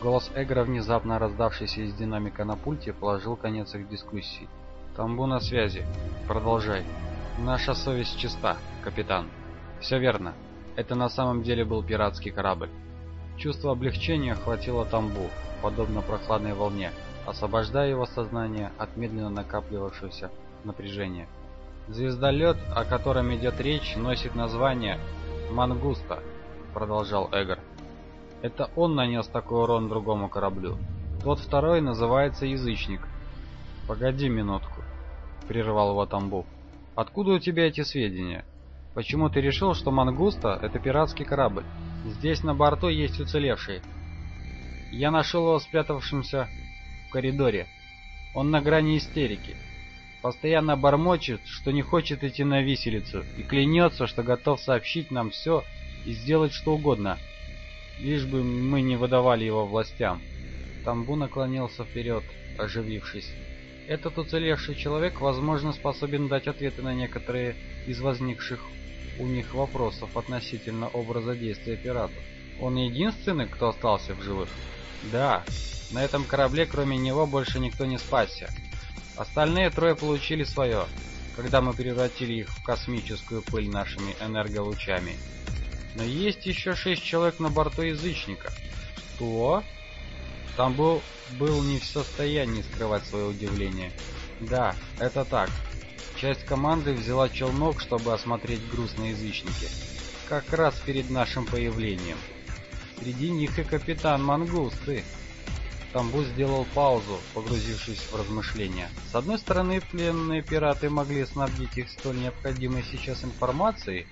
Голос Эгора, внезапно раздавшийся из динамика на пульте, положил конец их дискуссии. «Тамбу на связи. Продолжай. Наша совесть чиста, капитан. Все верно. Это на самом деле был пиратский корабль. Чувство облегчения охватило Тамбу, подобно прохладной волне, освобождая его сознание от медленно накапливавшегося напряжения. Звездолет, о котором идет речь, носит название «Мангуста», продолжал Эгор. Это он нанес такой урон другому кораблю. Тот второй называется Язычник. Погоди минутку, прервал его Тамбов. Откуда у тебя эти сведения? Почему ты решил, что Мангуста это пиратский корабль? Здесь на борту есть уцелевший. Я нашел его спрятавшимся в коридоре. Он на грани истерики. Постоянно бормочет, что не хочет идти на виселицу, и клянется, что готов сообщить нам все и сделать что угодно, лишь бы мы не выдавали его властям. Тамбу наклонился вперед, оживившись. Этот уцелевший человек, возможно, способен дать ответы на некоторые из возникших у них вопросов относительно образа действия пиратов. Он единственный, кто остался в живых? Да, на этом корабле кроме него больше никто не спасся. Остальные трое получили свое, когда мы превратили их в космическую пыль нашими энерголучами. Но есть еще шесть человек на борту Язычника. Что? Там был, был не в состоянии скрывать свое удивление. Да, это так. Часть команды взяла челнок, чтобы осмотреть груз на Язычнике. Как раз перед нашим появлением. Среди них и капитан Мангусты. Тамбу сделал паузу, погрузившись в размышления. С одной стороны, пленные пираты могли снабдить их столь необходимой сейчас информацией,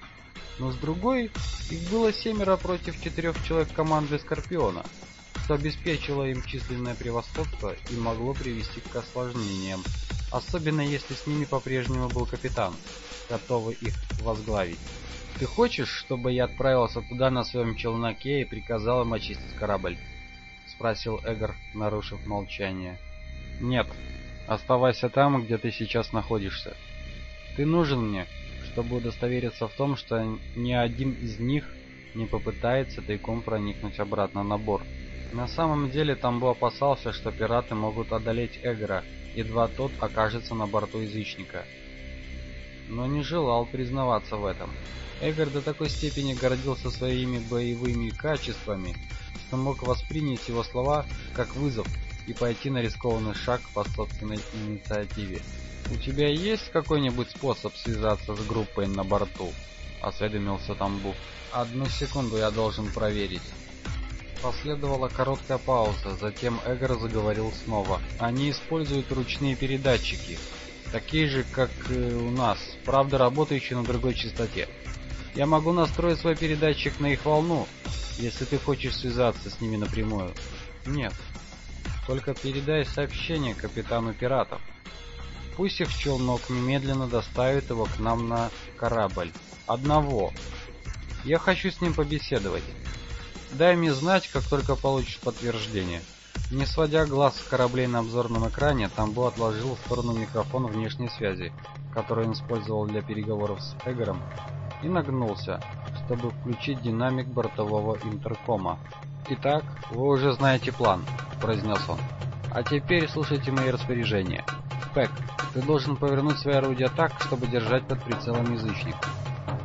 но с другой, их было семеро против четырех человек команды Скорпиона, что обеспечило им численное превосходство и могло привести к осложнениям, особенно если с ними по-прежнему был капитан, готовый их возглавить. «Ты хочешь, чтобы я отправился туда на своем челноке и приказал им очистить корабль?» — спросил Эгор, нарушив молчание. «Нет, оставайся там, где ты сейчас находишься. Ты нужен мне, чтобы удостовериться в том, что ни один из них не попытается тайком проникнуть обратно на борт. На самом деле Тамбо опасался, что пираты могут одолеть Эгора, едва тот окажется на борту Язычника. Но не желал признаваться в этом. Эгор до такой степени гордился своими боевыми качествами, что мог воспринять его слова как вызов и пойти на рискованный шаг по собственной инициативе. «У тебя есть какой-нибудь способ связаться с группой на борту?» — осведомился Тамбу. «Одну секунду я должен проверить». Последовала короткая пауза, затем Эгор заговорил снова. «Они используют ручные передатчики, такие же, как и у нас, правда работающие на другой частоте. Я могу настроить свой передатчик на их волну, если ты хочешь связаться с ними напрямую. Нет. Только передай сообщение капитану пиратов. Пусть их челнок немедленно доставит его к нам на корабль. Одного. Я хочу с ним побеседовать. Дай мне знать, как только получишь подтверждение. Не сводя глаз с кораблей на обзорном экране, Тамбо отложил в сторону микрофон внешней связи, который он использовал для переговоров с Эгором, и нагнулся, чтобы включить динамик бортового интеркома. «Итак, вы уже знаете план», — произнес он. «А теперь слушайте мои распоряжения. Пэк, ты должен повернуть свои орудия так, чтобы держать под прицелом язычник.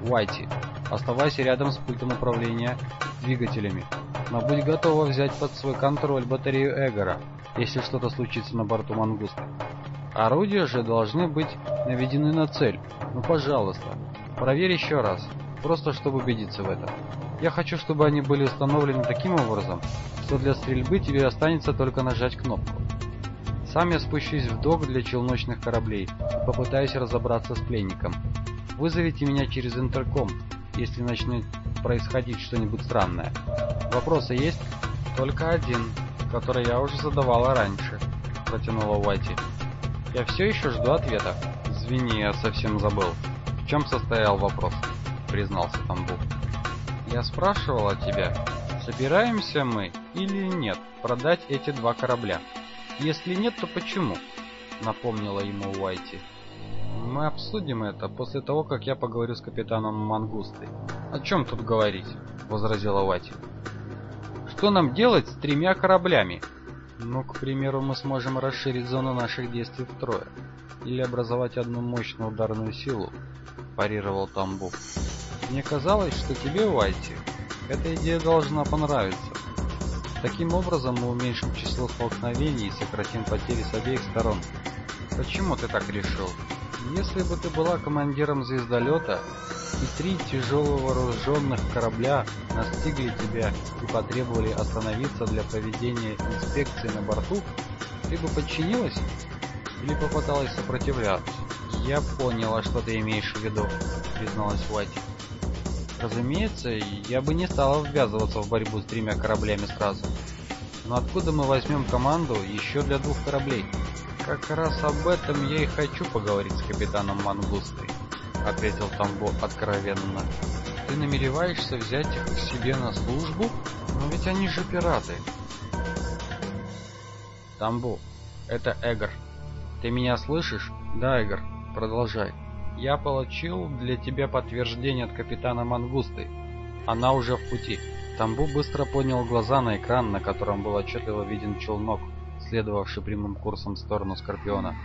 Уайти, оставайся рядом с пультом управления двигателями, но будь готова взять под свой контроль батарею Эгора, если что-то случится на борту Мангуста. Орудия же должны быть наведены на цель. Ну, пожалуйста, проверь еще раз, просто чтобы убедиться в этом. Я хочу, чтобы они были установлены таким образом, что для стрельбы тебе останется только нажать кнопку. Сам я спущусь в док для челночных кораблей и попытаюсь разобраться с пленником. Вызовите меня через интерком, если начнет происходить что-нибудь странное. Вопросы есть? Только один, который я уже задавала раньше, протянула Уайти. Я все еще жду ответа. Извини, я совсем забыл. Чем состоял вопрос? признался Тамбу. Я спрашивала тебя, собираемся мы или нет продать эти два корабля? Если нет, то почему? Напомнила ему Уайти. Мы обсудим это после того, как я поговорю с капитаном Мангустой. «О чем тут говорить?» — возразила Вати. «Что нам делать с тремя кораблями?» «Ну, к примеру, мы сможем расширить зону наших действий втрое. Или образовать одну мощную ударную силу», — парировал Тамбов. «Мне казалось, что тебе, Вайти, эта идея должна понравиться. Таким образом мы уменьшим число столкновений и сократим потери с обеих сторон. Почему ты так решил? Если бы ты была командиром звездолета, и три тяжело вооруженных корабля настигли тебя и потребовали остановиться для проведения инспекции на борту, ты бы подчинилась или попыталась сопротивляться? Я поняла, что ты имеешь в виду, призналась Уайти. Разумеется, я бы не стала ввязываться в борьбу с тремя кораблями сразу. Но откуда мы возьмем команду еще для двух кораблей? Как раз об этом я и хочу поговорить с капитаном Мангустой, ответил Тамбо откровенно. Ты намереваешься взять их к себе на службу? Но ведь они же пираты. Тамбо, это Эгор. Ты меня слышишь? Да, Эгор, продолжай. Я получил для тебя подтверждение от капитана Мангусты. Она уже в пути. Тамбу быстро поднял глаза на экран, на котором был отчетливо виден челнок, следовавший прямым курсом в сторону Скорпиона.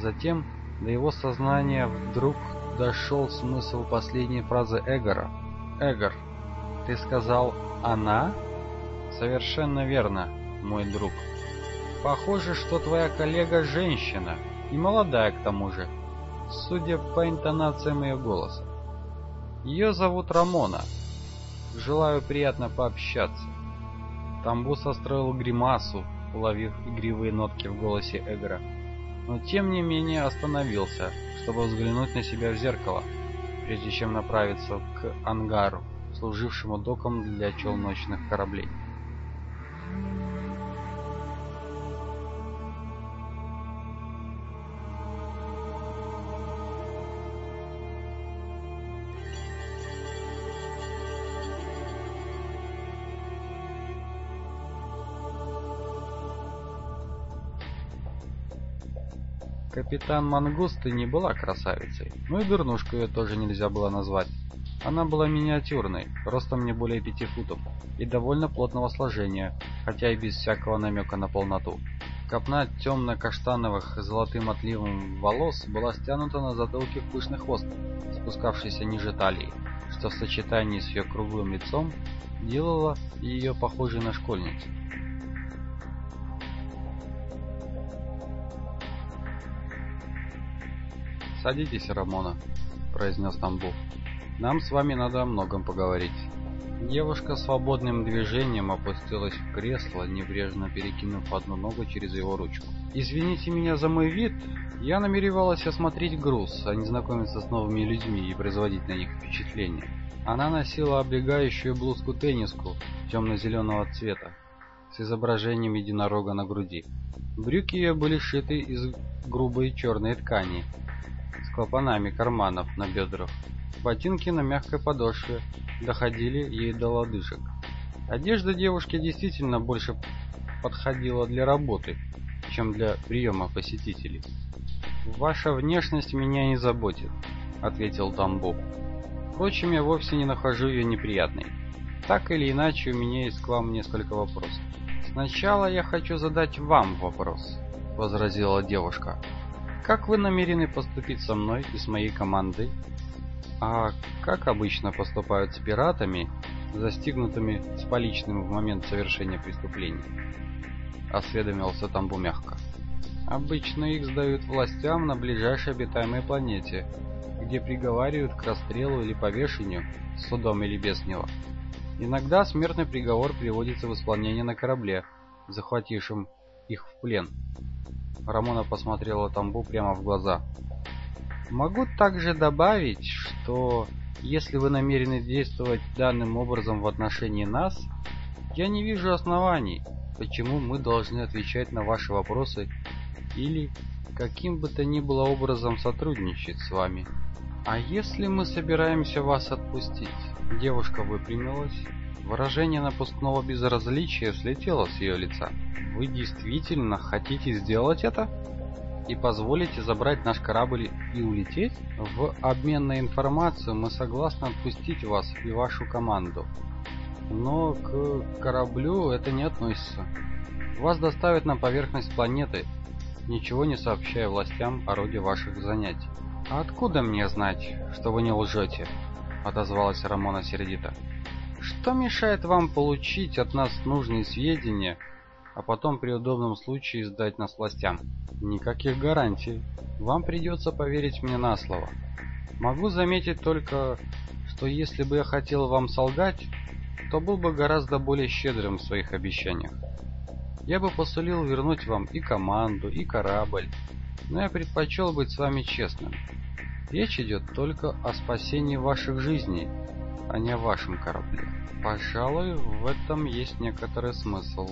Затем до его сознания вдруг дошел смысл последней фразы Эгора. «Эгор, ты сказал «она»?» «Совершенно верно, мой друг. Похоже, что твоя коллега женщина, и молодая к тому же судя по интонациям ее голоса. Ее зовут Рамона. Желаю приятно пообщаться. Тамбу состроил гримасу, уловив игривые нотки в голосе Эгора, но тем не менее остановился, чтобы взглянуть на себя в зеркало, прежде чем направиться к ангару, служившему доком для челночных кораблей. Капитан Мангусты не была красавицей, но и дурнушку ее тоже нельзя было назвать. Она была миниатюрной, ростом не более пяти футов, и довольно плотного сложения, хотя и без всякого намека на полноту. Копна темно-каштановых с золотым отливом волос была стянута на затылке в пышный хвост, спускавшийся ниже талии, что в сочетании с ее круглым лицом делало ее похожей на школьницу. «Садитесь, Рамона», — произнес Тамбов. «Нам с вами надо о многом поговорить». Девушка свободным движением опустилась в кресло, небрежно перекинув одну ногу через его ручку. «Извините меня за мой вид. Я намеревалась осмотреть груз, а не знакомиться с новыми людьми и производить на них впечатление». Она носила облегающую блузку-тенниску темно-зеленого цвета с изображением единорога на груди. Брюки ее были сшиты из грубой черной ткани клапанами карманов на бедрах. Ботинки на мягкой подошве доходили ей до лодыжек. Одежда девушки действительно больше подходила для работы, чем для приема посетителей. «Ваша внешность меня не заботит», — ответил Тамбов. «Впрочем, я вовсе не нахожу ее неприятной. Так или иначе, у меня есть к вам несколько вопросов». «Сначала я хочу задать вам вопрос», — возразила девушка. Как вы намерены поступить со мной и с моей командой? А как обычно поступают с пиратами, застигнутыми с поличным в момент совершения преступления? Осведомился Тамбу мягко. Обычно их сдают властям на ближайшей обитаемой планете, где приговаривают к расстрелу или повешению, судом или без него. Иногда смертный приговор приводится в исполнение на корабле, захватившем их в плен. Рамона посмотрела Тамбу прямо в глаза. Могу также добавить, что если вы намерены действовать данным образом в отношении нас, я не вижу оснований, почему мы должны отвечать на ваши вопросы или каким бы то ни было образом сотрудничать с вами. А если мы собираемся вас отпустить? Девушка выпрямилась. Выражение напускного безразличия слетело с ее лица. Вы действительно хотите сделать это? и позволите забрать наш корабль и улететь? В обмен на информацию мы согласны отпустить вас и вашу команду. Но к кораблю это не относится. Вас доставят на поверхность планеты, ничего не сообщая властям о роде ваших занятий. «А откуда мне знать, что вы не лжете?» — отозвалась Рамона сердито. «Что мешает вам получить от нас нужные сведения, а потом при удобном случае сдать нас властям?» «Никаких гарантий. Вам придется поверить мне на слово. Могу заметить только, что если бы я хотел вам солгать, то был бы гораздо более щедрым в своих обещаниях. Я бы посулил вернуть вам и команду, и корабль, но я предпочел быть с вами честным. Речь идет только о спасении ваших жизней, а не о вашем корабле. Пожалуй, в этом есть некоторый смысл.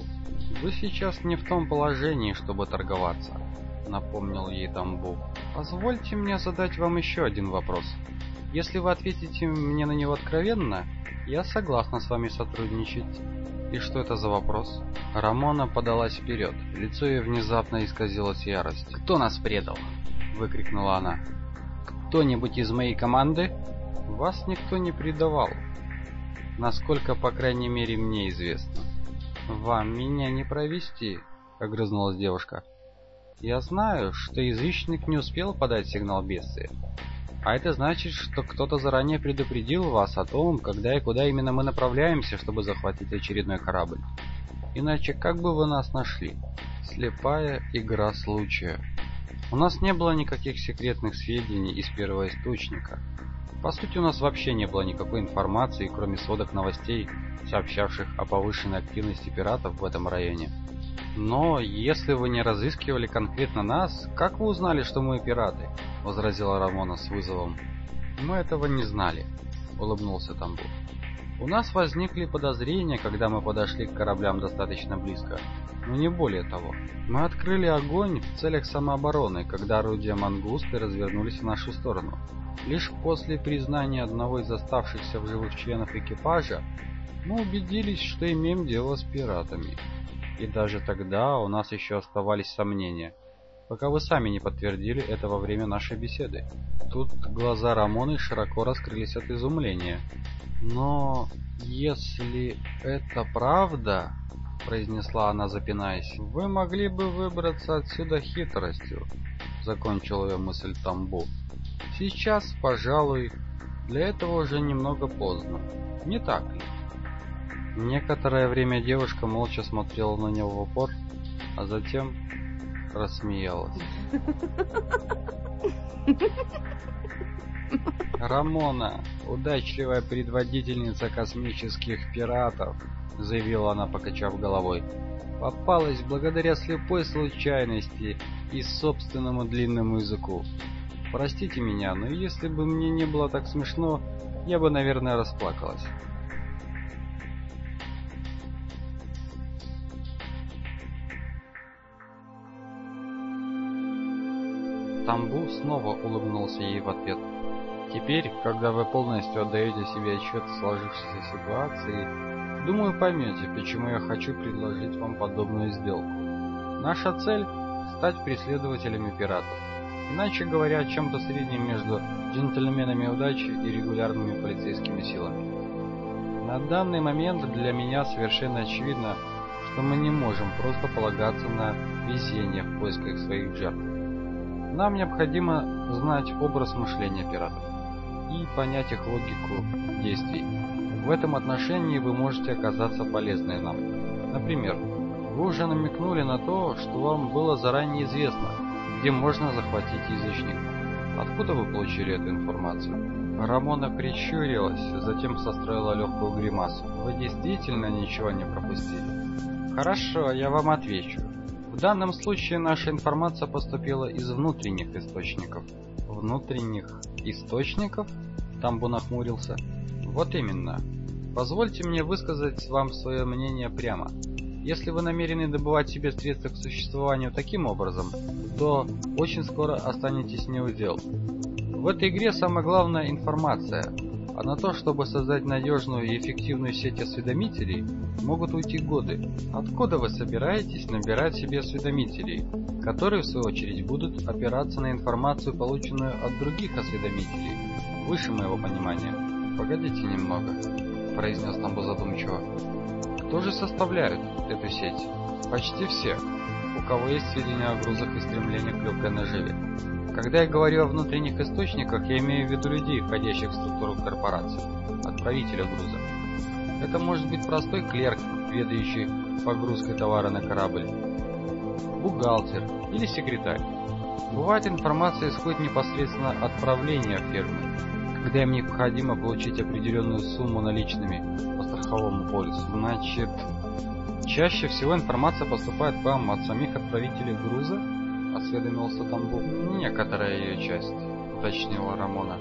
Вы сейчас не в том положении, чтобы торговаться, напомнил ей Тамбу. Позвольте мне задать вам еще один вопрос. Если вы ответите мне на него откровенно, я согласна с вами сотрудничать. И что это за вопрос? Рамона подалась вперед. Лицо ее внезапно исказилось яростью. «Кто нас предал?» — выкрикнула она. «Кто-нибудь из моей команды?» «Вас никто не предавал. Насколько, по крайней мере, мне известно». «Вам меня не провести», — огрызнулась девушка. «Я знаю, что язычник не успел подать сигнал бедствия. А это значит, что кто-то заранее предупредил вас о том, когда и куда именно мы направляемся, чтобы захватить очередной корабль. Иначе как бы вы нас нашли? Слепая игра случая. У нас не было никаких секретных сведений из первого источника. По сути, у нас вообще не было никакой информации, кроме сводок новостей, сообщавших о повышенной активности пиратов в этом районе. Но если вы не разыскивали конкретно нас, как вы узнали, что мы пираты? возразила Рамона с вызовом. Мы этого не знали, улыбнулся Тамбов. У нас возникли подозрения, когда мы подошли к кораблям достаточно близко, но не более того. Мы открыли огонь в целях самообороны, когда орудия мангусты развернулись в нашу сторону. Лишь после признания одного из оставшихся в живых членов экипажа мы убедились, что имеем дело с пиратами. И даже тогда у нас еще оставались сомнения, пока вы сами не подтвердили это во время нашей беседы. Тут глаза Рамоны широко раскрылись от изумления. Но если это правда, произнесла она, запинаясь, вы могли бы выбраться отсюда хитростью, закончил ее мысль Тамбу. Сейчас, пожалуй, для этого уже немного поздно. Не так ли? Некоторое время девушка молча смотрела на него в упор, а затем рассмеялась. Рамона, удачливая предводительница космических пиратов, заявила она, покачав головой. Попалась благодаря слепой случайности и собственному длинному языку. Простите меня, но если бы мне не было так смешно, я бы, наверное, расплакалась. Тамбу снова улыбнулся ей в ответ. Теперь, когда вы полностью отдаете себе отчет в сложившейся ситуации, думаю, поймете, почему я хочу предложить вам подобную сделку. Наша цель – стать преследователями пиратов. Иначе говоря, чем-то средним между джентльменами удачи и регулярными полицейскими силами. На данный момент для меня совершенно очевидно, что мы не можем просто полагаться на везение в поисках своих жертв. Нам необходимо знать образ мышления пиратов и понять их логику действий. В этом отношении вы можете оказаться полезны нам. Например, вы уже намекнули на то, что вам было заранее известно, где можно захватить язычников. Откуда вы получили эту информацию? Рамона прищурилась, затем состроила легкую гримасу. Вы действительно ничего не пропустили? Хорошо, я вам отвечу. Данном случае наша информация поступила из внутренних источников. Внутренних источников? Тамбу нахмурился. Вот именно. Позвольте мне высказать вам свое мнение прямо. Если вы намерены добывать себе средства к существованию таким образом, то очень скоро останетесь неудел. В этой игре самое главное информация, А на то, чтобы создать надежную и эффективную сеть осведомителей, могут уйти годы. Откуда вы собираетесь набирать себе осведомителей, которые в свою очередь будут опираться на информацию, полученную от других осведомителей, выше моего понимания? Погодите немного, произнес Тамбо задумчиво. Кто же составляют эту сеть? Почти все, кого есть сведения о грузах и стремлениях к легкой наживе. Когда я говорю о внутренних источниках, я имею в виду людей, входящих в структуру корпорации, отправителя груза. Это может быть простой клерк, ведающий погрузкой товара на корабль, бухгалтер или секретарь. Бывает информация исходит непосредственно от правления фирмы, когда им необходимо получить определенную сумму наличными по страховому полису. Значит, чаще всего информация поступает к вам от самих отправителей груза, осведомился Тамбов. Некоторая ее часть, уточнила Рамона.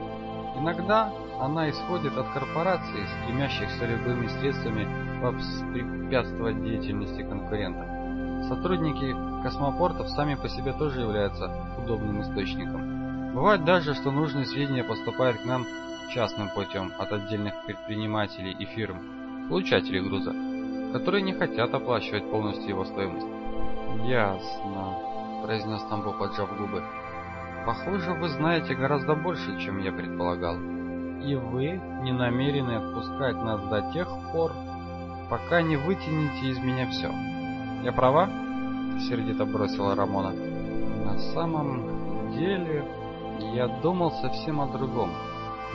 Иногда она исходит от корпораций, стремящихся любыми средствами воспрепятствовать деятельности конкурентов. Сотрудники космопортов сами по себе тоже являются удобным источником. Бывает даже, что нужные сведения поступают к нам частным путем от отдельных предпринимателей и фирм, получателей груза, которые не хотят оплачивать полностью его стоимость. Ясно произнес Тамбо, поджав губы. Похоже, вы знаете гораздо больше, чем я предполагал. И вы не намерены отпускать нас до тех пор, пока не вытянете из меня все. Я права? Сердито бросила Рамона. На самом деле, я думал совсем о другом.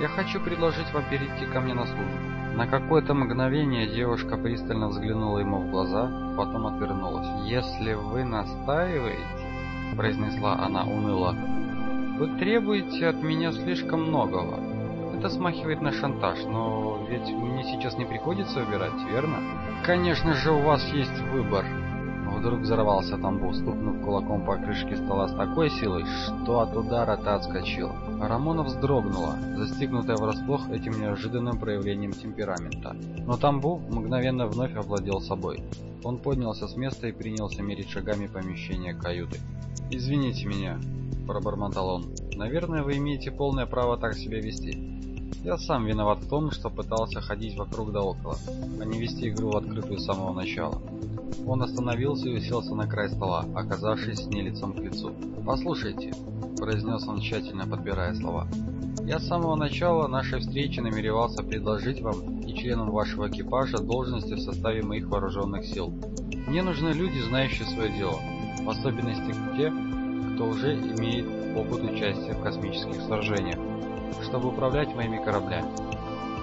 Я хочу предложить вам перейти ко мне на службу. На какое-то мгновение девушка пристально взглянула ему в глаза, потом отвернулась. Если вы настаиваете, — произнесла она уныло. «Вы требуете от меня слишком многого. Это смахивает на шантаж, но ведь мне сейчас не приходится выбирать, верно? Конечно же, у вас есть выбор». Вдруг взорвался Тамбов, стукнув кулаком по крышке стола с такой силой, что от удара та отскочила. Рамона вздрогнула, застигнутая врасплох этим неожиданным проявлением темперамента. Но Тамбу мгновенно вновь овладел собой. Он поднялся с места и принялся мерить шагами помещение каюты. «Извините меня», — пробормотал он. «Наверное, вы имеете полное право так себя вести. Я сам виноват в том, что пытался ходить вокруг да около, а не вести игру в открытую с самого начала». Он остановился и уселся на край стола, оказавшись с ней лицом к лицу. «Послушайте», — произнес он, тщательно подбирая слова. «Я с самого начала нашей встречи намеревался предложить вам и членам вашего экипажа должности в составе моих вооруженных сил. Мне нужны люди, знающие свое дело, в особенности те, кто уже имеет опыт участия в космических сражениях, чтобы управлять моими кораблями.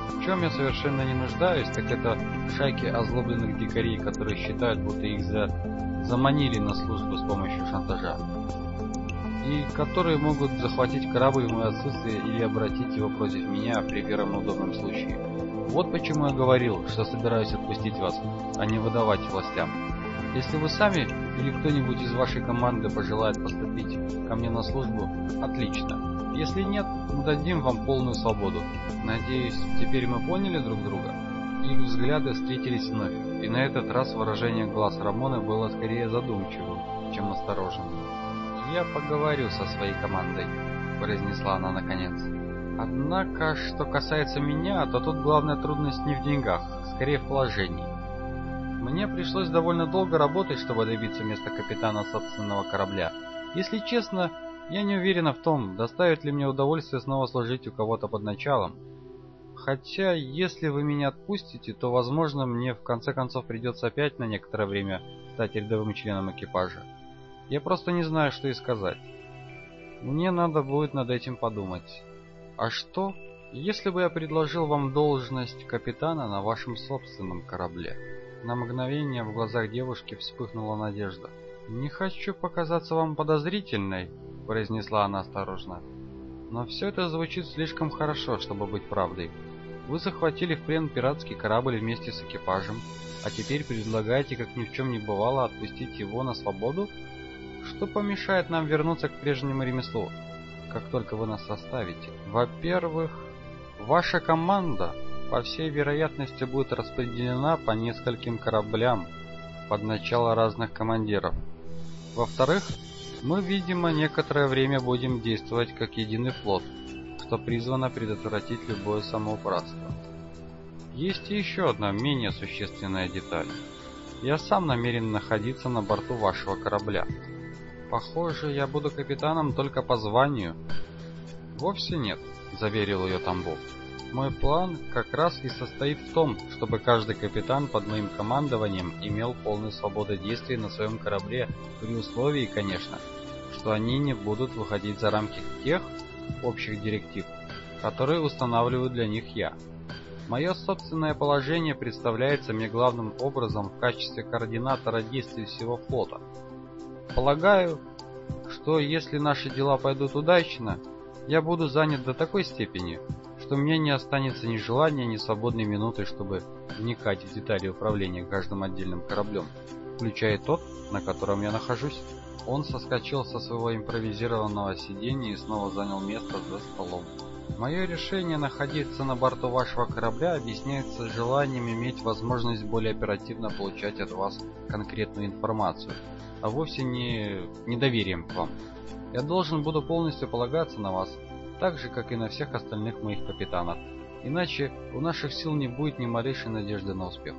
В чем я совершенно не нуждаюсь, так это в шайке озлобленных дикарей, которые считают, будто их за... заманили на службу с помощью шантажа. И которые могут захватить корабль в мое отсутствие или обратить его против меня при первом удобном случае. Вот почему я говорил, что собираюсь отпустить вас, а не выдавать властям. Если вы сами или кто-нибудь из вашей команды пожелает поступить ко мне на службу, отлично. Если нет, мы дадим вам полную свободу. Надеюсь, теперь мы поняли друг друга? Их взгляды встретились вновь, и на этот раз выражение глаз Рамоны было скорее задумчивым, чем настороженным. «Я поговорю со своей командой», — произнесла она наконец. «Однако, что касается меня, то тут главная трудность не в деньгах, скорее в положении. Мне пришлось довольно долго работать, чтобы добиться места капитана собственного корабля. Если честно, я не уверена в том, доставит ли мне удовольствие снова служить у кого-то под началом. Хотя, если вы меня отпустите, то, возможно, мне в конце концов придется опять на некоторое время стать рядовым членом экипажа. Я просто не знаю, что и сказать. Мне надо будет над этим подумать. А что, если бы я предложил вам должность капитана на вашем собственном корабле? На мгновение в глазах девушки вспыхнула надежда. «Не хочу показаться вам подозрительной», — произнесла она осторожно. «Но все это звучит слишком хорошо, чтобы быть правдой. Вы захватили в плен пиратский корабль вместе с экипажем, а теперь предлагаете, как ни в чем не бывало, отпустить его на свободу? Что помешает нам вернуться к прежнему ремеслу, как только вы нас оставите? Во-первых, ваша команда по всей вероятности будет распределена по нескольким кораблям под начало разных командиров. Во-вторых, мы, видимо, некоторое время будем действовать как единый флот. что призвано предотвратить любое самоуправство. Есть еще одна менее существенная деталь. Я сам намерен находиться на борту вашего корабля. Похоже, я буду капитаном только по званию. Вовсе нет, заверил ее Тамбов. Мой план как раз и состоит в том, чтобы каждый капитан под моим командованием имел полную свободу действий на своем корабле, при условии, конечно, что они не будут выходить за рамки тех общих директив, которые устанавливаю для них я. Мое собственное положение представляется мне главным образом в качестве координатора действий всего флота. Полагаю, что если наши дела пойдут удачно, я буду занят до такой степени, что у меня не останется ни желания, ни свободной минуты, чтобы вникать в детали управления каждым отдельным кораблем, включая тот, на котором я нахожусь. Он соскочил со своего импровизированного сиденья и снова занял место за столом. Мое решение находиться на борту вашего корабля объясняется желанием иметь возможность более оперативно получать от вас конкретную информацию, а вовсе не недоверием к вам. Я должен буду полностью полагаться на вас, так же, как и на всех остальных моих капитанов. Иначе у наших сил не будет ни малейшей надежды на успех.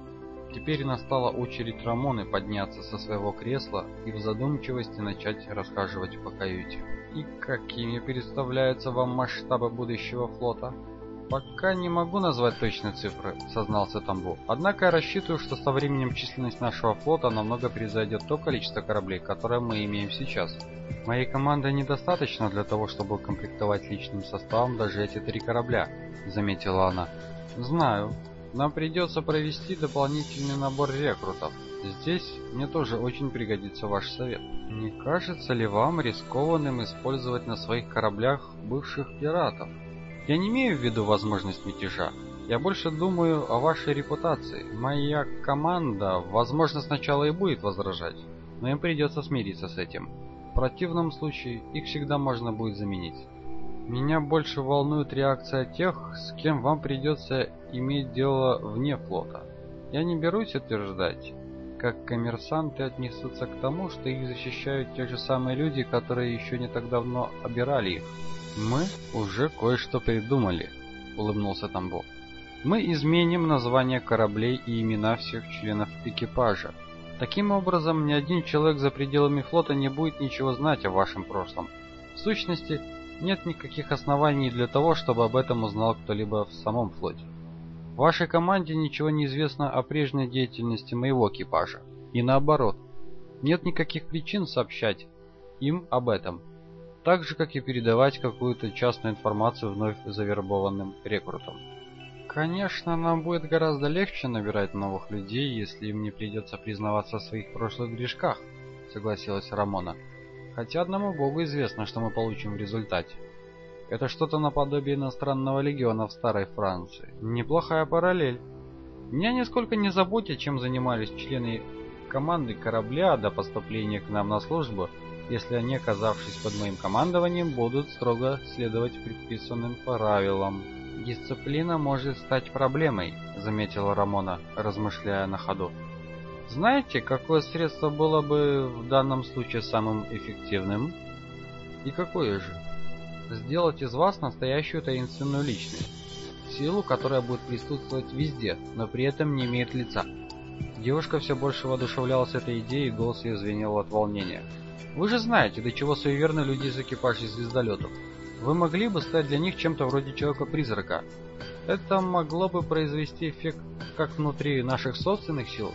Теперь настала очередь Рамоны подняться со своего кресла и в задумчивости начать расхаживать по каюте. «И какими представляются вам масштабы будущего флота?» «Пока не могу назвать точные цифры», — сознался Тамбов. «Однако я рассчитываю, что со временем численность нашего флота намного превзойдет то количество кораблей, которое мы имеем сейчас. Моей команды недостаточно для того, чтобы комплектовать личным составом даже эти три корабля», — заметила она. «Знаю. Нам придется провести дополнительный набор рекрутов. Здесь мне тоже очень пригодится ваш совет. Не кажется ли вам рискованным использовать на своих кораблях бывших пиратов?» Я не имею в виду возможность мятежа. Я больше думаю о вашей репутации. Моя команда, возможно, сначала и будет возражать, но им придется смириться с этим. В противном случае их всегда можно будет заменить. Меня больше волнует реакция тех, с кем вам придется иметь дело вне флота. Я не берусь утверждать, как коммерсанты отнесутся к тому, что их защищают те же самые люди, которые еще не так давно обирали их. «Мы уже кое-что придумали», — улыбнулся Тамбов. «Мы изменим название кораблей и имена всех членов экипажа. Таким образом, ни один человек за пределами флота не будет ничего знать о вашем прошлом. В сущности, нет никаких оснований для того, чтобы об этом узнал кто-либо в самом флоте. В вашей команде ничего не известно о прежней деятельности моего экипажа. И наоборот, нет никаких причин сообщать им об этом так же, как и передавать какую-то частную информацию вновь завербованным рекрутам. Конечно, нам будет гораздо легче набирать новых людей, если им не придется признаваться в своих прошлых грешках, согласилась Рамона. Хотя одному богу известно, что мы получим в результате. Это что-то наподобие иностранного легиона в старой Франции. Неплохая параллель. Меня нисколько не заботит, чем занимались члены команды корабля до поступления к нам на службу, если они, оказавшись под моим командованием, будут строго следовать предписанным правилам. «Дисциплина может стать проблемой», — заметила Рамона, размышляя на ходу. «Знаете, какое средство было бы в данном случае самым эффективным?» «И какое же?» «Сделать из вас настоящую таинственную личность, силу, которая будет присутствовать везде, но при этом не имеет лица». Девушка все больше воодушевлялась этой идеей, и голос ее звенел от волнения. Вы же знаете, до чего суеверны люди из экипажей звездолетов. Вы могли бы стать для них чем-то вроде Человека-призрака. Это могло бы произвести эффект как внутри наших собственных сил,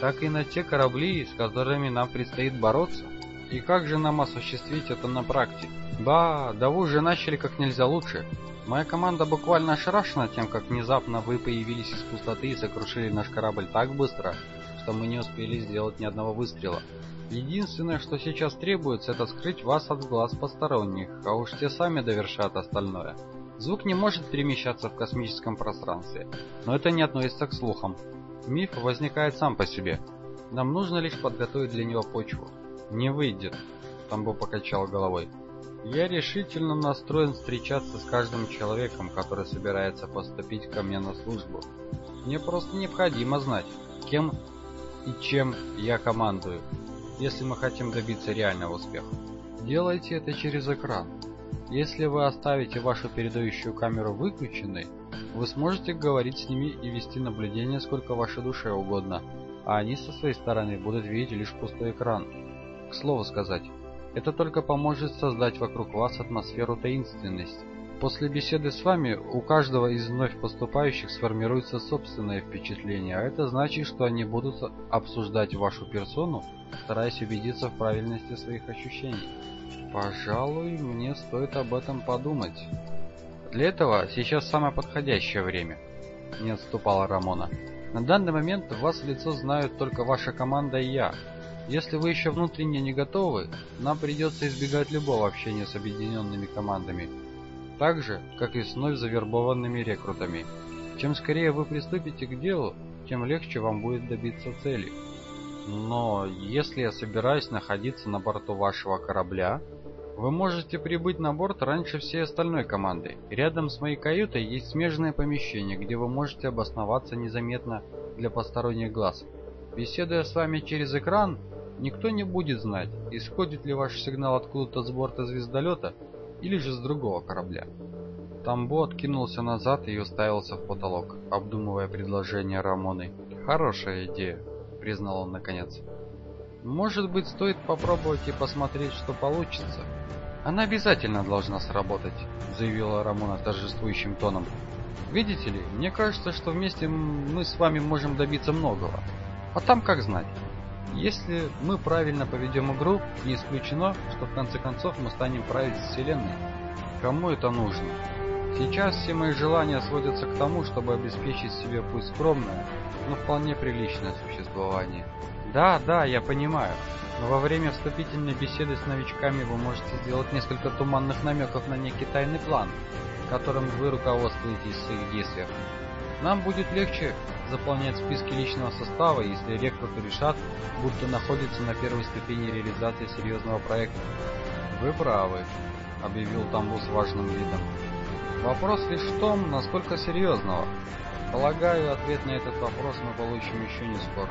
так и на те корабли, с которыми нам предстоит бороться. И как же нам осуществить это на практике? Ба, да вы уже начали как нельзя лучше. Моя команда буквально ошарашена тем, как внезапно вы появились из пустоты и сокрушили наш корабль так быстро, что мы не успели сделать ни одного выстрела. Единственное, что сейчас требуется, это скрыть вас от глаз посторонних, а уж те сами довершат остальное. Звук не может перемещаться в космическом пространстве, но это не относится к слухам. Миф возникает сам по себе. Нам нужно лишь подготовить для него почву. Не выйдет, Тамбо покачал головой. Я решительно настроен встречаться с каждым человеком, который собирается поступить ко мне на службу. Мне просто необходимо знать, кем и чем я командую если мы хотим добиться реального успеха. Делайте это через экран. Если вы оставите вашу передающую камеру выключенной, вы сможете говорить с ними и вести наблюдение сколько вашей душе угодно, а они со своей стороны будут видеть лишь пустой экран. К слову сказать, это только поможет создать вокруг вас атмосферу таинственности. После беседы с вами у каждого из вновь поступающих сформируется собственное впечатление, а это значит, что они будут обсуждать вашу персону, стараясь убедиться в правильности своих ощущений. Пожалуй, мне стоит об этом подумать. Для этого сейчас самое подходящее время. Не отступала Рамона. На данный момент вас в лицо знают только ваша команда и я. Если вы еще внутренне не готовы, нам придется избегать любого общения с объединенными командами так же, как и с вновь завербованными рекрутами. Чем скорее вы приступите к делу, тем легче вам будет добиться цели. Но если я собираюсь находиться на борту вашего корабля, вы можете прибыть на борт раньше всей остальной команды. Рядом с моей каютой есть смежное помещение, где вы можете обосноваться незаметно для посторонних глаз. Беседуя с вами через экран, никто не будет знать, исходит ли ваш сигнал откуда-то с борта звездолета или же с другого корабля. Тамбо откинулся назад и уставился в потолок, обдумывая предложение Рамоны. «Хорошая идея», — признал он наконец. «Может быть, стоит попробовать и посмотреть, что получится?» «Она обязательно должна сработать», — заявила Рамона торжествующим тоном. «Видите ли, мне кажется, что вместе мы с вами можем добиться многого. А там как знать. Если мы правильно поведем игру, не исключено, что в конце концов мы станем править Вселенной. Кому это нужно? Сейчас все мои желания сводятся к тому, чтобы обеспечить себе пусть скромное, но вполне приличное существование. Да, да, я понимаю. Но во время вступительной беседы с новичками вы можете сделать несколько туманных намеков на некий тайный план, которым вы руководствуетесь в своих действиях. Нам будет легче заполнять списки личного состава, если рекруты решат, будто находятся на первой ступени реализации серьезного проекта. Вы правы, объявил Тамбу с важным видом. Вопрос лишь в том, насколько серьезного. Полагаю, ответ на этот вопрос мы получим еще не скоро.